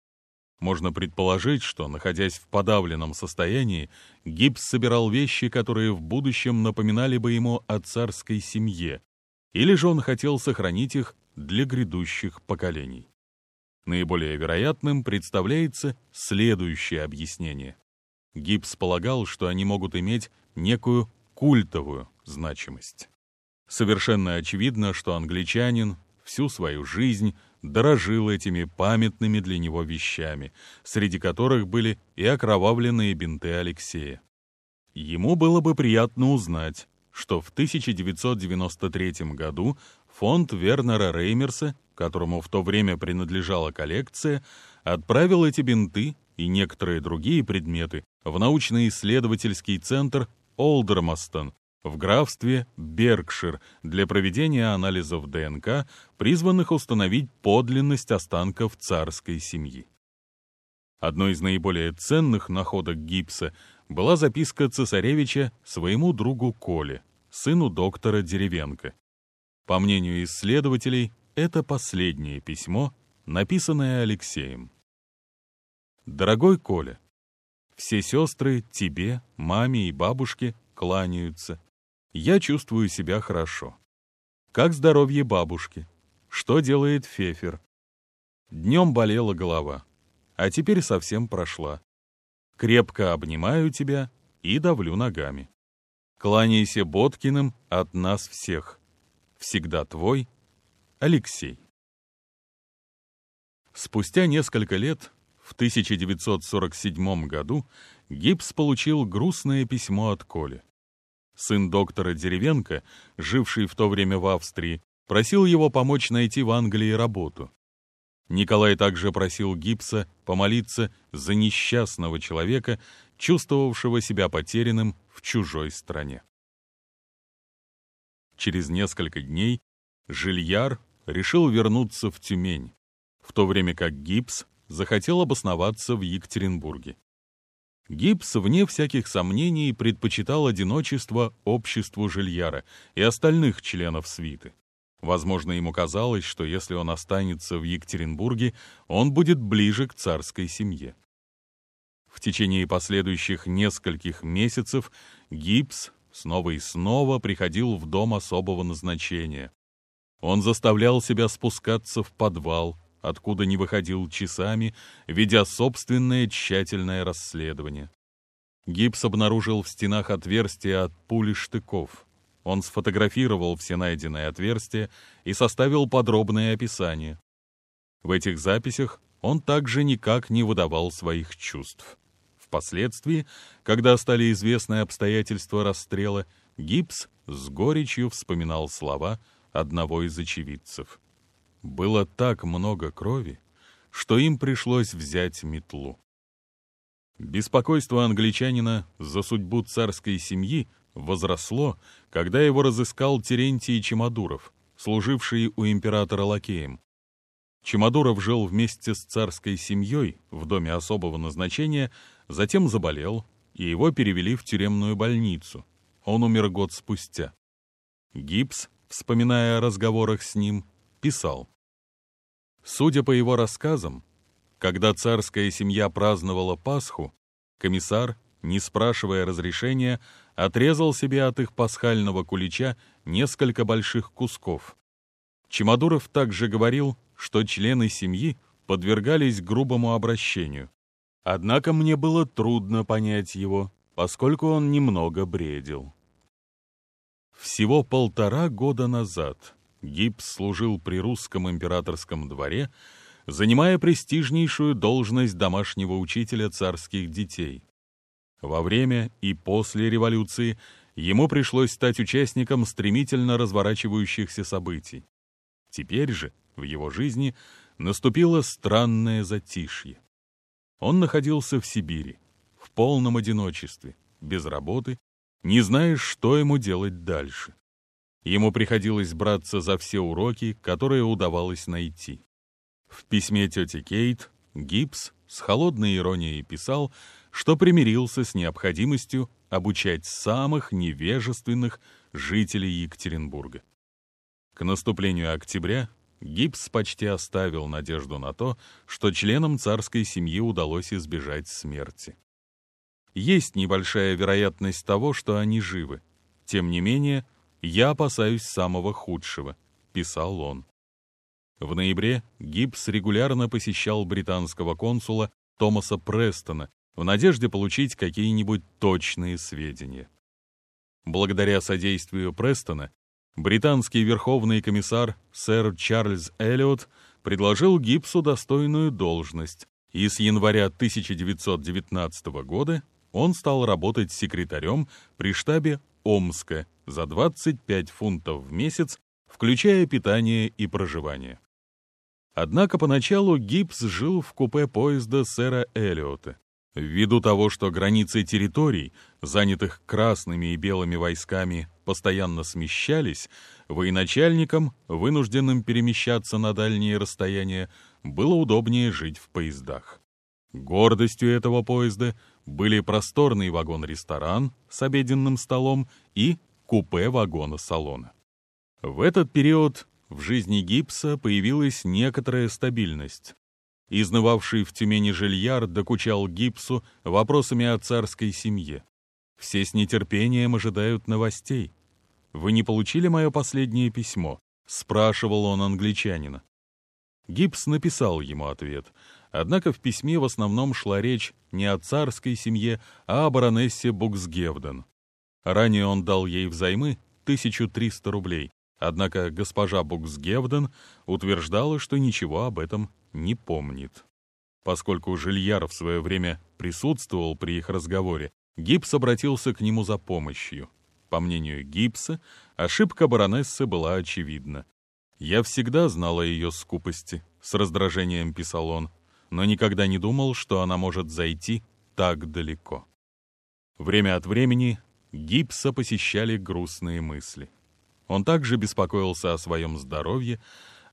Можно предположить, что, находясь в подавленном состоянии, Гибс собирал вещи, которые в будущем напоминали бы ему о царской семье, или же он хотел сохранить их для грядущих поколений. Наиболее вероятным представляется следующее объяснение. Гибс полагал, что они могут иметь некую культовую значимость. Совершенно очевидно, что англичанин всю свою жизнь дорожил этими памятными для него вещами, среди которых были и окровавленные бинты Алексея. Ему было бы приятно узнать, что в 1993 году фонд Вернера Реймерса, которому в то время принадлежала коллекция, отправил эти бинты и некоторые другие предметы в научно-исследовательский центр Олдермастон в графстве Беркшир для проведения анализов ДНК, призванных установить подлинность останков царской семьи. Одной из наиболее ценных находок гипса была записка цесаревича своему другу Коле, сыну доктора Деревенко. По мнению исследователей, это последнее письмо, написанное Алексеем. «Дорогой Коля, все сестры тебе, маме и бабушке кланяются. Я чувствую себя хорошо. Как здоровье бабушки? Что делает Фефер? Днем болела голова, а теперь совсем прошла. Крепко обнимаю тебя и давлю ногами. Кланяйся Боткиным от нас всех. Всегда твой Алексей. Спустя несколько лет, в 1947 году, Гибс получил грустное письмо от Коли сын доктора Деревенко, живший в то время в Австрии, просил его помочь найти в Англии работу. Николай также просил Гипса помолиться за несчастного человека, чувствовавшего себя потерянным в чужой стране. через несколько дней Жильяр решил вернуться в Тюмень, в то время как Гипс захотел обосноваться в Екатеринбурге. Гипс, вне всяких сомнений, предпочитал одиночество обществу Жильяра и остальных членов свиты. Возможно, ему казалось, что если он останется в Екатеринбурге, он будет ближе к царской семье. В течение последующих нескольких месяцев Гипс снова и снова приходил в дом особого назначения. Он заставлял себя спускаться в подвал, откуда не выходил часами, ведя собственное тщательное расследование. Гипс обнаружил в стенах отверстия от пули штыков. Он сфотографировал все найденные отверстия и составил подробное описание. В этих записях он также никак не выдавал своих чувств. Впоследствии, когда стали известны обстоятельства расстрела, Гипс с горечью вспоминал слова одного из очевидцев. Было так много крови, что им пришлось взять метлу. Беспокойство англичанина за судьбу царской семьи возросло, когда его разыскал Терентий Чемодуров, служивший у императора лакеем. Чемодуров жил вместе с царской семьей в доме особого назначения, затем заболел, и его перевели в тюремную больницу. Он умер год спустя. Гипс, вспоминая о разговорах с ним, писал. Судя по его рассказам, когда царская семья праздновала Пасху, комиссар, не спрашивая разрешения, отрезал себе от их пасхального кулича несколько больших кусков. Чемодуров также говорил, что члены семьи подвергались грубому обращению. Однако мне было трудно понять его, поскольку он немного бредил. Всего полтора года назад Гипс служил при русском императорском дворе, занимая престижнейшую должность домашнего учителя царских детей. Во время и после революции ему пришлось стать участником стремительно разворачивающихся событий. Теперь же в его жизни наступило странное затишье. Он находился в Сибири, в полном одиночестве, без работы, не зная, что ему делать дальше. Ему приходилось браться за все уроки, которые удавалось найти. В письме тети Кейт Гибс с холодной иронией писал, что примирился с необходимостью обучать самых невежественных жителей Екатеринбурга. К наступлению октября Гибс почти оставил надежду на то, что членам царской семьи удалось избежать смерти. Есть небольшая вероятность того, что они живы. Тем не менее, «Я опасаюсь самого худшего», — писал он. В ноябре Гибс регулярно посещал британского консула Томаса Престона в надежде получить какие-нибудь точные сведения. Благодаря содействию Престона, британский верховный комиссар сэр Чарльз Эллиот предложил Гибсу достойную должность, и с января 1919 года он стал работать секретарем при штабе Омска за 25 фунтов в месяц, включая питание и проживание. Однако поначалу Гибс жил в купе поезда сэра Эллиота. Ввиду того, что границы территорий, занятых красными и белыми войсками, постоянно смещались, военачальникам, вынужденным перемещаться на дальние расстояния, было удобнее жить в поездах. Гордостью этого поезда были просторный вагон-ресторан с обеденным столом и купе вагона-салона. В этот период в жизни Гипса появилась некоторая стабильность. Изнывавший в Тюмени жильяр докучал Гипсу вопросами о царской семье. Все с нетерпением ожидают новостей. «Вы не получили мое последнее письмо?» — спрашивал он англичанина. Гипс написал ему ответ, однако в письме в основном шла речь не о царской семье, а о баронессе Буксгевден. Ранее он дал ей взаймы 1300 рублей, однако госпожа Буксгевден утверждала, что ничего об этом не помнит. Поскольку Жильяр в свое время присутствовал при их разговоре, Гипс обратился к нему за помощью. По мнению Гипса, ошибка баронессы была очевидна. «Я всегда знала о ее скупости», — с раздражением писал он, но никогда не думал, что она может зайти так далеко. Время от времени Гипса посещали грустные мысли. Он также беспокоился о своем здоровье,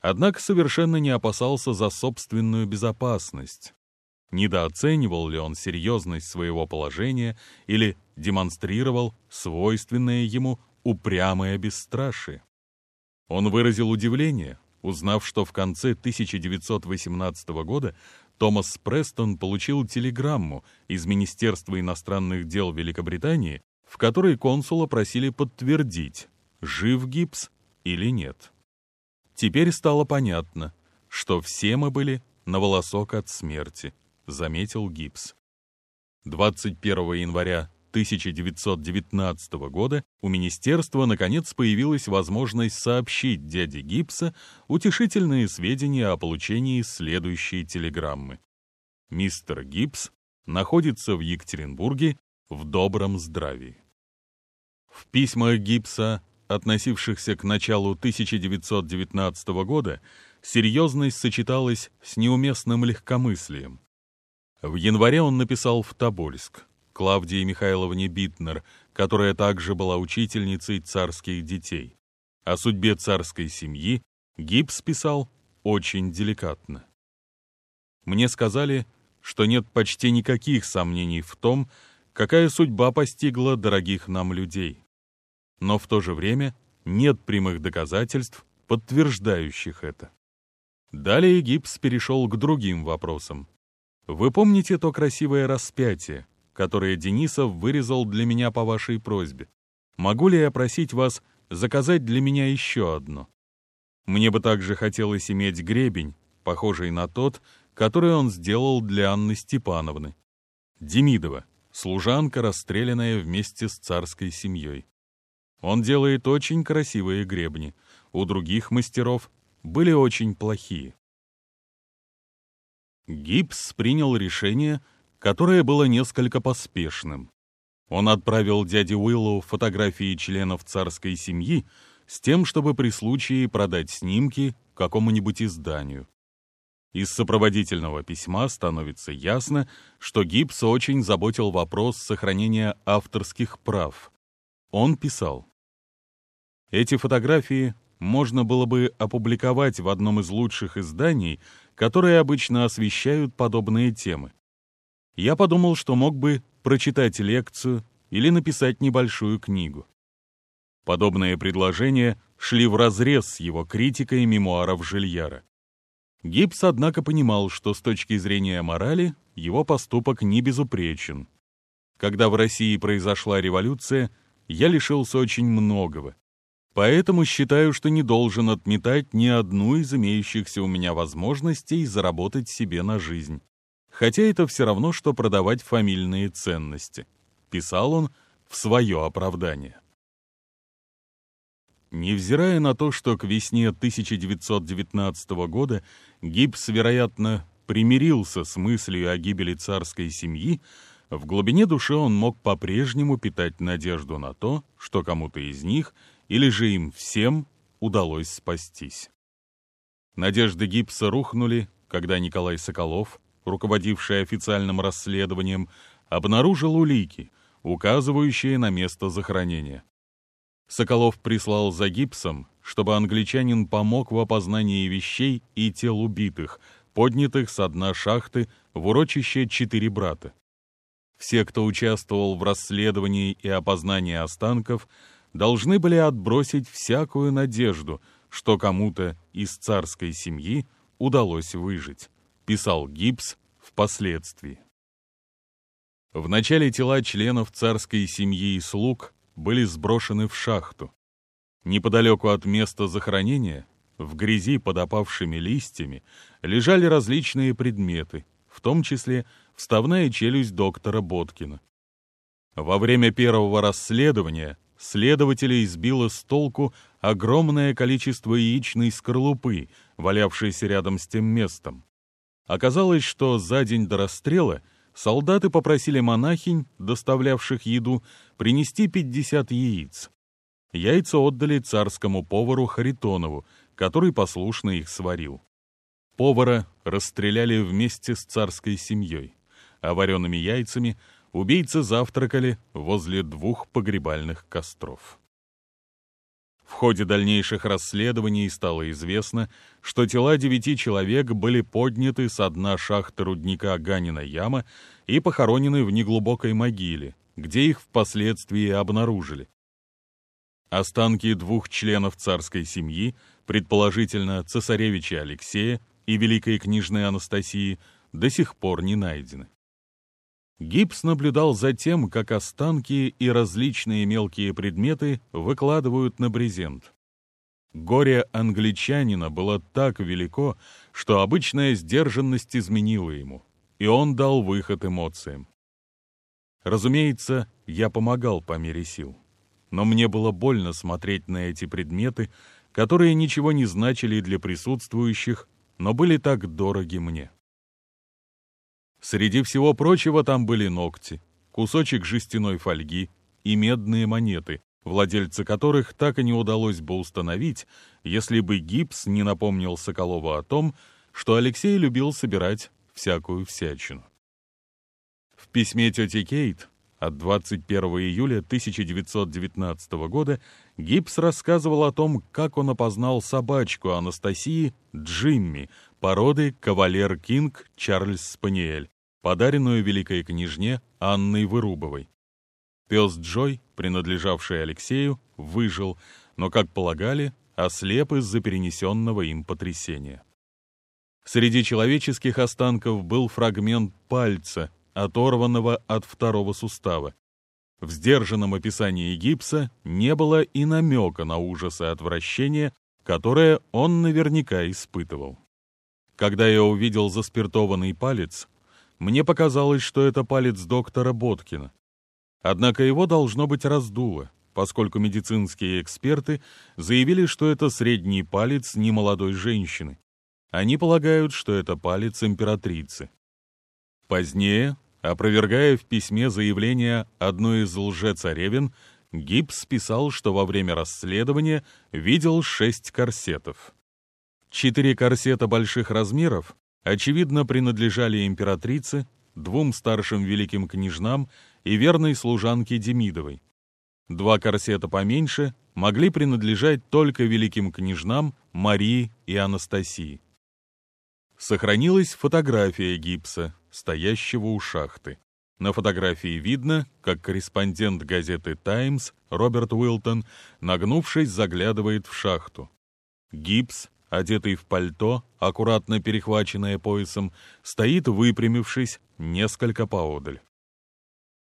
однако совершенно не опасался за собственную безопасность. Недооценивал ли он серьезность своего положения или демонстрировал свойственное ему упрямое бесстрашие? Он выразил удивление, узнав, что в конце 1918 года Томас Престон получил телеграмму из Министерства иностранных дел Великобритании, в которой консула просили подтвердить, жив гипс или нет. Теперь стало понятно, что все мы были на волосок от смерти, заметил Гипс. 21 января 1919 года у министерства наконец появилась возможность сообщить дяде Гипса утешительные сведения о получении следующей телеграммы. Мистер Гипс находится в Екатеринбурге в добром здравии. В письмах Гипса, относившихся к началу 1919 года, серьезность сочеталась с неуместным легкомыслием. В январе он написал в Тобольск Клавдии Михайловне Битнер, которая также была учительницей царских детей. О судьбе царской семьи Гипс писал очень деликатно. Мне сказали, что нет почти никаких сомнений в том, какая судьба постигла дорогих нам людей. Но в то же время нет прямых доказательств, подтверждающих это. Далее Гипс перешел к другим вопросам. Вы помните то красивое распятие, которое Денисов вырезал для меня по вашей просьбе? Могу ли я просить вас заказать для меня еще одно? Мне бы также хотелось иметь гребень, похожий на тот, который он сделал для Анны Степановны. Демидова, служанка, расстрелянная вместе с царской семьей. Он делает очень красивые гребни. У других мастеров были очень плохие. Гипс принял решение, которое было несколько поспешным. Он отправил дяде Уиллу фотографии членов царской семьи с тем, чтобы при случае продать снимки какому-нибудь изданию. Из сопроводительного письма становится ясно, что Гибс очень заботил вопрос сохранения авторских прав. Он писал, «Эти фотографии можно было бы опубликовать в одном из лучших изданий, которые обычно освещают подобные темы. Я подумал, что мог бы прочитать лекцию или написать небольшую книгу. Подобные предложения шли вразрез с его критикой мемуаров Жильяра. Гибс, однако, понимал, что с точки зрения морали его поступок не безупречен. Когда в России произошла революция, я лишился очень многого. Поэтому считаю, что не должен отметать ни одну из имеющихся у меня возможностей заработать себе на жизнь. Хотя это все равно, что продавать фамильные ценности. Писал он в свое оправдание. Невзирая на то, что к весне 1919 года Гибс, вероятно, примирился с мыслью о гибели царской семьи, в глубине души он мог по-прежнему питать надежду на то, что кому-то из них, или же им всем, удалось спастись. Надежды Гибса рухнули, когда Николай Соколов, руководивший официальным расследованием, обнаружил улики, указывающие на место захоронения. Соколов прислал за гипсом, чтобы англичанин помог в опознании вещей и тел убитых, поднятых с дна шахты в урочище «Четыре брата». Все, кто участвовал в расследовании и опознании останков, должны были отбросить всякую надежду, что кому-то из царской семьи удалось выжить, писал Гипс впоследствии. В начале тела членов царской семьи и слуг были сброшены в шахту. Неподалеку от места захоронения, в грязи под опавшими листьями, лежали различные предметы, в том числе вставная челюсть доктора Боткина. Во время первого расследования следователей сбило с толку огромное количество яичной скорлупы, валявшейся рядом с тем местом. Оказалось, что за день до расстрела – солдаты попросили монахинь, доставлявших еду, принести 50 яиц. Яйца отдали царскому повару Харитонову, который послушно их сварил. Повара расстреляли вместе с царской семьей, а вареными яйцами убийцы завтракали возле двух погребальных костров. В ходе дальнейших расследований стало известно, что тела девяти человек были подняты с дна шахты рудника Ганина Яма и похоронены в неглубокой могиле, где их впоследствии обнаружили. Останки двух членов царской семьи, предположительно цесаревича Алексея и великой княжны Анастасии, до сих пор не найдены. Гипс наблюдал за тем, как останки и различные мелкие предметы выкладывают на брезент. Горе англичанина было так велико, что обычная сдержанность изменила ему, и он дал выход эмоциям. Разумеется, я помогал по мере сил, но мне было больно смотреть на эти предметы, которые ничего не значили для присутствующих, но были так дороги мне. Среди всего прочего там были ногти, кусочек жестяной фольги и медные монеты, владельца которых так и не удалось бы установить, если бы гипс не напомнил Соколову о том, что Алексей любил собирать всякую всячину. В письме тети Кейт от 21 июля 1919 года Гипс рассказывал о том, как он опознал собачку Анастасии Джимми, породы кавалер Кинг Чарльз Спаниель, подаренную великой княжне Анной Вырубовой. Пес Джой, принадлежавший Алексею, выжил, но, как полагали, ослеп из-за перенесенного им потрясения. Среди человеческих останков был фрагмент пальца, оторванного от второго сустава. В сдержанном описании гипса не было и намека на ужас и отвращение, которое он наверняка испытывал. Когда я увидел заспиртованный палец, мне показалось, что это палец доктора Боткина. Однако его должно быть раздуло, поскольку медицинские эксперты заявили, что это средний палец немолодой женщины. Они полагают, что это палец императрицы. Позднее, опровергая в письме заявление одной из лжецаревин, Гибс писал, что во время расследования видел шесть корсетов. Четыре корсета больших размеров очевидно, принадлежали императрице, двум старшим великим княжнам и верной служанке Демидовой. Два корсета поменьше могли принадлежать только великим княжнам Марии и Анастасии. Сохранилась фотография гипса, стоящего у шахты. На фотографии видно, как корреспондент газеты «Таймс» Роберт Уилтон, нагнувшись, заглядывает в шахту. Гипс одетый в пальто, аккуратно перехваченное поясом, стоит выпрямившись несколько поодаль.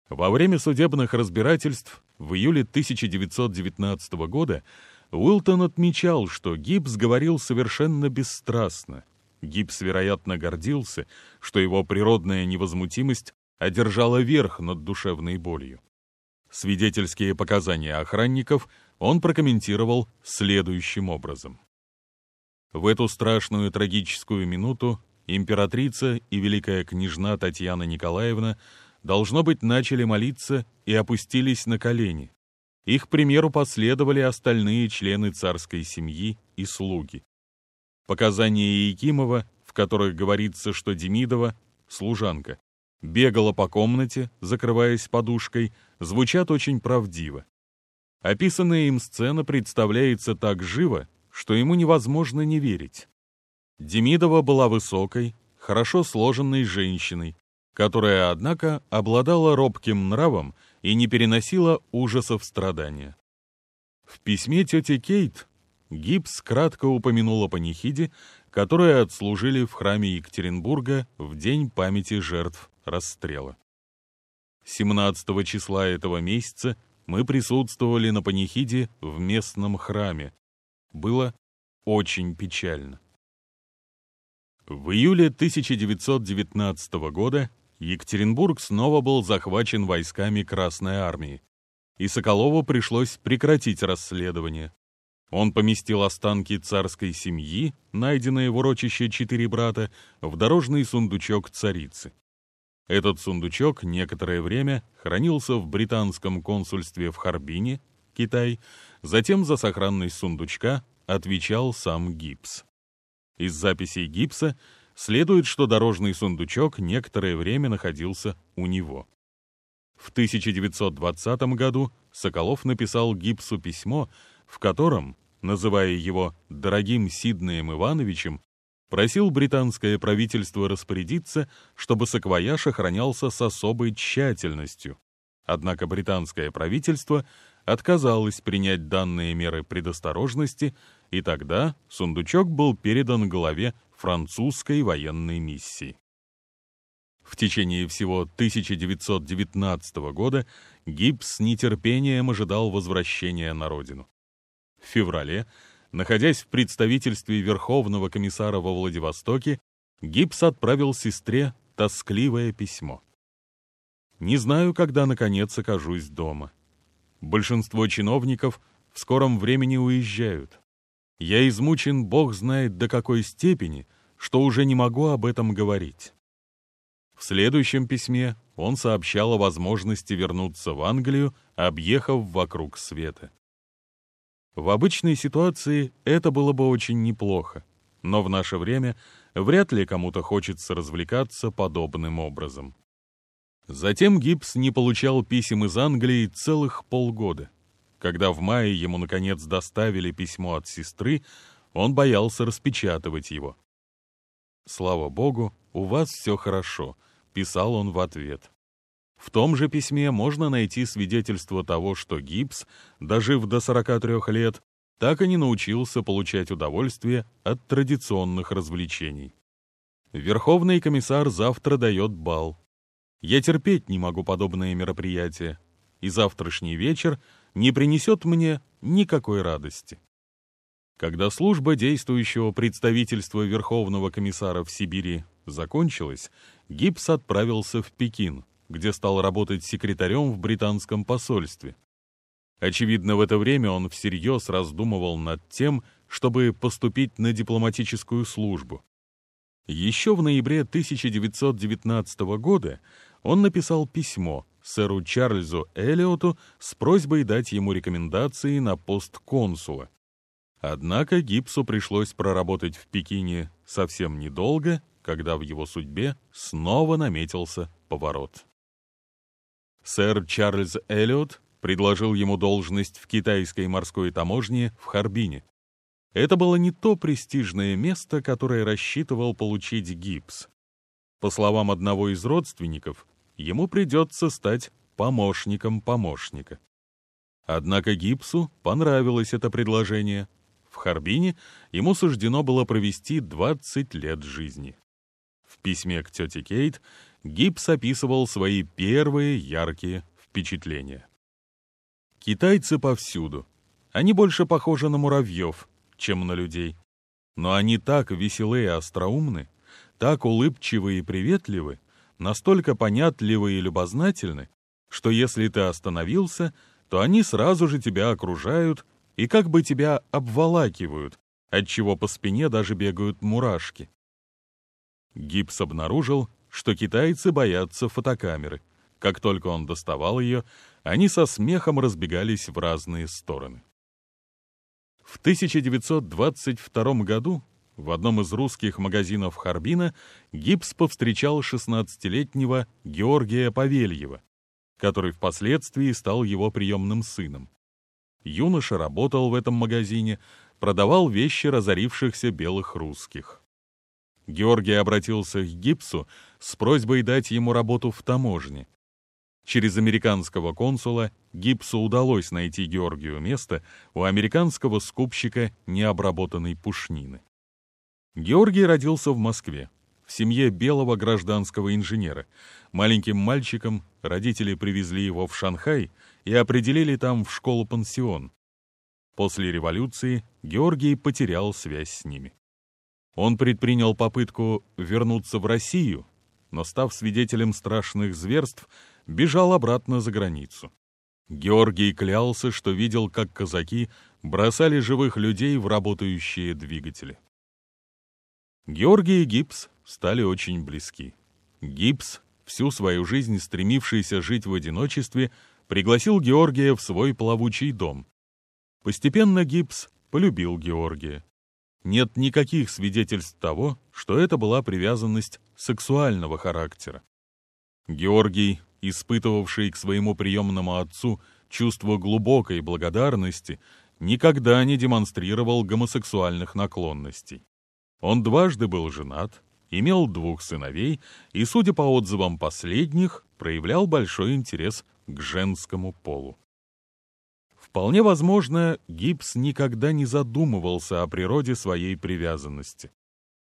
Во время судебных разбирательств в июле 1919 года Уилтон отмечал, что Гибс говорил совершенно бесстрастно. Гибс, вероятно, гордился, что его природная невозмутимость одержала верх над душевной болью. Свидетельские показания охранников он прокомментировал следующим образом. В эту страшную трагическую минуту императрица и великая княжна Татьяна Николаевна должно быть начали молиться и опустились на колени. Их примеру последовали остальные члены царской семьи и слуги. Показания Якимова, в которых говорится, что Демидова, служанка, бегала по комнате, закрываясь подушкой, звучат очень правдиво. Описанная им сцена представляется так живо, что ему невозможно не верить. Демидова была высокой, хорошо сложенной женщиной, которая, однако, обладала робким нравом и не переносила ужасов страдания. В письме тети Кейт Гибс кратко упомянула панихиде, которые отслужили в храме Екатеринбурга в день памяти жертв расстрела. 17 числа этого месяца мы присутствовали на панихиде в местном храме, было очень печально. В июле 1919 года Екатеринбург снова был захвачен войсками Красной Армии, и Соколову пришлось прекратить расследование. Он поместил останки царской семьи, найденные в урочище «Четыре брата», в дорожный сундучок царицы. Этот сундучок некоторое время хранился в британском консульстве в Харбине, Китай, затем за сохранность сундучка отвечал сам Гипс. Из записей Гипса следует, что дорожный сундучок некоторое время находился у него. В 1920 году Соколов написал Гипсу письмо, в котором, называя его «дорогим Сиднеем Ивановичем», просил британское правительство распорядиться, чтобы саквояж охранялся с особой тщательностью. Однако британское правительство отказалось принять данные меры предосторожности, и тогда сундучок был передан главе французской военной миссии. В течение всего 1919 года Гибс с нетерпением ожидал возвращения на родину. В феврале, находясь в представительстве Верховного комиссара во Владивостоке, Гибс отправил сестре тоскливое письмо. «Не знаю, когда, наконец, окажусь дома. Большинство чиновников в скором времени уезжают. Я измучен, бог знает до какой степени, что уже не могу об этом говорить. В следующем письме он сообщал о возможности вернуться в Англию, объехав вокруг света. В обычной ситуации это было бы очень неплохо, но в наше время вряд ли кому-то хочется развлекаться подобным образом. Затем Гибс не получал писем из Англии целых полгода. Когда в мае ему, наконец, доставили письмо от сестры, он боялся распечатывать его. «Слава богу, у вас все хорошо», писал он в ответ. В том же письме можно найти свидетельство того, что Гибс, дожив до 43 лет, так и не научился получать удовольствие от традиционных развлечений. Верховный комиссар завтра дает бал. Я терпеть не могу подобные мероприятия, и завтрашний вечер не принесет мне никакой радости. Когда служба действующего представительства Верховного комиссара в Сибири закончилась, Гибс отправился в Пекин, где стал работать секретарем в британском посольстве. Очевидно, в это время он всерьез раздумывал над тем, чтобы поступить на дипломатическую службу. Еще в ноябре 1919 года он написал письмо сэру Чарльзу Эллиоту с просьбой дать ему рекомендации на пост консула. Однако Гибсу пришлось проработать в Пекине совсем недолго, когда в его судьбе снова наметился поворот. Сэр Чарльз Эллиот предложил ему должность в китайской морской таможне в Харбине. Это было не то престижное место, которое рассчитывал получить Гибс. По словам одного из родственников, ему придется стать помощником помощника. Однако Гибсу понравилось это предложение, в Харбине ему суждено было провести 20 лет жизни. В письме к тете Кейт Гибс описывал свои первые яркие впечатления. Китайцы повсюду. Они больше похожи на муравьев, чем на людей. Но они так веселые и остроумны, так улыбчивы и приветливы, настолько понятливы и любознательны, что если ты остановился, то они сразу же тебя окружают и как бы тебя обволакивают, отчего по спине даже бегают мурашки. Гипс обнаружил, что китайцы боятся фотокамеры. Как только он доставал ее, они со смехом разбегались в разные стороны. В 1922 году в одном из русских магазинов Харбина Гипс повстречал 16-летнего Георгия Павельева, который впоследствии стал его приемным сыном. Юноша работал в этом магазине, продавал вещи разорившихся белых русских. Георгий обратился к Гипсу с просьбой дать ему работу в таможне. Через американского консула Гипсу удалось найти Георгию место у американского скупщика необработанной пушнины. Георгий родился в Москве, в семье белого гражданского инженера. Маленьким мальчиком родители привезли его в Шанхай и определили там в школу-пансион. После революции Георгий потерял связь с ними. Он предпринял попытку вернуться в Россию, но, став свидетелем страшных зверств, бежал обратно за границу. Георгий клялся, что видел, как казаки бросали живых людей в работающие двигатели. Георгий и Гипс стали очень близки. Гипс, всю свою жизнь стремившийся жить в одиночестве, пригласил Георгия в свой плавучий дом. Постепенно Гипс полюбил Георгия. Нет никаких свидетельств того, что это была привязанность сексуального характера. Георгий, испытывавший к своему приемному отцу чувство глубокой благодарности, никогда не демонстрировал гомосексуальных наклонностей. Он дважды был женат, имел двух сыновей и, судя по отзывам последних, проявлял большой интерес к женскому полу. Вполне возможно, Гибс никогда не задумывался о природе своей привязанности.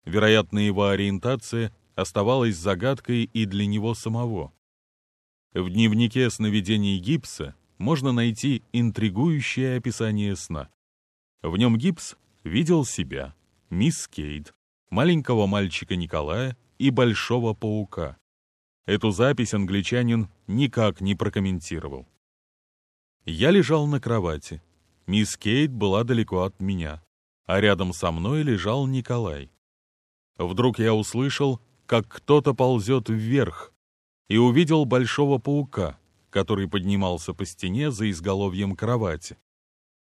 Вероятно, его ориентация оставалась загадкой и для него самого. В дневнике сновидений Гибса можно найти интригующее описание сна. В нем Гибс видел себя, мисс Кейт, маленького мальчика Николая и большого паука. Эту запись англичанин никак не прокомментировал. Я лежал на кровати. Мисс Кейт была далеко от меня, а рядом со мной лежал Николай. Вдруг я услышал, как кто-то ползет вверх, и увидел большого паука, который поднимался по стене за изголовьем кровати.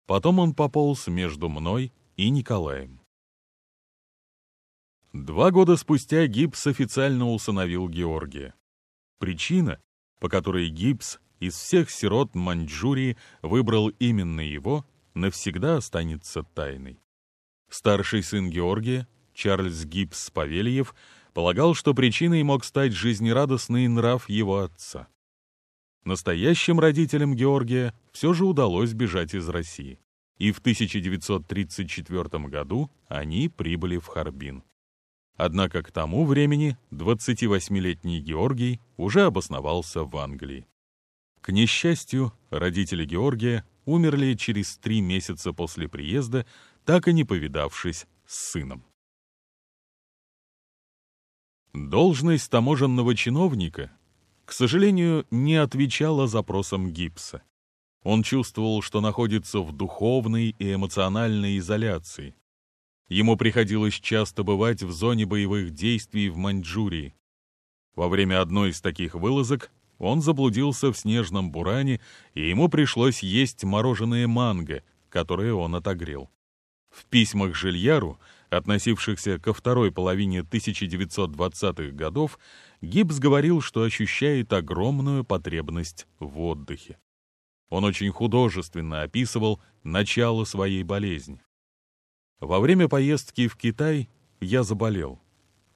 Потом он пополз между мной и Николаем. Два года спустя Гибс официально усыновил Георгия. Причина, по которой Гибс из всех сирот Маньчжурии выбрал именно его, навсегда останется тайной. Старший сын Георгия, Чарльз Гибс Павельев, полагал, что причиной мог стать жизнерадостный нрав его отца. Настоящим родителям Георгия все же удалось бежать из России, и в 1934 году они прибыли в Харбин. Однако к тому времени 28-летний Георгий уже обосновался в Англии. К несчастью, родители Георгия умерли через три месяца после приезда, так и не повидавшись с сыном. Должность таможенного чиновника, к сожалению, не отвечала запросам Гипса. Он чувствовал, что находится в духовной и эмоциональной изоляции. Ему приходилось часто бывать в зоне боевых действий в Маньчжурии. Во время одной из таких вылазок он заблудился в снежном буране, и ему пришлось есть мороженое манго, которое он отогрел. В письмах Жильяру, относившихся ко второй половине 1920-х годов, Гибс говорил, что ощущает огромную потребность в отдыхе. Он очень художественно описывал начало своей болезни. Во время поездки в Китай я заболел.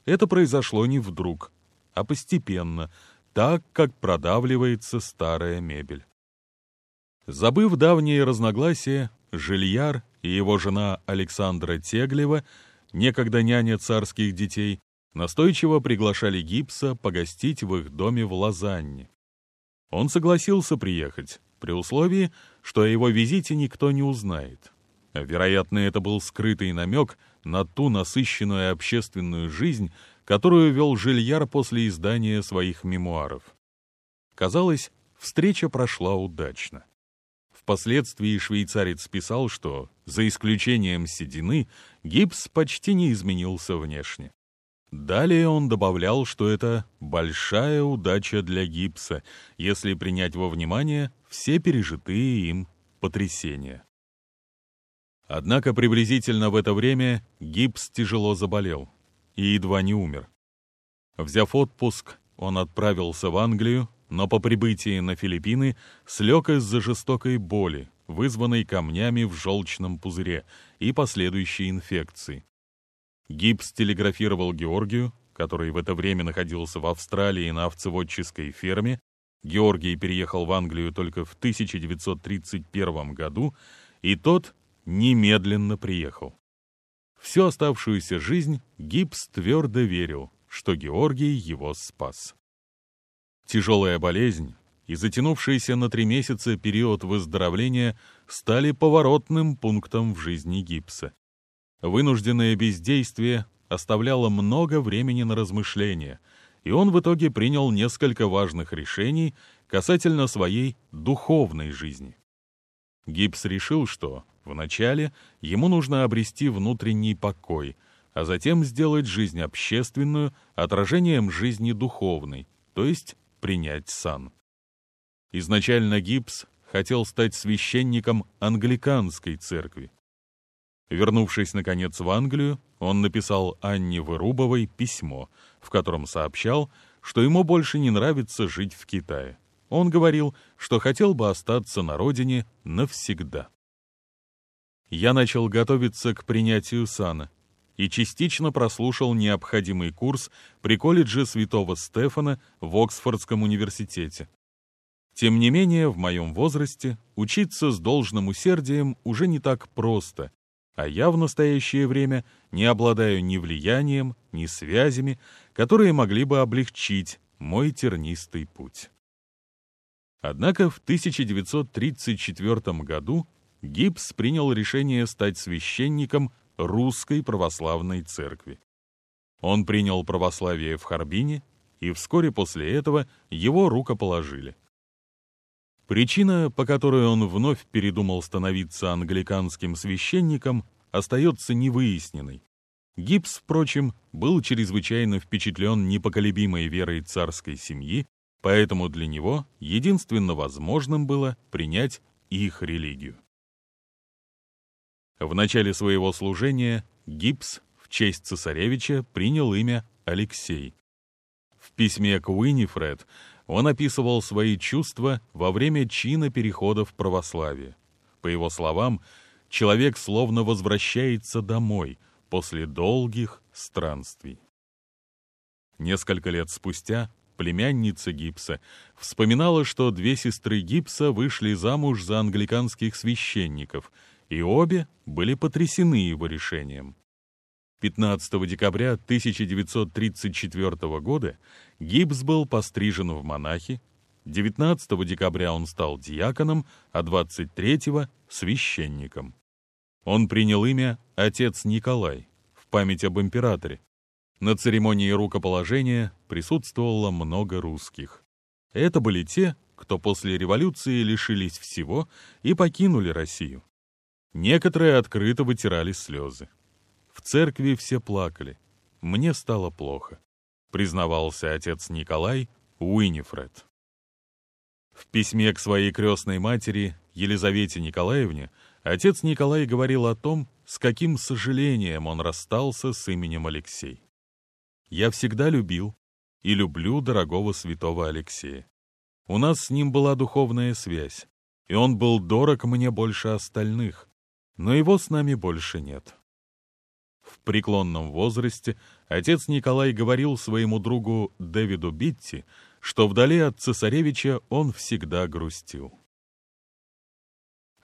Это произошло не вдруг, а постепенно, так, как продавливается старая мебель. Забыв давние разногласия, Жильяр и его жена Александра Теглева, некогда няня царских детей, настойчиво приглашали Гипса погостить в их доме в Лозанне. Он согласился приехать, при условии, что о его визите никто не узнает. Вероятно, это был скрытый намек на ту насыщенную общественную жизнь, которую вел Жильяр после издания своих мемуаров. Казалось, встреча прошла удачно. Впоследствии швейцарец писал, что, за исключением седины, гипс почти не изменился внешне. Далее он добавлял, что это большая удача для гипса, если принять во внимание все пережитые им потрясения. Однако приблизительно в это время гипс тяжело заболел и едва не умер. Взяв отпуск, он отправился в Англию, но по прибытии на Филиппины слег из-за жестокой боли, вызванной камнями в желчном пузыре и последующей инфекции. Гипс телеграфировал Георгию, который в это время находился в Австралии на овцеводческой ферме. Георгий переехал в Англию только в 1931 году, и тот немедленно приехал. Всю оставшуюся жизнь Гипс твердо верил, что Георгий его спас. Тяжелая болезнь и затянувшийся на три месяца период выздоровления стали поворотным пунктом в жизни Гипса. Вынужденное бездействие оставляло много времени на размышления, и он в итоге принял несколько важных решений касательно своей духовной жизни. Гипс решил, что Вначале ему нужно обрести внутренний покой, а затем сделать жизнь общественную отражением жизни духовной, то есть принять сан. Изначально Гипс хотел стать священником англиканской церкви. Вернувшись, наконец, в Англию, он написал Анне Вырубовой письмо, в котором сообщал, что ему больше не нравится жить в Китае. Он говорил, что хотел бы остаться на родине навсегда. я начал готовиться к принятию сана и частично прослушал необходимый курс при колледже Святого Стефана в Оксфордском университете. Тем не менее, в моем возрасте учиться с должным усердием уже не так просто, а я в настоящее время не обладаю ни влиянием, ни связями, которые могли бы облегчить мой тернистый путь. Однако в 1934 году Гибс принял решение стать священником Русской Православной Церкви. Он принял православие в Харбине, и вскоре после этого его рукоположили. Причина, по которой он вновь передумал становиться англиканским священником, остается невыясненной. Гибс, впрочем, был чрезвычайно впечатлен непоколебимой верой царской семьи, поэтому для него единственно возможным было принять их религию. В начале своего служения Гибс в честь цесаревича принял имя Алексей. В письме к Уинифред он описывал свои чувства во время чина перехода в православие. По его словам, человек словно возвращается домой после долгих странствий. Несколько лет спустя племянница Гипса вспоминала, что две сестры Гипса вышли замуж за англиканских священников, и обе были потрясены его решением. 15 декабря 1934 года Гибс был пострижен в монахи, 19 декабря он стал диаконом, а 23 — священником. Он принял имя «Отец Николай» в память об императоре. На церемонии рукоположения присутствовало много русских. Это были те, кто после революции лишились всего и покинули Россию. Некоторые открыто вытирали слезы. В церкви все плакали. Мне стало плохо, признавался отец Николай Уинифред. В письме к своей крестной матери Елизавете Николаевне отец Николай говорил о том, с каким сожалением он расстался с именем Алексей. «Я всегда любил и люблю дорогого святого Алексея. У нас с ним была духовная связь, и он был дорог мне больше остальных, но его с нами больше нет. В преклонном возрасте отец Николай говорил своему другу Дэвиду Битти, что вдали от цесаревича он всегда грустил.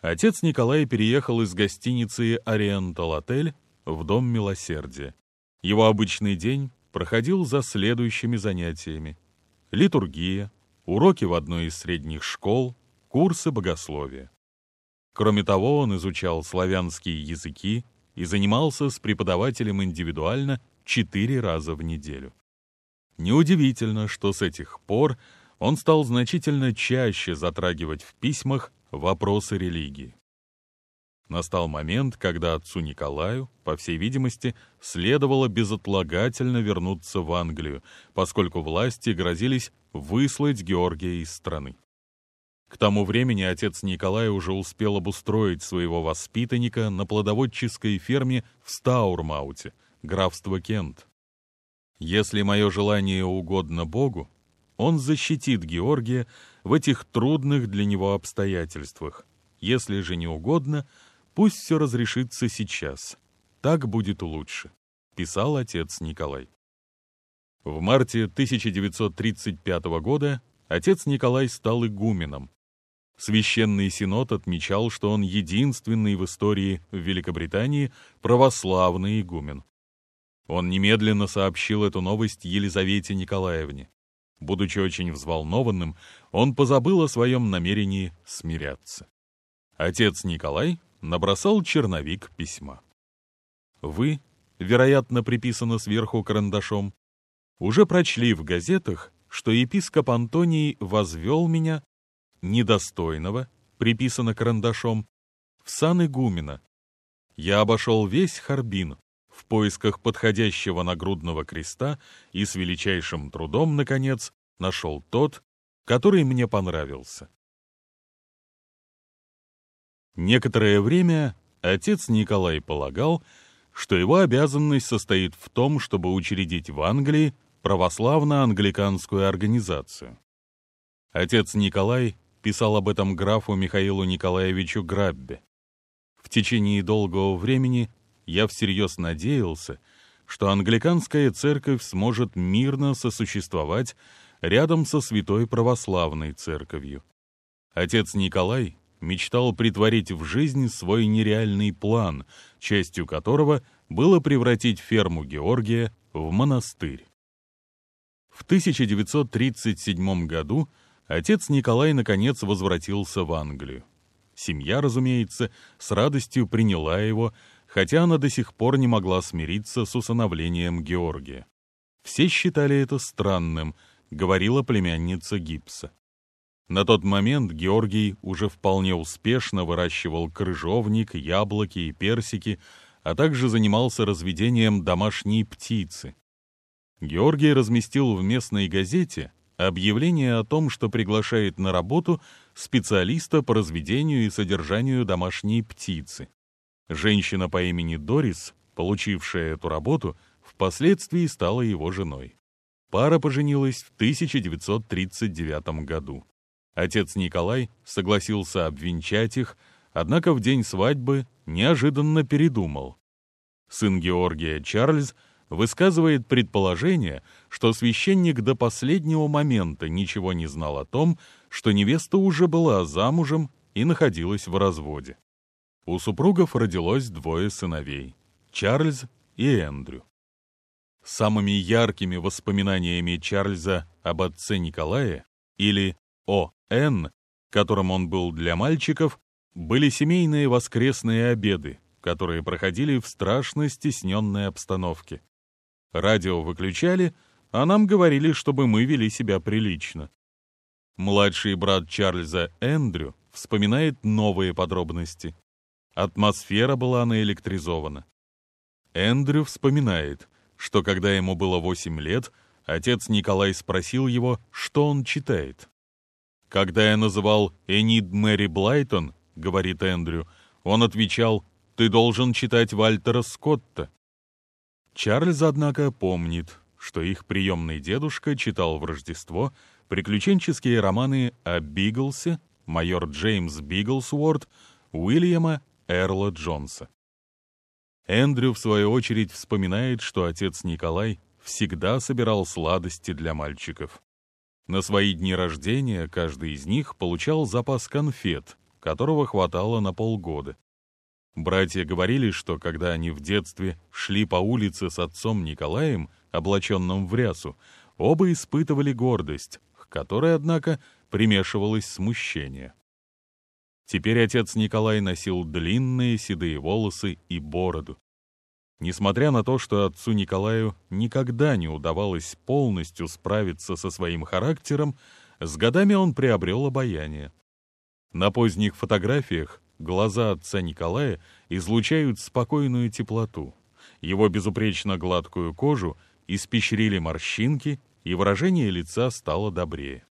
Отец Николай переехал из гостиницы «Ориентал Отель» в Дом Милосердия. Его обычный день проходил за следующими занятиями. Литургия, уроки в одной из средних школ, курсы богословия. Кроме того, он изучал славянские языки, и занимался с преподавателем индивидуально четыре раза в неделю. Неудивительно, что с этих пор он стал значительно чаще затрагивать в письмах вопросы религии. Настал момент, когда отцу Николаю, по всей видимости, следовало безотлагательно вернуться в Англию, поскольку власти грозились выслать Георгия из страны. К тому времени отец Николай уже успел обустроить своего воспитанника на плодоводческой ферме в Стаурмауте, графство Кент. Если мое желание угодно Богу, он защитит Георгия в этих трудных для него обстоятельствах. Если же не угодно, пусть все разрешится сейчас. Так будет лучше, писал отец Николай. В марте 1935 года отец Николай стал игуменом, Священный Синод отмечал, что он единственный в истории в Великобритании православный игумен. Он немедленно сообщил эту новость Елизавете Николаевне. Будучи очень взволнованным, он позабыл о своем намерении смиряться. Отец Николай набросал черновик письма. Вы, вероятно, приписано сверху карандашом, уже прочли в газетах, что епископ Антоний возвел меня недостойного, приписано карандашом, в сан игумена. Я обошел весь Харбин в поисках подходящего нагрудного креста и с величайшим трудом, наконец, нашел тот, который мне понравился. Некоторое время отец Николай полагал, что его обязанность состоит в том, чтобы учредить в Англии православно-англиканскую организацию. Отец Николай писал об этом графу Михаилу Николаевичу Граббе. В течение долгого времени я всерьез надеялся, что англиканская церковь сможет мирно сосуществовать рядом со Святой Православной Церковью. Отец Николай мечтал притворить в жизнь свой нереальный план, частью которого было превратить ферму Георгия в монастырь. В 1937 году отец Николай наконец возвратился в Англию. Семья, разумеется, с радостью приняла его, хотя она до сих пор не могла смириться с усыновлением Георгия. Все считали это странным, говорила племянница Гипса. На тот момент Георгий уже вполне успешно выращивал крыжовник, яблоки и персики, а также занимался разведением домашней птицы. Георгий разместил в местной газете объявление о том, что приглашает на работу специалиста по разведению и содержанию домашней птицы. Женщина по имени Дорис, получившая эту работу, впоследствии стала его женой. Пара поженилась в 1939 году. Отец Николай согласился обвенчать их, однако в день свадьбы неожиданно передумал. Сын Георгия Чарльз высказывает предположение, что священник до последнего момента ничего не знал о том, что невеста уже была замужем и находилась в разводе. У супругов родилось двое сыновей — Чарльз и Эндрю. Самыми яркими воспоминаниями Чарльза об отце Николае или о Н, которым он был для мальчиков, были семейные воскресные обеды, которые проходили в страшно стесненной обстановке. Радио выключали, а нам говорили, чтобы мы вели себя прилично. Младший брат Чарльза Эндрю вспоминает новые подробности. Атмосфера была наэлектризована. Эндрю вспоминает, что когда ему было 8 лет, отец Николай спросил его, что он читает. Когда я называл «Энид Мэри Блайтон», — говорит Эндрю, он отвечал «Ты должен читать Вальтера Скотта». Чарльз, однако, помнит, что их приемный дедушка читал в Рождество приключенческие романы о Биглсе, майор Джеймс Биглсворд, Уильяма Эрла Джонса. Эндрю, в свою очередь, вспоминает, что отец Николай всегда собирал сладости для мальчиков. На свои дни рождения каждый из них получал запас конфет, которого хватало на полгода. Братья говорили, что когда они в детстве шли по улице с отцом Николаем, облаченным в рясу, оба испытывали гордость, к которой, однако, примешивалось смущение. Теперь отец Николай носил длинные седые волосы и бороду. Несмотря на то, что отцу Николаю никогда не удавалось полностью справиться со своим характером, с годами он приобрел обаяние. На поздних фотографиях глаза отца Николая излучают спокойную теплоту. Его безупречно гладкую кожу испещрили морщинки, и выражение лица стало добрее.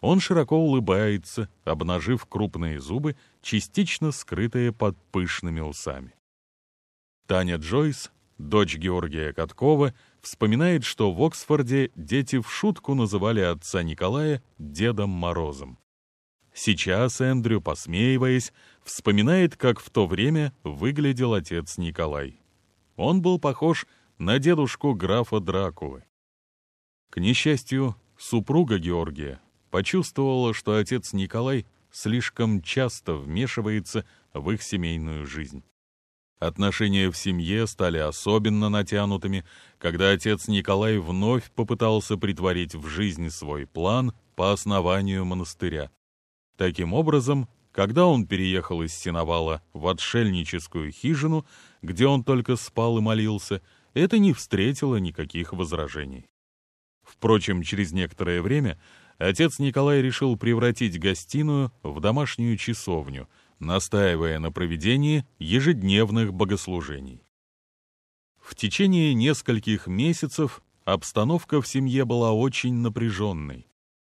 Он широко улыбается, обнажив крупные зубы, частично скрытые под пышными усами. Таня Джойс, дочь Георгия Каткова, вспоминает, что в Оксфорде дети в шутку называли отца Николая Дедом Морозом. Сейчас Эндрю, посмеиваясь, вспоминает, как в то время выглядел отец Николай. Он был похож на дедушку графа Дракулы. К несчастью, супруга Георгия почувствовала, что отец Николай слишком часто вмешивается в их семейную жизнь. Отношения в семье стали особенно натянутыми, когда отец Николай вновь попытался притворить в жизнь свой план по основанию монастыря. Таким образом, когда он переехал из Синовала в отшельническую хижину, где он только спал и молился, это не встретило никаких возражений. Впрочем, через некоторое время отец Николай решил превратить гостиную в домашнюю часовню — настаивая на проведении ежедневных богослужений. В течение нескольких месяцев обстановка в семье была очень напряженной.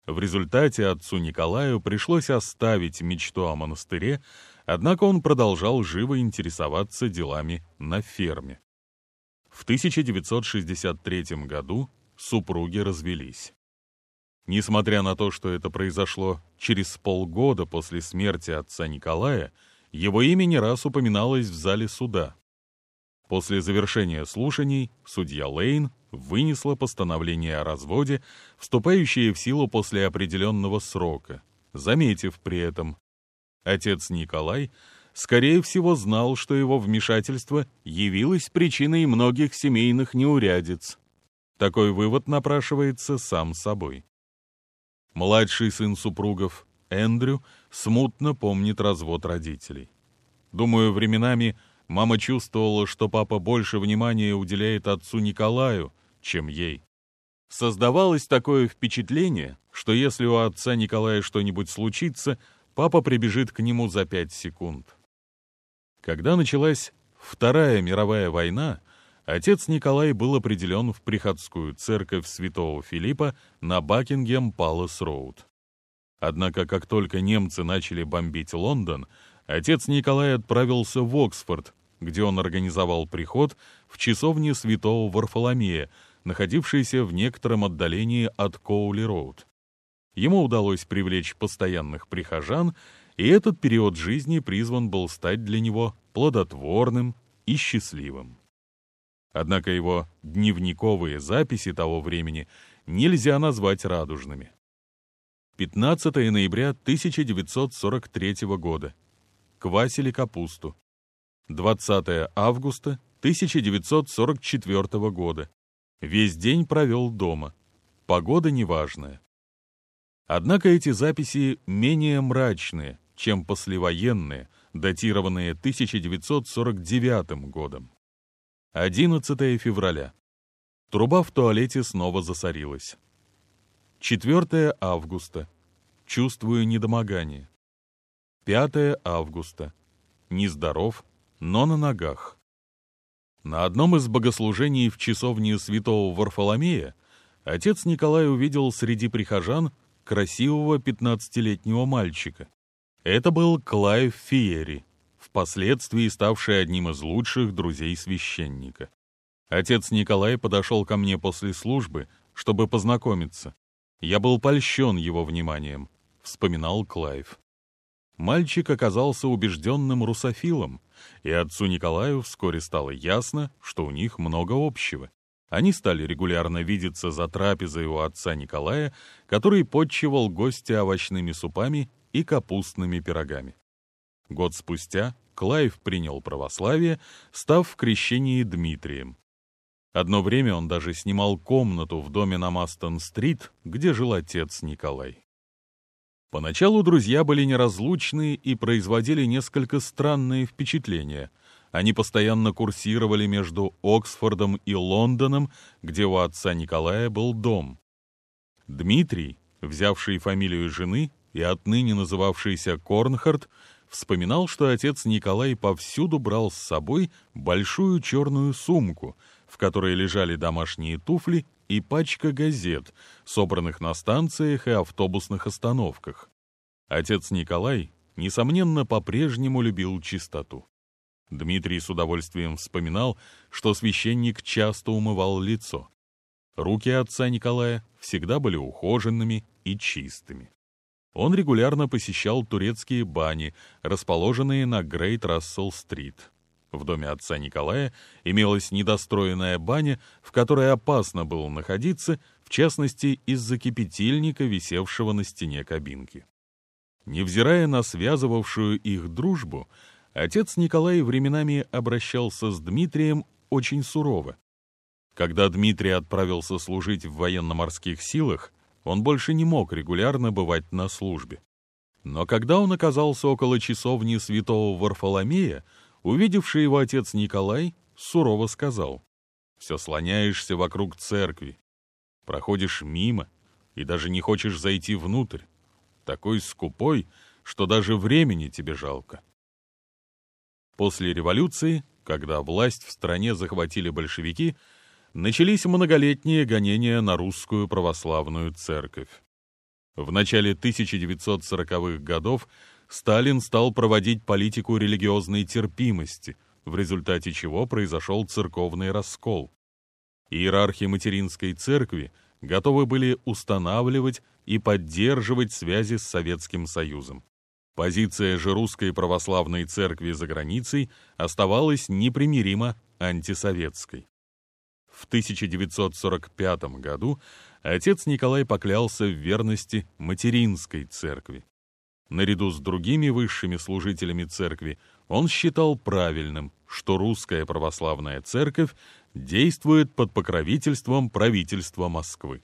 В результате отцу Николаю пришлось оставить мечту о монастыре, однако он продолжал живо интересоваться делами на ферме. В 1963 году супруги развелись. Несмотря на то, что это произошло через полгода после смерти отца Николая, его имя не раз упоминалось в зале суда. После завершения слушаний судья Лейн вынесла постановление о разводе, вступающее в силу после определенного срока, заметив при этом, отец Николай, скорее всего, знал, что его вмешательство явилось причиной многих семейных неурядиц. Такой вывод напрашивается сам собой. Младший сын супругов, Эндрю, смутно помнит развод родителей. Думаю, временами Мама чувствовала, что папа больше внимания уделяет отцу Николаю, чем ей. Создавалось такое впечатление, что если у отца Николая что-нибудь случится, папа прибежит к нему за пять секунд. Когда началась Вторая мировая война, отец Николай был определен в приходскую церковь святого Филиппа на Бакингем-Палас-Роуд. Однако, как только немцы начали бомбить Лондон, отец Николай отправился в Оксфорд, где он организовал приход в часовне святого Варфоломея, находившейся в некотором отдалении от Коули-Роуд. Ему удалось привлечь постоянных прихожан, и этот период жизни призван был стать для него плодотворным и счастливым. Однако его дневниковые записи того времени нельзя назвать радужными. 15 ноября 1943 года. Квасили капусту. 20 августа 1944 года. Весь день провел дома. Погода неважная. Однако эти записи менее мрачные, чем послевоенные, датированные 1949 годом. 11 февраля. Труба в туалете снова засорилась. 4 августа. Чувствую недомогание. 5 августа. Нездоров, но на ногах. На одном из богослужений в часовне святого Варфоломея отец Николай увидел среди прихожан красивого пятнадцатилетнего мальчика. Это был Клайв Фиери, впоследствии ставший одним из лучших друзей священника. Отец Николай подошел ко мне после службы, чтобы познакомиться. Я был польщен его вниманием, вспоминал Клайв. Мальчик оказался убежденным русофилом, и отцу Николаю вскоре стало ясно, что у них много общего. Они стали регулярно видеться за трапезой у отца Николая, который потчевал гостя овощными супами и капустными пирогами. Год спустя Клайв принял православие, став в крещении Дмитрием. Одно время он даже снимал комнату в доме на Мастон-стрит, где жил отец Николай. Поначалу друзья были неразлучны и производили несколько странные впечатления. Они постоянно курсировали между Оксфордом и Лондоном, где у отца Николая был дом. Дмитрий, взявший фамилию жены и отныне называвшийся Корнхард, вспоминал, что отец Николай повсюду брал с собой большую черную сумку, в которой лежали домашние туфли и пачка газет, собранных на станциях и автобусных остановках. Отец Николай, несомненно, по-прежнему любил чистоту. Дмитрий с удовольствием вспоминал, что священник часто умывал лицо. Руки отца Николая всегда были ухоженными и чистыми. Он регулярно посещал турецкие бани, расположенные на Грейт Рассел-стрит. В доме отца Николая имелась недостроенная баня, в которой опасно было находиться, в частности, из-за кипятильника, висевшего на стене кабинки. Невзирая на связывавшую их дружбу, отец Николай временами обращался с Дмитрием очень сурово. Когда Дмитрий отправился служить в военно-морских силах, он больше не мог регулярно бывать на службе. Но когда он оказался около часовни святого Варфоломея, Увидевший его отец Николай сурово сказал, «Все слоняешься вокруг церкви, проходишь мимо и даже не хочешь зайти внутрь. Такой скупой, что даже времени тебе жалко». После революции, когда власть в стране захватили большевики, начались многолетние гонения на русскую православную церковь. В начале 1940-х годов Сталин стал проводить политику религиозной терпимости, в результате чего произошел церковный раскол. Иерархи материнской церкви готовы были устанавливать и поддерживать связи с Советским Союзом. Позиция же русской православной церкви за границей оставалась непримиримо антисоветской. В 1945 году отец Николай поклялся в верности материнской церкви. Наряду с другими высшими служителями церкви он считал правильным, что русская православная церковь действует под покровительством правительства Москвы.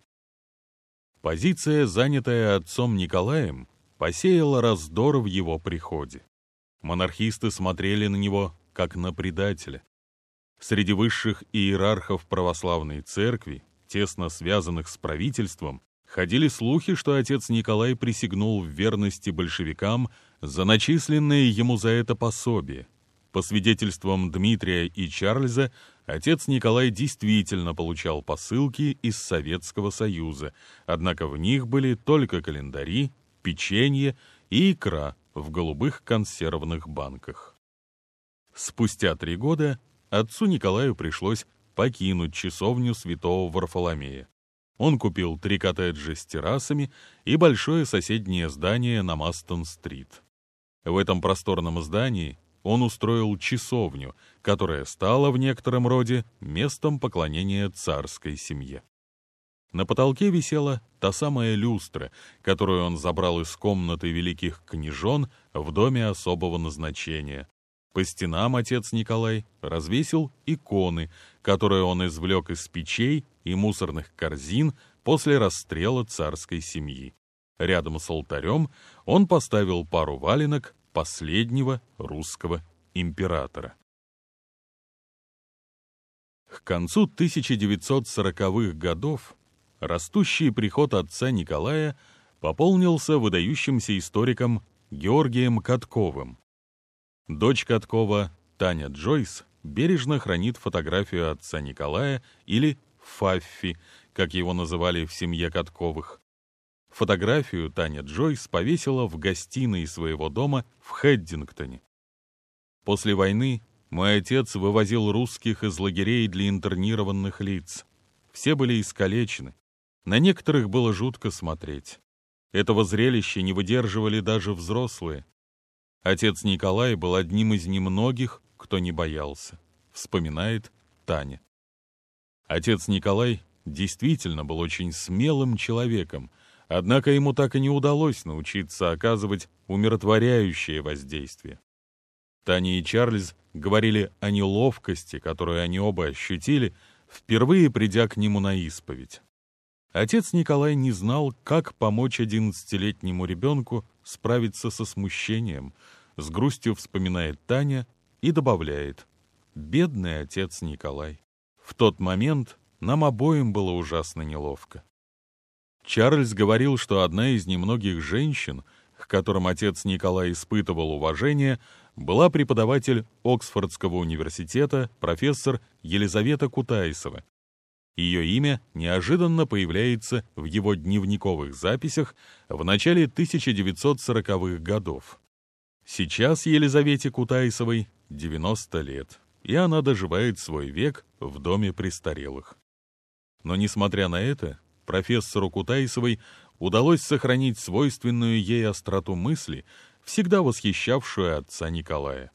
Позиция, занятая отцом Николаем, посеяла раздор в его приходе. Монархисты смотрели на него как на предателя. Среди высших иерархов православной церкви, тесно связанных с правительством, ходили слухи, что отец Николай присягнул в верности большевикам за начисленные ему за это пособие. По свидетельствам Дмитрия и Чарльза, отец Николай действительно получал посылки из Советского Союза, однако в них были только календари, печенье и икра в голубых консервных банках. Спустя три года отцу Николаю пришлось покинуть часовню святого Варфоломея. Он купил три коттеджа с террасами и большое соседнее здание на Мастон-стрит. В этом просторном здании он устроил часовню, которая стала в некотором роде местом поклонения царской семье. На потолке висела та самая люстра, которую он забрал из комнаты великих княжон в доме особого назначения, по стенам отец Николай развесил иконы, которые он извлек из печей и мусорных корзин после расстрела царской семьи. Рядом с алтарем он поставил пару валенок последнего русского императора. К концу 1940-х годов растущий приход отца Николая пополнился выдающимся историком Георгием Катковым, Дочь Каткова, Таня Джойс, бережно хранит фотографию отца Николая или Фаффи, как его называли в семье Катковых. Фотографию Таня Джойс повесила в гостиной своего дома в Хэддингтоне. После войны мой отец вывозил русских из лагерей для интернированных лиц. Все были искалечены. На некоторых было жутко смотреть. Этого зрелища не выдерживали даже взрослые. Отец Николай был одним из немногих, кто не боялся, вспоминает Таня. Отец Николай действительно был очень смелым человеком, однако ему так и не удалось научиться оказывать умиротворяющее воздействие. Таня и Чарльз говорили о неловкости, которую они оба ощутили, впервые придя к нему на исповедь. Отец Николай не знал, как помочь одиннадцатилетнему ребенку справиться со смущением, с грустью вспоминает Таня и добавляет «Бедный отец Николай». В тот момент нам обоим было ужасно неловко. Чарльз говорил, что одна из немногих женщин, к которым отец Николай испытывал уважение, была преподаватель Оксфордского университета, профессор Елизавета Кутайсова, ее имя неожиданно появляется в его дневниковых записях в начале 1940-х годов. Сейчас Елизавете Кутайсовой 90 лет, и она доживает свой век в доме престарелых. Но, несмотря на это, профессору Кутайсовой удалось сохранить свойственную ей остроту мысли, всегда восхищавшую отца Николая.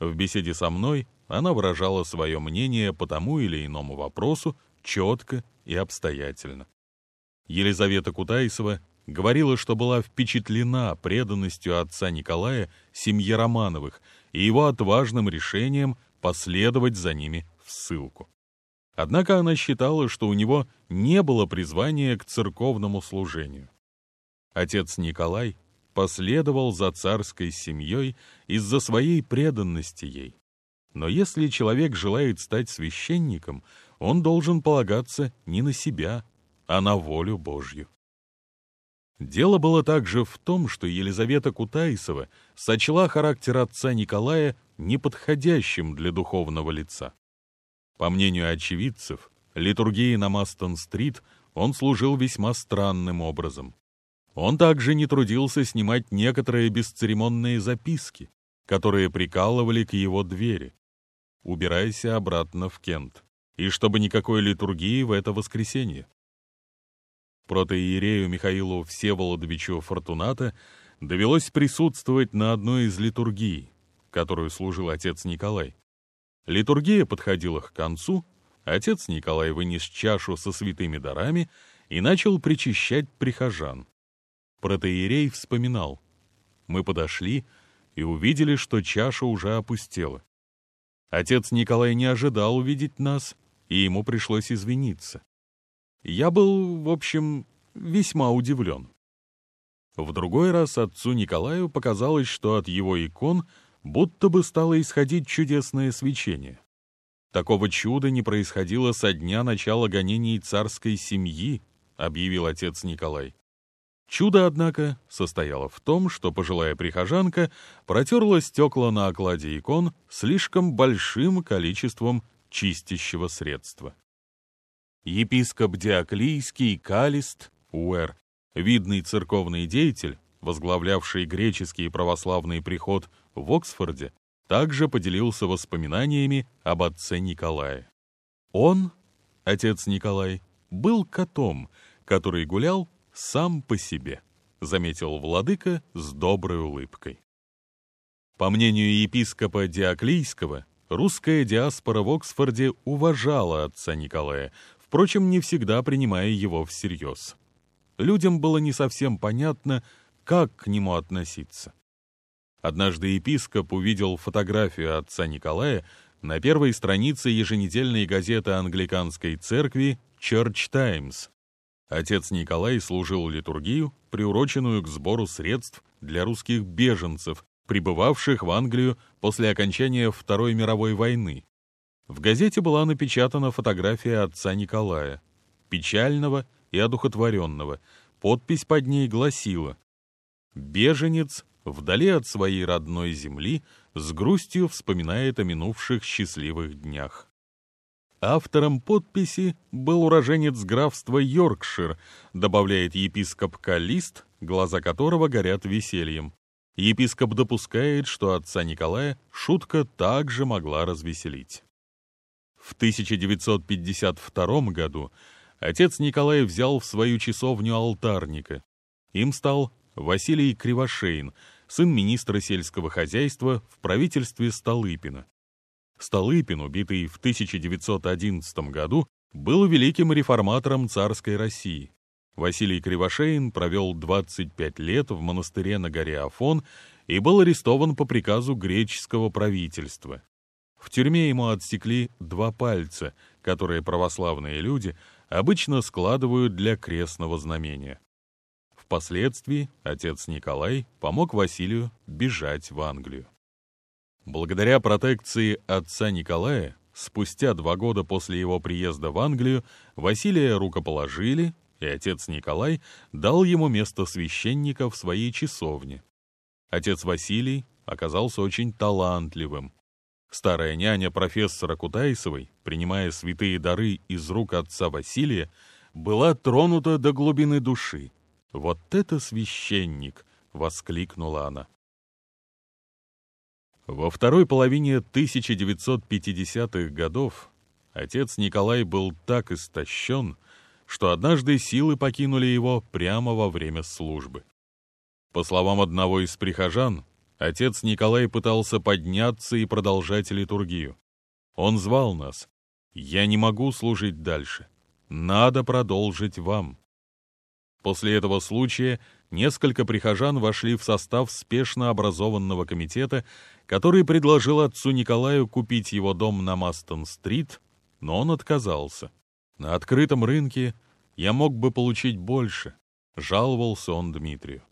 В беседе со мной она выражала свое мнение по тому или иному вопросу, четко и обстоятельно. Елизавета Кутайсова говорила, что была впечатлена преданностью отца Николая семье Романовых и его отважным решением последовать за ними в ссылку. Однако она считала, что у него не было призвания к церковному служению. Отец Николай последовал за царской семьей из-за своей преданности ей. Но если человек желает стать священником, он должен полагаться не на себя, а на волю Божью. Дело было также в том, что Елизавета Кутайсова сочла характер отца Николая неподходящим для духовного лица. По мнению очевидцев, литургии на Мастон-стрит он служил весьма странным образом. Он также не трудился снимать некоторые бесцеремонные записки, которые прикалывали к его двери. «Убирайся обратно в Кент» и чтобы никакой литургии в это воскресенье. Протоиерею Михаилу Всеволодовичу Фортуната довелось присутствовать на одной из литургий, которую служил отец Николай. Литургия подходила к концу, отец Николай вынес чашу со святыми дарами и начал причащать прихожан. Протеерей вспоминал. Мы подошли и увидели, что чаша уже опустела. Отец Николай не ожидал увидеть нас, и ему пришлось извиниться. Я был, в общем, весьма удивлен. В другой раз отцу Николаю показалось, что от его икон будто бы стало исходить чудесное свечение. Такого чуда не происходило со дня начала гонений царской семьи, объявил отец Николай. Чудо, однако, состояло в том, что пожилая прихожанка протерла стекла на окладе икон слишком большим количеством чистящего средства. Епископ Диоклийский Калист Уэр, видный церковный деятель, возглавлявший греческий православный приход в Оксфорде, также поделился воспоминаниями об отце Николае. Он, отец Николай, был котом, который гулял сам по себе, заметил владыка с доброй улыбкой. По мнению епископа Диоклийского, русская диаспора в Оксфорде уважала отца Николая, впрочем, не всегда принимая его всерьез. Людям было не совсем понятно, как к нему относиться. Однажды епископ увидел фотографию отца Николая на первой странице еженедельной газеты англиканской церкви Church Times. Отец Николай служил литургию, приуроченную к сбору средств для русских беженцев, прибывавших в Англию после окончания Второй мировой войны. В газете была напечатана фотография отца Николая, печального и одухотворенного. Подпись под ней гласила «Беженец вдали от своей родной земли с грустью вспоминает о минувших счастливых днях». Автором подписи был уроженец графства Йоркшир, добавляет епископ Калист, глаза которого горят весельем. Епископ допускает, что отца Николая шутка также могла развеселить. В 1952 году отец Николай взял в свою часовню алтарника. Им стал Василий Кривошеин, сын министра сельского хозяйства в правительстве Столыпина. Столыпин, убитый в 1911 году, был великим реформатором царской России. Василий Кривошеин провел 25 лет в монастыре на горе Афон и был арестован по приказу греческого правительства. В тюрьме ему отсекли два пальца, которые православные люди обычно складывают для крестного знамения. Впоследствии отец Николай помог Василию бежать в Англию. Благодаря протекции отца Николая, спустя два года после его приезда в Англию, Василия рукоположили, и отец Николай дал ему место священника в своей часовне. Отец Василий оказался очень талантливым. Старая няня профессора Кутайсовой, принимая святые дары из рук отца Василия, была тронута до глубины души. «Вот это священник!» — воскликнула она. Во второй половине 1950-х годов отец Николай был так истощен, что однажды силы покинули его прямо во время службы. По словам одного из прихожан, отец Николай пытался подняться и продолжать литургию. Он звал нас. «Я не могу служить дальше. Надо продолжить вам». После этого случая несколько прихожан вошли в состав спешно образованного комитета, который предложил отцу Николаю купить его дом на Мастон-стрит, но он отказался. На открытом рынке я мог бы получить больше, жаловался он Дмитрию.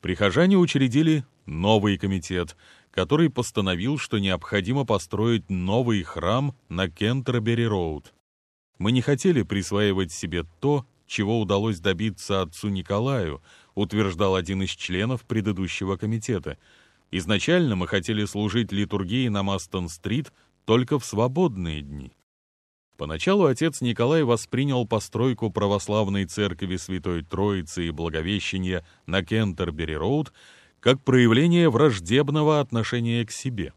Прихожане учредили новый комитет, который постановил, что необходимо построить новый храм на Кентербери-роуд. Мы не хотели присваивать себе то, чего удалось добиться отцу Николаю, утверждал один из членов предыдущего комитета. Изначально мы хотели служить литургии на Мастон-стрит только в свободные дни. Поначалу отец Николай воспринял постройку православной церкви Святой Троицы и Благовещения на Кентербери-роуд как проявление враждебного отношения к себе.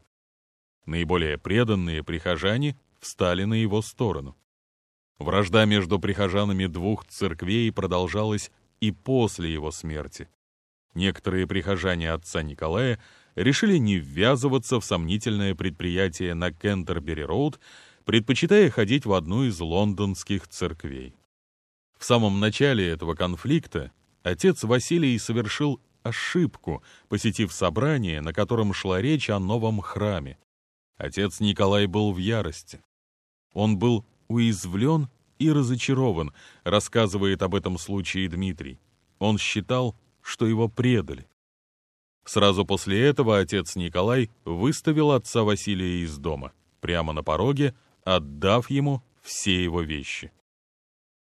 Наиболее преданные прихожане встали на его сторону. Вражда между прихожанами двух церквей продолжалась и после его смерти. Некоторые прихожане отца Николая решили не ввязываться в сомнительное предприятие на Кентербери-роуд, предпочитая ходить в одну из лондонских церквей. В самом начале этого конфликта отец Василий совершил ошибку, посетив собрание, на котором шла речь о новом храме. Отец Николай был в ярости. Он был уязвлен и разочарован, рассказывает об этом случае Дмитрий. Он считал, что его предали. Сразу после этого отец Николай выставил отца Василия из дома, прямо на пороге, отдав ему все его вещи.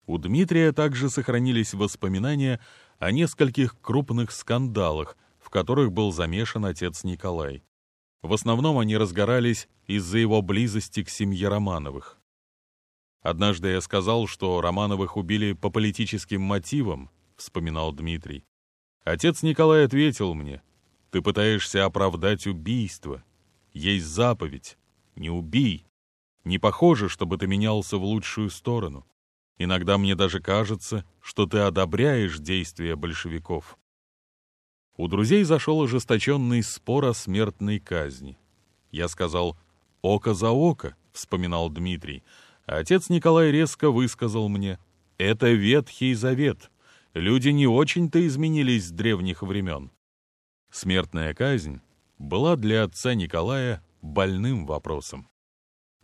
У Дмитрия также сохранились воспоминания о нескольких крупных скандалах, в которых был замешан отец Николай. В основном они разгорались из-за его близости к семье Романовых. «Однажды я сказал, что Романовых убили по политическим мотивам», — вспоминал Дмитрий. Отец Николай ответил мне, «Ты пытаешься оправдать убийство. Есть заповедь. Не убий. Не похоже, чтобы ты менялся в лучшую сторону. Иногда мне даже кажется, что ты одобряешь действия большевиков». У друзей зашел ожесточенный спор о смертной казни. Я сказал «Око за око», — вспоминал Дмитрий, — Отец Николай резко высказал мне, «Это Ветхий Завет. Люди не очень-то изменились с древних времен». Смертная казнь была для отца Николая больным вопросом.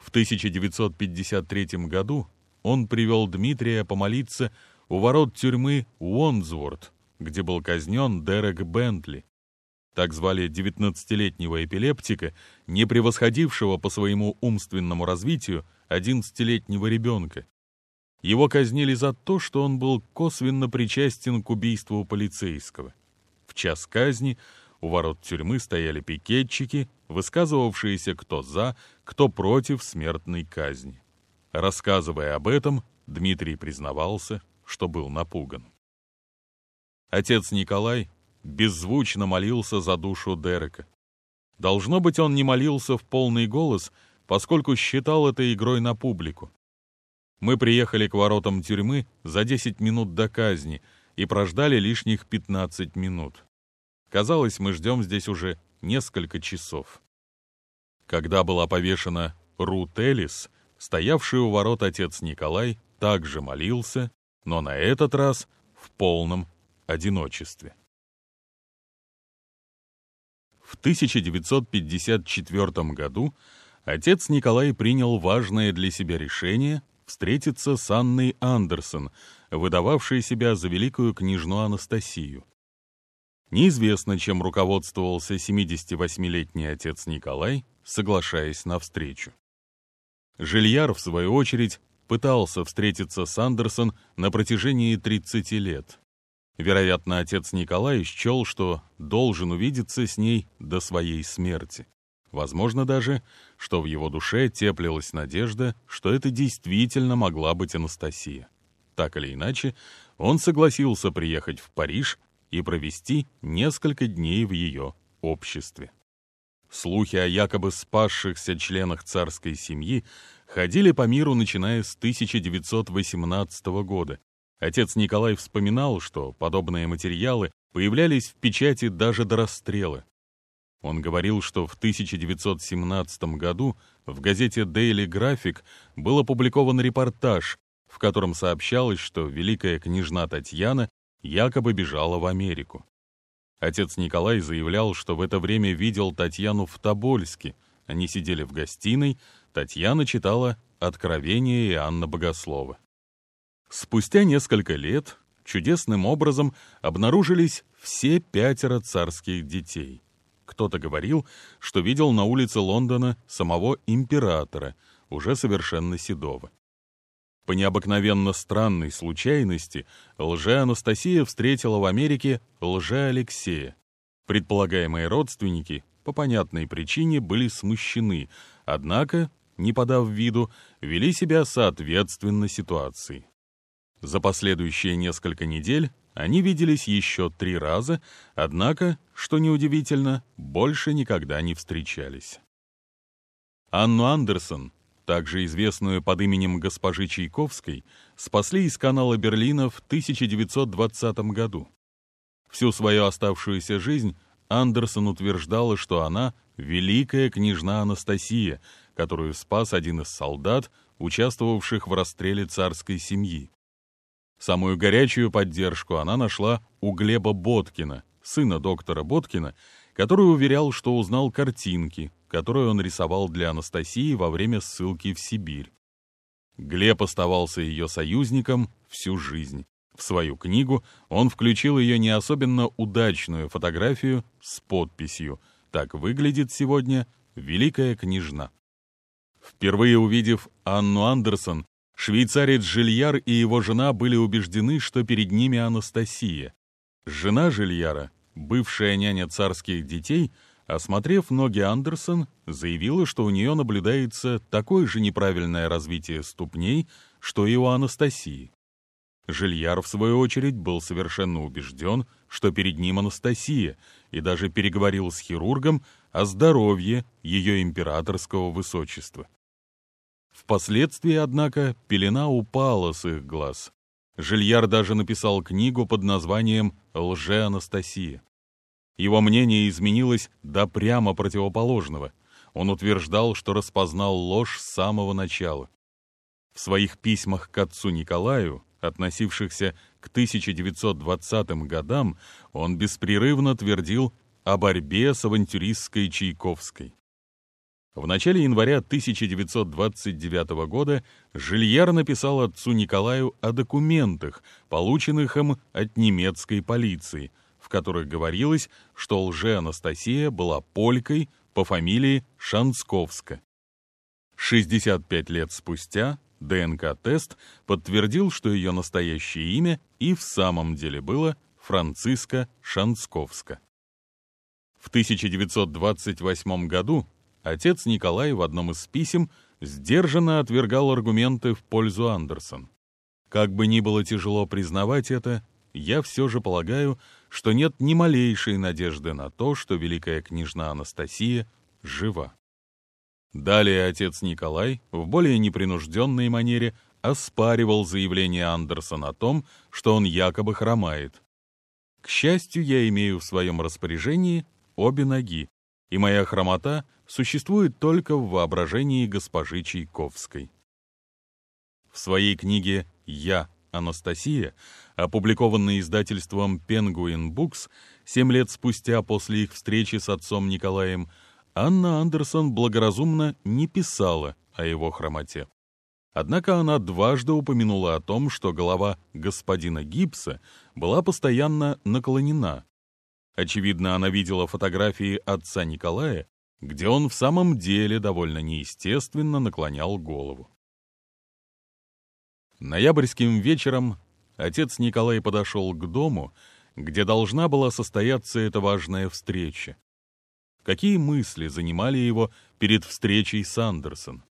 В 1953 году он привел Дмитрия помолиться у ворот тюрьмы Уонсворт, где был казнен Дерек Бентли. Так звали 19-летнего эпилептика, не превосходившего по своему умственному развитию 11-летнего ребенка. Его казнили за то, что он был косвенно причастен к убийству полицейского. В час казни у ворот тюрьмы стояли пикетчики, высказывавшиеся кто за, кто против смертной казни. Рассказывая об этом, Дмитрий признавался, что был напуган. Отец Николай беззвучно молился за душу Дерека. Должно быть, он не молился в полный голос, поскольку считал это игрой на публику. Мы приехали к воротам тюрьмы за 10 минут до казни и прождали лишних 15 минут. Казалось, мы ждем здесь уже несколько часов. Когда была повешена Рут Элис, стоявший у ворот отец Николай также молился, но на этот раз в полном одиночестве. В 1954 году отец Николай принял важное для себя решение встретиться с Анной Андерсон, выдававшей себя за великую княжну Анастасию. Неизвестно, чем руководствовался 78-летний отец Николай, соглашаясь на встречу. Жильяр, в свою очередь, пытался встретиться с Андерсон на протяжении 30 лет. Вероятно, отец Николай счел, что должен увидеться с ней до своей смерти. Возможно даже, что в его душе теплилась надежда, что это действительно могла быть Анастасия. Так или иначе, он согласился приехать в Париж и провести несколько дней в ее обществе. Слухи о якобы спасшихся членах царской семьи ходили по миру, начиная с 1918 года. Отец Николай вспоминал, что подобные материалы появлялись в печати даже до расстрела. Он говорил, что в 1917 году в газете Daily Graphic был опубликован репортаж, в котором сообщалось, что великая княжна Татьяна якобы бежала в Америку. Отец Николай заявлял, что в это время видел Татьяну в Тобольске. Они сидели в гостиной, Татьяна читала «Откровение Иоанна Богослова». Спустя несколько лет чудесным образом обнаружились все пятеро царских детей. Кто-то говорил, что видел на улице Лондона самого императора, уже совершенно седого. По необыкновенно странной случайности лже-Анастасия встретила в Америке лже-Алексея. Предполагаемые родственники по понятной причине были смущены, однако, не подав виду, вели себя соответственно ситуации. За последующие несколько недель они виделись еще три раза, однако, что неудивительно, больше никогда не встречались. Анну Андерсон, также известную под именем госпожи Чайковской, спасли из канала Берлина в 1920 году. Всю свою оставшуюся жизнь Андерсон утверждала, что она — великая княжна Анастасия, которую спас один из солдат, участвовавших в расстреле царской семьи. Самую горячую поддержку она нашла у Глеба Боткина, сына доктора Боткина, который уверял, что узнал картинки, которые он рисовал для Анастасии во время ссылки в Сибирь. Глеб оставался ее союзником всю жизнь. В свою книгу он включил ее не особенно удачную фотографию с подписью «Так выглядит сегодня великая княжна». Впервые увидев Анну Андерсон, швейцарец Жильяр и его жена были убеждены, что перед ними Анастасия. Жена Жильяра, бывшая няня царских детей, осмотрев ноги Андерсон, заявила, что у нее наблюдается такое же неправильное развитие ступней, что и у Анастасии. Жильяр, в свою очередь, был совершенно убежден, что перед ним Анастасия, и даже переговорил с хирургом о здоровье ее императорского высочества. Впоследствии, однако, пелена упала с их глаз. Жильяр даже написал книгу под названием «Лже-Анастасия». Его мнение изменилось до прямо противоположного. Он утверждал, что распознал ложь с самого начала. В своих письмах к отцу Николаю относившихся к 1920 годам, он беспрерывно твердил о борьбе с авантюристской Чайковской. В начале января 1929 года Жильяр написал отцу Николаю о документах, полученных им от немецкой полиции, которых говорилось, что лже-Анастасия была полькой по фамилии Шансковска. 65 лет спустя ДНК-тест подтвердил, что ее настоящее имя и в самом деле было Франциска Шансковска. В 1928 году отец Николай в одном из писем сдержанно отвергал аргументы в пользу Андерсон. Как бы ни было тяжело признавать это, я все же полагаю, что нет ни малейшей надежды на то, что великая княжна Анастасия жива. Далее отец Николай в более непринужденной манере оспаривал заявление Андерсона о том, что он якобы хромает. К счастью, я имею в своем распоряжении обе ноги, и моя хромота существует только в воображении госпожи Чайковской. В своей книге «Я, Анастасия», опубликованной издательством Penguin Books семь лет спустя после их встречи с отцом Николаем, Анна Андерсон благоразумно не писала о его хромоте. Однако она дважды упомянула о том, что голова господина Гибса была постоянно наклонена. Очевидно, она видела фотографии отца Николая, где он в самом деле довольно неестественно наклонял голову. Ноябрьским вечером отец Николай подошел к дому, где должна была состояться эта важная встреча. Какие мысли занимали его перед встречей с Андерсон?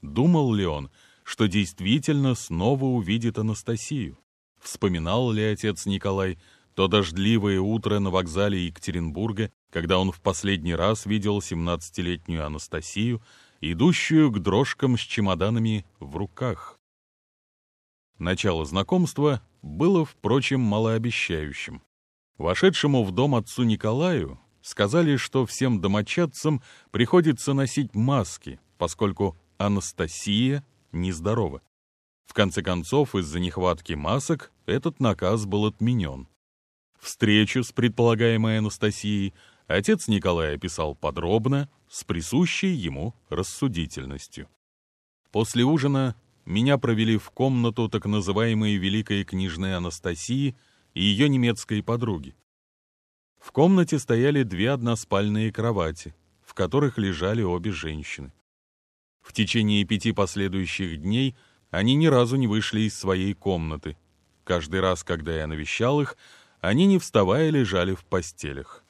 Думал ли он, что действительно снова увидит Анастасию? Вспоминал ли отец Николай то дождливое утро на вокзале Екатеринбурга, когда он в последний раз видел 17-летнюю Анастасию, идущую к дрожкам с чемоданами в руках? Начало знакомства было, впрочем, малообещающим. Вошедшему в дом отцу Николаю сказали, что всем домочадцам приходится носить маски, поскольку Анастасия нездорова. В конце концов, из-за нехватки масок этот наказ был отменен. Встречу с предполагаемой Анастасией отец Николай описал подробно, с присущей ему рассудительностью. После ужина меня провели в комнату так называемой великой княжны Анастасии и ее немецкой подруги. В комнате стояли две односпальные кровати, в которых лежали обе женщины. В течение пяти последующих дней они ни разу не вышли из своей комнаты. Каждый раз, когда я навещал их, они, не вставая, лежали в постелях.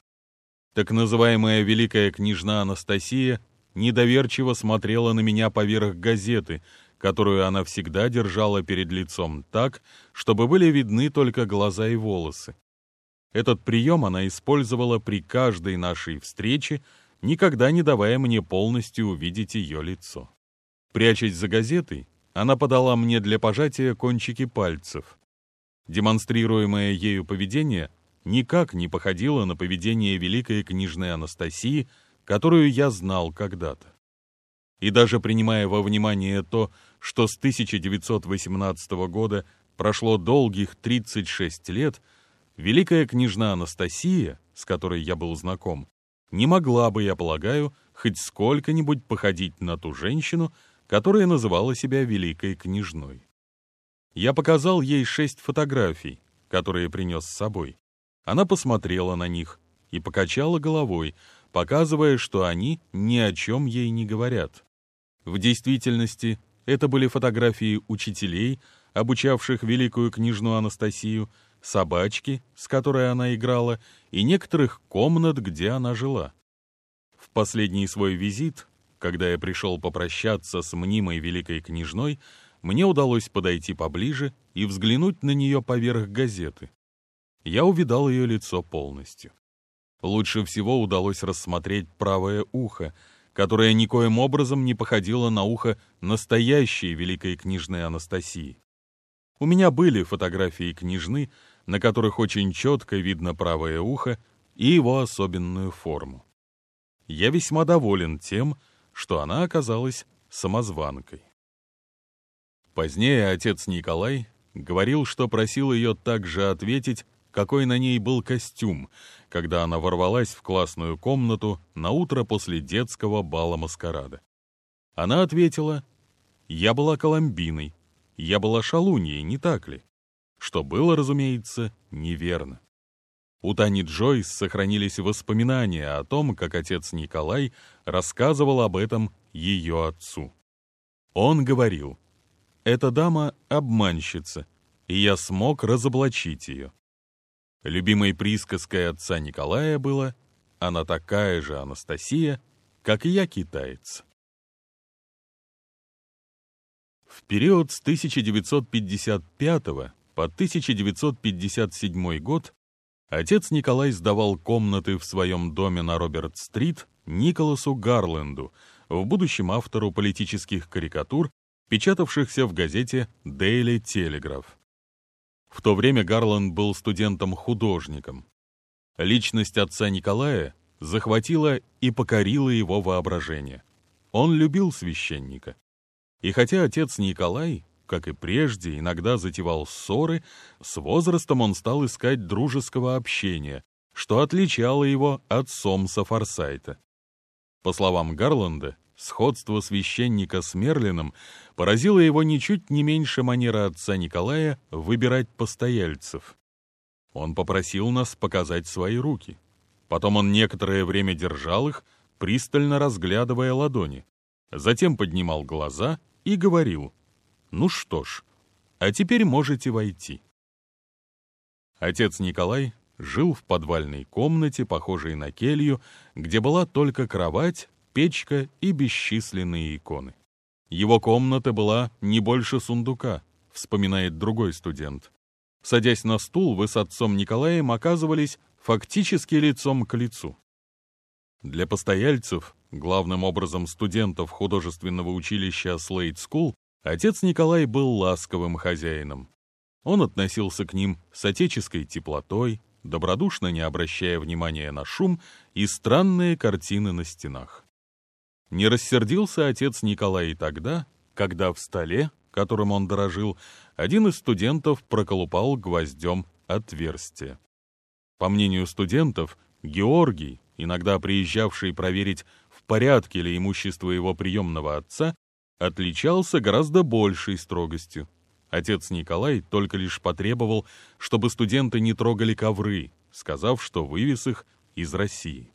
Так называемая великая княжна Анастасия недоверчиво смотрела на меня поверх газеты, которую она всегда держала перед лицом так, чтобы были видны только глаза и волосы. Этот прием она использовала при каждой нашей встрече, никогда не давая мне полностью увидеть ее лицо. Прячась за газетой, она подала мне для пожатия кончики пальцев. Демонстрируемое ею поведение никак не походило на поведение великой княжны Анастасии, которую я знал когда-то. И даже принимая во внимание то, что с 1918 года прошло долгих 36 лет, великая княжна Анастасия, с которой я был знаком, не могла бы, я полагаю, хоть сколько-нибудь походить на ту женщину, которая называла себя великой княжной. Я показал ей шесть фотографий, которые принес с собой. Она посмотрела на них и покачала головой, показывая, что они ни о чем ей не говорят. В действительности это были фотографии учителей, обучавших великую княжну Анастасию, собачки, с которой она играла, и некоторых комнат, где она жила. В последний свой визит, когда я пришел попрощаться с мнимой великой княжной, мне удалось подойти поближе и взглянуть на нее поверх газеты. Я увидал ее лицо полностью. Лучше всего удалось рассмотреть правое ухо, которое никоим образом не походило на ухо настоящей великой княжны Анастасии. У меня были фотографии княжны, на которых очень четко видно правое ухо и его особенную форму. Я весьма доволен тем, что она оказалась самозванкой. Позднее отец Николай говорил, что просил ее также ответить, какой на ней был костюм, когда она ворвалась в классную комнату на утро после детского бала маскарада. Она ответила, «Я была Коломбиной, я была шалуньей, не так ли?» Что было, разумеется, неверно. У Тани Джойс сохранились воспоминания о том, как отец Николай рассказывал об этом ее отцу. Он говорил, «Эта дама — обманщица, и я смог разоблачить ее. Любимой присказкой отца Николая было «Она такая же Анастасия, как и я китаец». В период с 1955 по 1957 год отец Николай сдавал комнаты в своем доме на Роберт-стрит Николасу Гарленду, в будущем автору политических карикатур, печатавшихся в газете Daily Telegraph. В то время Гарланд был студентом-художником. Личность отца Николая захватила и покорила его воображение. Он любил священника. И хотя отец Николай, как и прежде, иногда затевал ссоры, с возрастом он стал искать дружеского общения, что отличало его от Сомса Форсайта. По словам Гарланда, Сходство священника с Мерлином поразило его ничуть не меньше манера отца Николая выбирать постояльцев. Он попросил нас показать свои руки. Потом он некоторое время держал их, пристально разглядывая ладони. Затем поднимал глаза и говорил, «Ну что ж, а теперь можете войти». Отец Николай жил в подвальной комнате, похожей на келью, где была только кровать, печка и бесчисленные иконы. Его комната была не больше сундука, вспоминает другой студент. Садясь на стул, вы с отцом Николаем оказывались фактически лицом к лицу. Для постояльцев, главным образом студентов художественного училища Слейд Скул, отец Николай был ласковым хозяином. Он относился к ним с отеческой теплотой, добродушно не обращая внимания на шум и странные картины на стенах. Не рассердился отец Николай и тогда, когда в столе, которым он дорожил, один из студентов проколупал гвоздем отверстие. По мнению студентов, Георгий, иногда приезжавший проверить, в порядке ли имущество его приемного отца, отличался гораздо большей строгостью. Отец Николай только лишь потребовал, чтобы студенты не трогали ковры, сказав, что вывез их из России.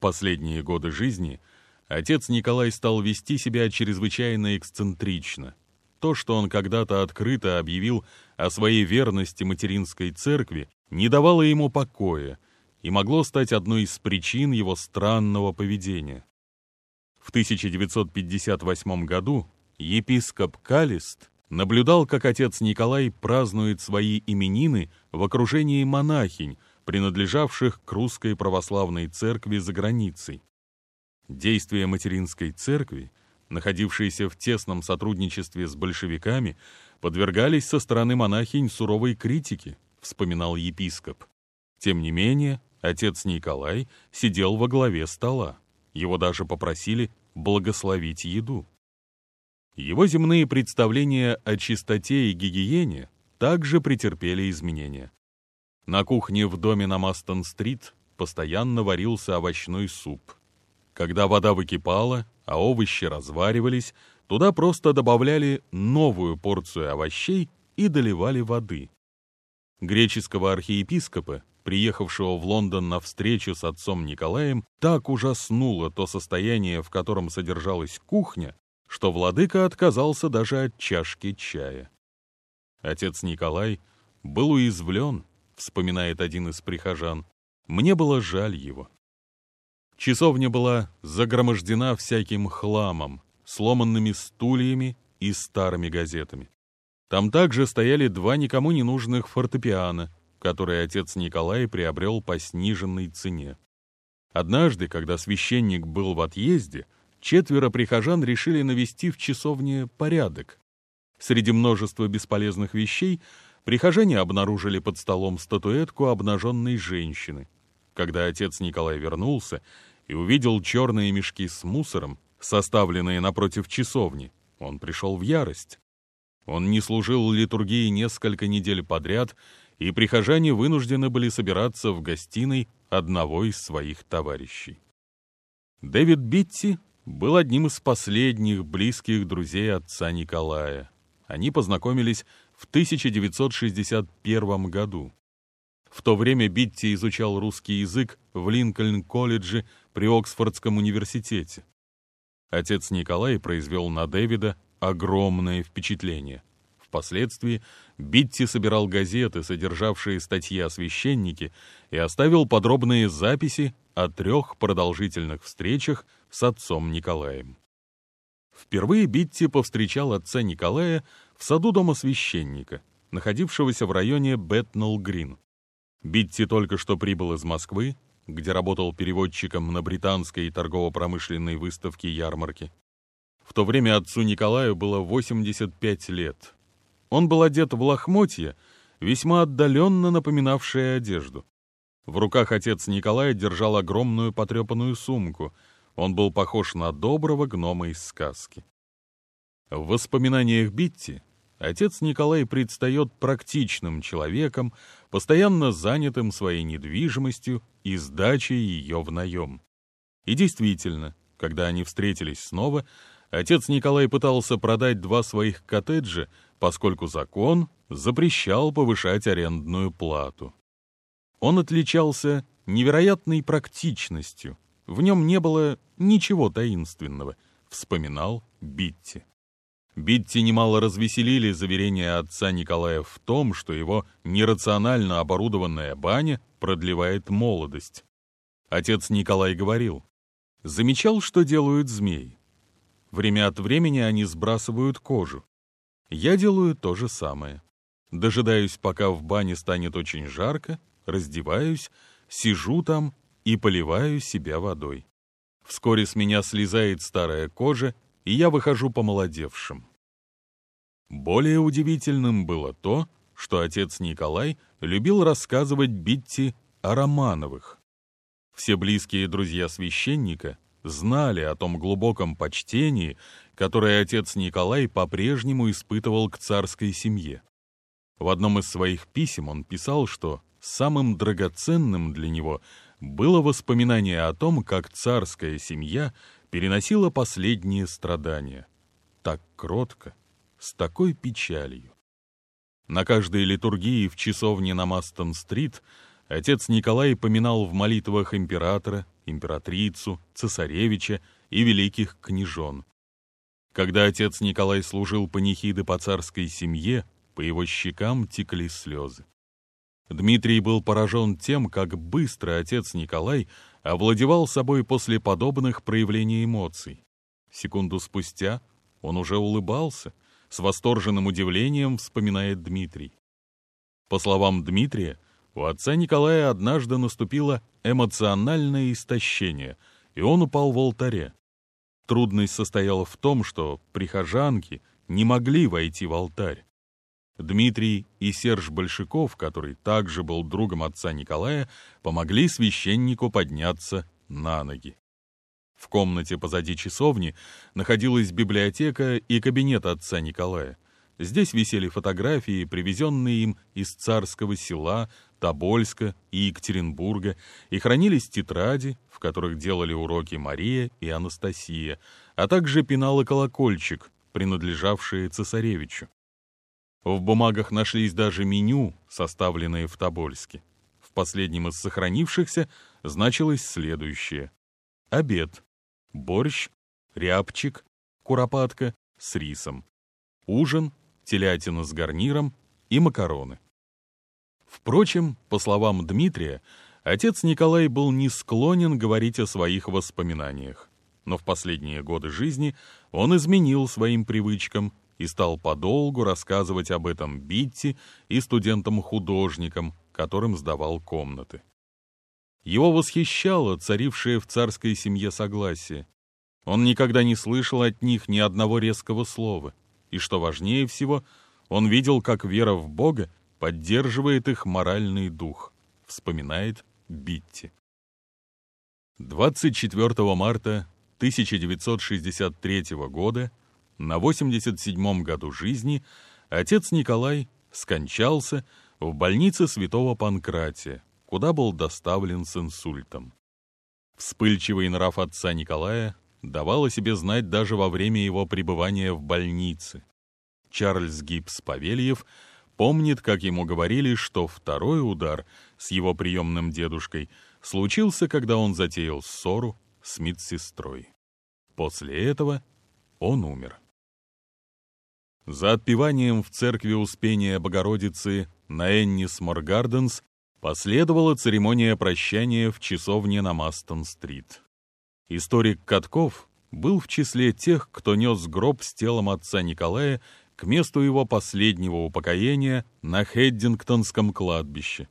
Последние годы жизни отец Николай стал вести себя чрезвычайно эксцентрично. То, что он когда-то открыто объявил о своей верности материнской церкви, не давало ему покоя и могло стать одной из причин его странного поведения. В 1958 году епископ Калист наблюдал, как отец Николай празднует свои именины в окружении монахинь, принадлежавших к русской православной церкви за границей. Действия материнской церкви, находившиеся в тесном сотрудничестве с большевиками, подвергались со стороны монахинь суровой критике, вспоминал епископ. Тем не менее, отец Николай сидел во главе стола. Его даже попросили благословить еду. Его земные представления о чистоте и гигиене также претерпели изменения. На кухне в доме на Мастон-стрит постоянно варился овощной суп. Когда вода выкипала, а овощи разваривались, туда просто добавляли новую порцию овощей и доливали воды. Греческого архиепископа, приехавшего в Лондон на встречу с отцом Николаем, так ужаснуло то состояние, в котором содержалась кухня, что владыка отказался даже от чашки чая. Отец Николай был уязвлен, вспоминает один из прихожан. Мне было жаль его. Часовня была загромождена всяким хламом, сломанными стульями и старыми газетами. Там также стояли два никому не нужных фортепиано, которые отец Николай приобрел по сниженной цене. Однажды, когда священник был в отъезде, четверо прихожан решили навести в часовне порядок. Среди множества бесполезных вещей прихожане обнаружили под столом статуэтку обнаженной женщины. Когда отец Николай вернулся и увидел черные мешки с мусором, составленные напротив часовни, он пришел в ярость. Он не служил литургии несколько недель подряд, и прихожане вынуждены были собираться в гостиной одного из своих товарищей. Дэвид Битти был одним из последних близких друзей отца Николая. Они познакомились в 1961 году. В то время Битти изучал русский язык в Линкольн-колледже при Оксфордском университете. Отец Николай произвел на Дэвида огромное впечатление. Впоследствии Битти собирал газеты, содержавшие статьи о священнике, и оставил подробные записи о трех продолжительных встречах с отцом Николаем. Впервые Битти повстречал отца Николая в саду дома священника, находившегося в районе Бэтнелл-Грин. Битти только что прибыл из Москвы, где работал переводчиком на британской торгово-промышленной выставке ярмарки. В то время отцу Николаю было 85 лет. Он был одет в лохмотье, весьма отдаленно напоминавшее одежду. В руках отец Николая держал огромную потрепанную сумку. Он был похож на доброго гнома из сказки. В воспоминаниях Битти отец Николай предстает практичным человеком, постоянно занятым своей недвижимостью и сдачей ее в наем. И действительно, когда они встретились снова, отец Николай пытался продать два своих коттеджа, поскольку закон запрещал повышать арендную плату. Он отличался невероятной практичностью, в нем не было ничего таинственного, вспоминал Битти. Битти немало развеселили заверения отца Николая в том, что его нерационально оборудованная баня продлевает молодость. Отец Николай говорил, замечал, что делают змеи. Время от времени они сбрасывают кожу. Я делаю то же самое. Дожидаюсь, пока в бане станет очень жарко, раздеваюсь, сижу там и поливаю себя водой. Вскоре с меня слезает старая кожа, и я выхожу помолодевшим. Более удивительным было то, что отец Николай любил рассказывать Битти о Романовых. Все близкие друзья священника знали о том глубоком почтении, которое отец Николай по-прежнему испытывал к царской семье. В одном из своих писем он писал, что самым драгоценным для него было воспоминание о том, как царская семья переносила последние страдания. Так кротко, с такой печалью. На каждой литургии в часовне на Мастон-стрит отец Николай поминал в молитвах императора, императрицу, цесаревича и великих княжон. Когда отец Николай служил панихиды по царской семье, по его щекам текли слезы. Дмитрий был поражен тем, как быстро отец Николай овладевал собой после подобных проявлений эмоций. Секунду спустя он уже улыбался, с восторженным удивлением вспоминает Дмитрий. По словам Дмитрия, у отца Николая однажды наступило эмоциональное истощение, и он упал в алтаре. Трудность состояла в том, что прихожанки не могли войти в алтарь. Дмитрий и Серж Большаков, который также был другом отца Николая, помогли священнику подняться на ноги. В комнате позади часовни находилась библиотека и кабинет отца Николая. Здесь висели фотографии, привезенные им из царского села, Тобольска и Екатеринбурга, и хранились тетради, в которых делали уроки Мария и Анастасия, а также пенал и колокольчик, принадлежавшие цесаревичу. В бумагах нашлись даже меню, составленные в Тобольске. В последнем из сохранившихся значилось следующее. Обед. Борщ, рябчик, куропатка с рисом. Ужин, телятина с гарниром и макароны. Впрочем, по словам Дмитрия, отец Николай был не склонен говорить о своих воспоминаниях. Но в последние годы жизни он изменил своим привычкам и стал подолгу рассказывать об этом Битти и студентам-художникам, которым сдавал комнаты. Его восхищало царившее в царской семье согласие. Он никогда не слышал от них ни одного резкого слова. И что важнее всего, он видел, как вера в Бога поддерживает их моральный дух, вспоминает Битти. 24 марта 1963 года на 87-м году жизни отец Николай скончался в больнице святого Панкратия, куда был доставлен с инсультом. Вспыльчивый нрав отца Николая давал о себе знать даже во время его пребывания в больнице. Чарльз Гибс Павельев помнит, как ему говорили, что второй удар с его приемным дедушкой случился, когда он затеял ссору с медсестрой. После этого он умер. За отпеванием в церкви Успения Богородицы на Эннис Моргарденс последовала церемония прощания в часовне на Мастон-стрит. Историк Катков был в числе тех, кто нес гроб с телом отца Николая к месту его последнего упокоения на Хеддингтонском кладбище.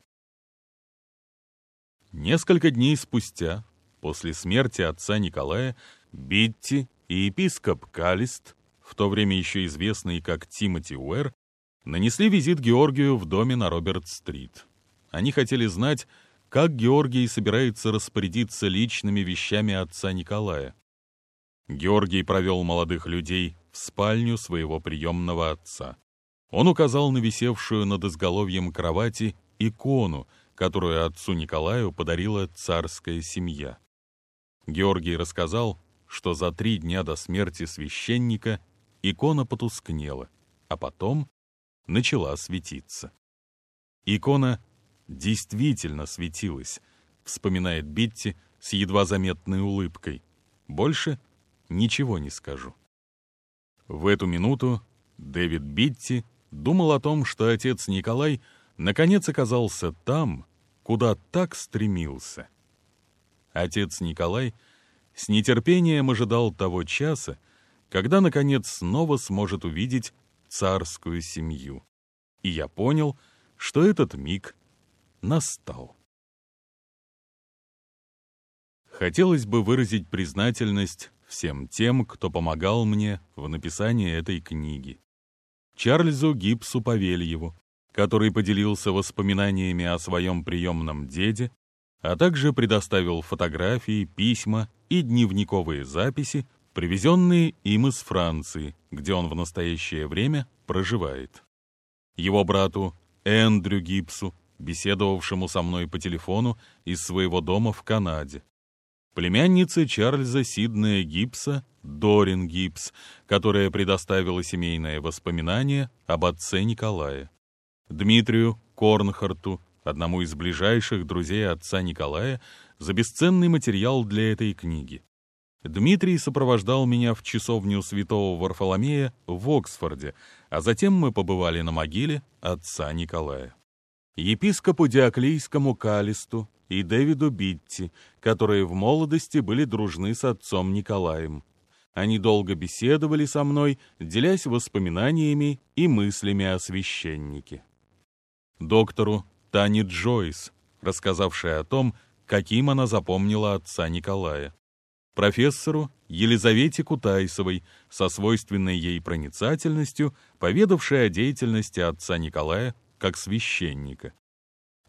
Несколько дней спустя, после смерти отца Николая, Битти и епископ Калист в то время еще известный как Тимоти Уэр, нанесли визит Георгию в доме на Роберт-стрит. Они хотели знать, как Георгий собирается распорядиться личными вещами отца Николая. Георгий провел молодых людей в спальню своего приемного отца. Он указал на висевшую над изголовьем кровати икону, которую отцу Николаю подарила царская семья. Георгий рассказал, что за три дня до смерти священника икона потускнела, а потом начала светиться. Икона действительно светилась, вспоминает Битти с едва заметной улыбкой. Больше ничего не скажу. В эту минуту Дэвид Битти думал о том, что отец Николай наконец оказался там, куда так стремился. Отец Николай с нетерпением ожидал того часа, когда, наконец, снова сможет увидеть царскую семью. И я понял, что этот миг настал. Хотелось бы выразить признательность всем тем, кто помогал мне в написании этой книги. Чарльзу Гибсу Павельеву, который поделился воспоминаниями о своем приемном деде, а также предоставил фотографии, письма и дневниковые записи, привезенные им из Франции, где он в настоящее время проживает. Его брату Эндрю Гибсу, беседовавшему со мной по телефону из своего дома в Канаде. Племяннице Чарльза Сиднея Гибса, Дорин Гибс, которая предоставила семейное воспоминание об отце Николая. Дмитрию Корнхарту, одному из ближайших друзей отца Николая, за бесценный материал для этой книги. Дмитрий сопровождал меня в часовню святого Варфоломея в Оксфорде, а затем мы побывали на могиле отца Николая. Епископу Диоклийскому Калисту и Дэвиду Битти, которые в молодости были дружны с отцом Николаем. Они долго беседовали со мной, делясь воспоминаниями и мыслями о священнике. Доктору Тани Джойс, рассказавшей о том, каким она запомнила отца Николая профессору Елизавете Кутайсовой со свойственной ей проницательностью, поведавшей о деятельности отца Николая как священника.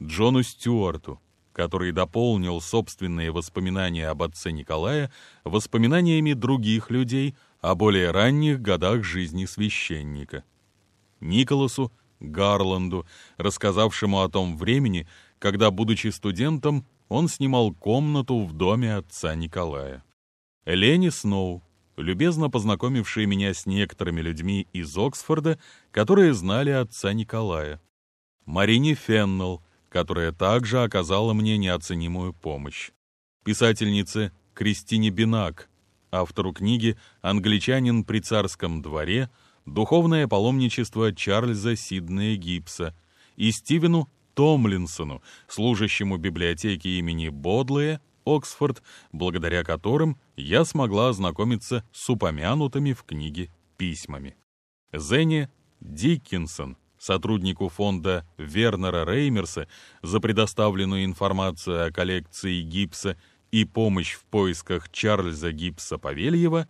Джону Стюарту, который дополнил собственные воспоминания об отце Николая воспоминаниями других людей о более ранних годах жизни священника. Николасу Гарланду, рассказавшему о том времени, когда, будучи студентом, он снимал комнату в доме отца Николая. Ленни Сноу, любезно познакомившая меня с некоторыми людьми из Оксфорда, которые знали отца Николая. Марине Феннелл, которая также оказала мне неоценимую помощь. Писательнице Кристине Бинак, автору книги «Англичанин при царском дворе», «Духовное паломничество Чарльза Сиднея Гибса» и Стивену Томлинсону, служащему библиотеки имени Бодлея, Оксфорд, благодаря которым я смогла ознакомиться с упомянутыми в книге письмами. Зене Диккинсон, сотруднику фонда Вернера Реймерса за предоставленную информацию о коллекции гипса и помощь в поисках Чарльза Гипса Павельева,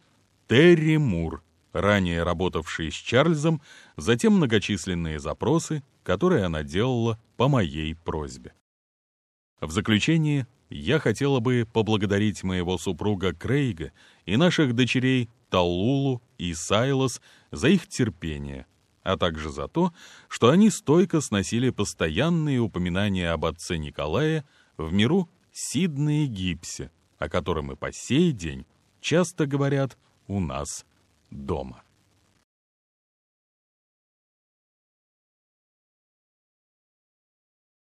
Терри Мур, ранее работавший с Чарльзом, затем многочисленные запросы, которые она делала по моей просьбе. В заключение я хотела бы поблагодарить моего супруга Крейга и наших дочерей Таллулу и Сайлос за их терпение – а также за то, что они стойко сносили постоянные упоминания об отце Николае в миру Сиднее Гипсе, о котором и по сей день часто говорят у нас дома.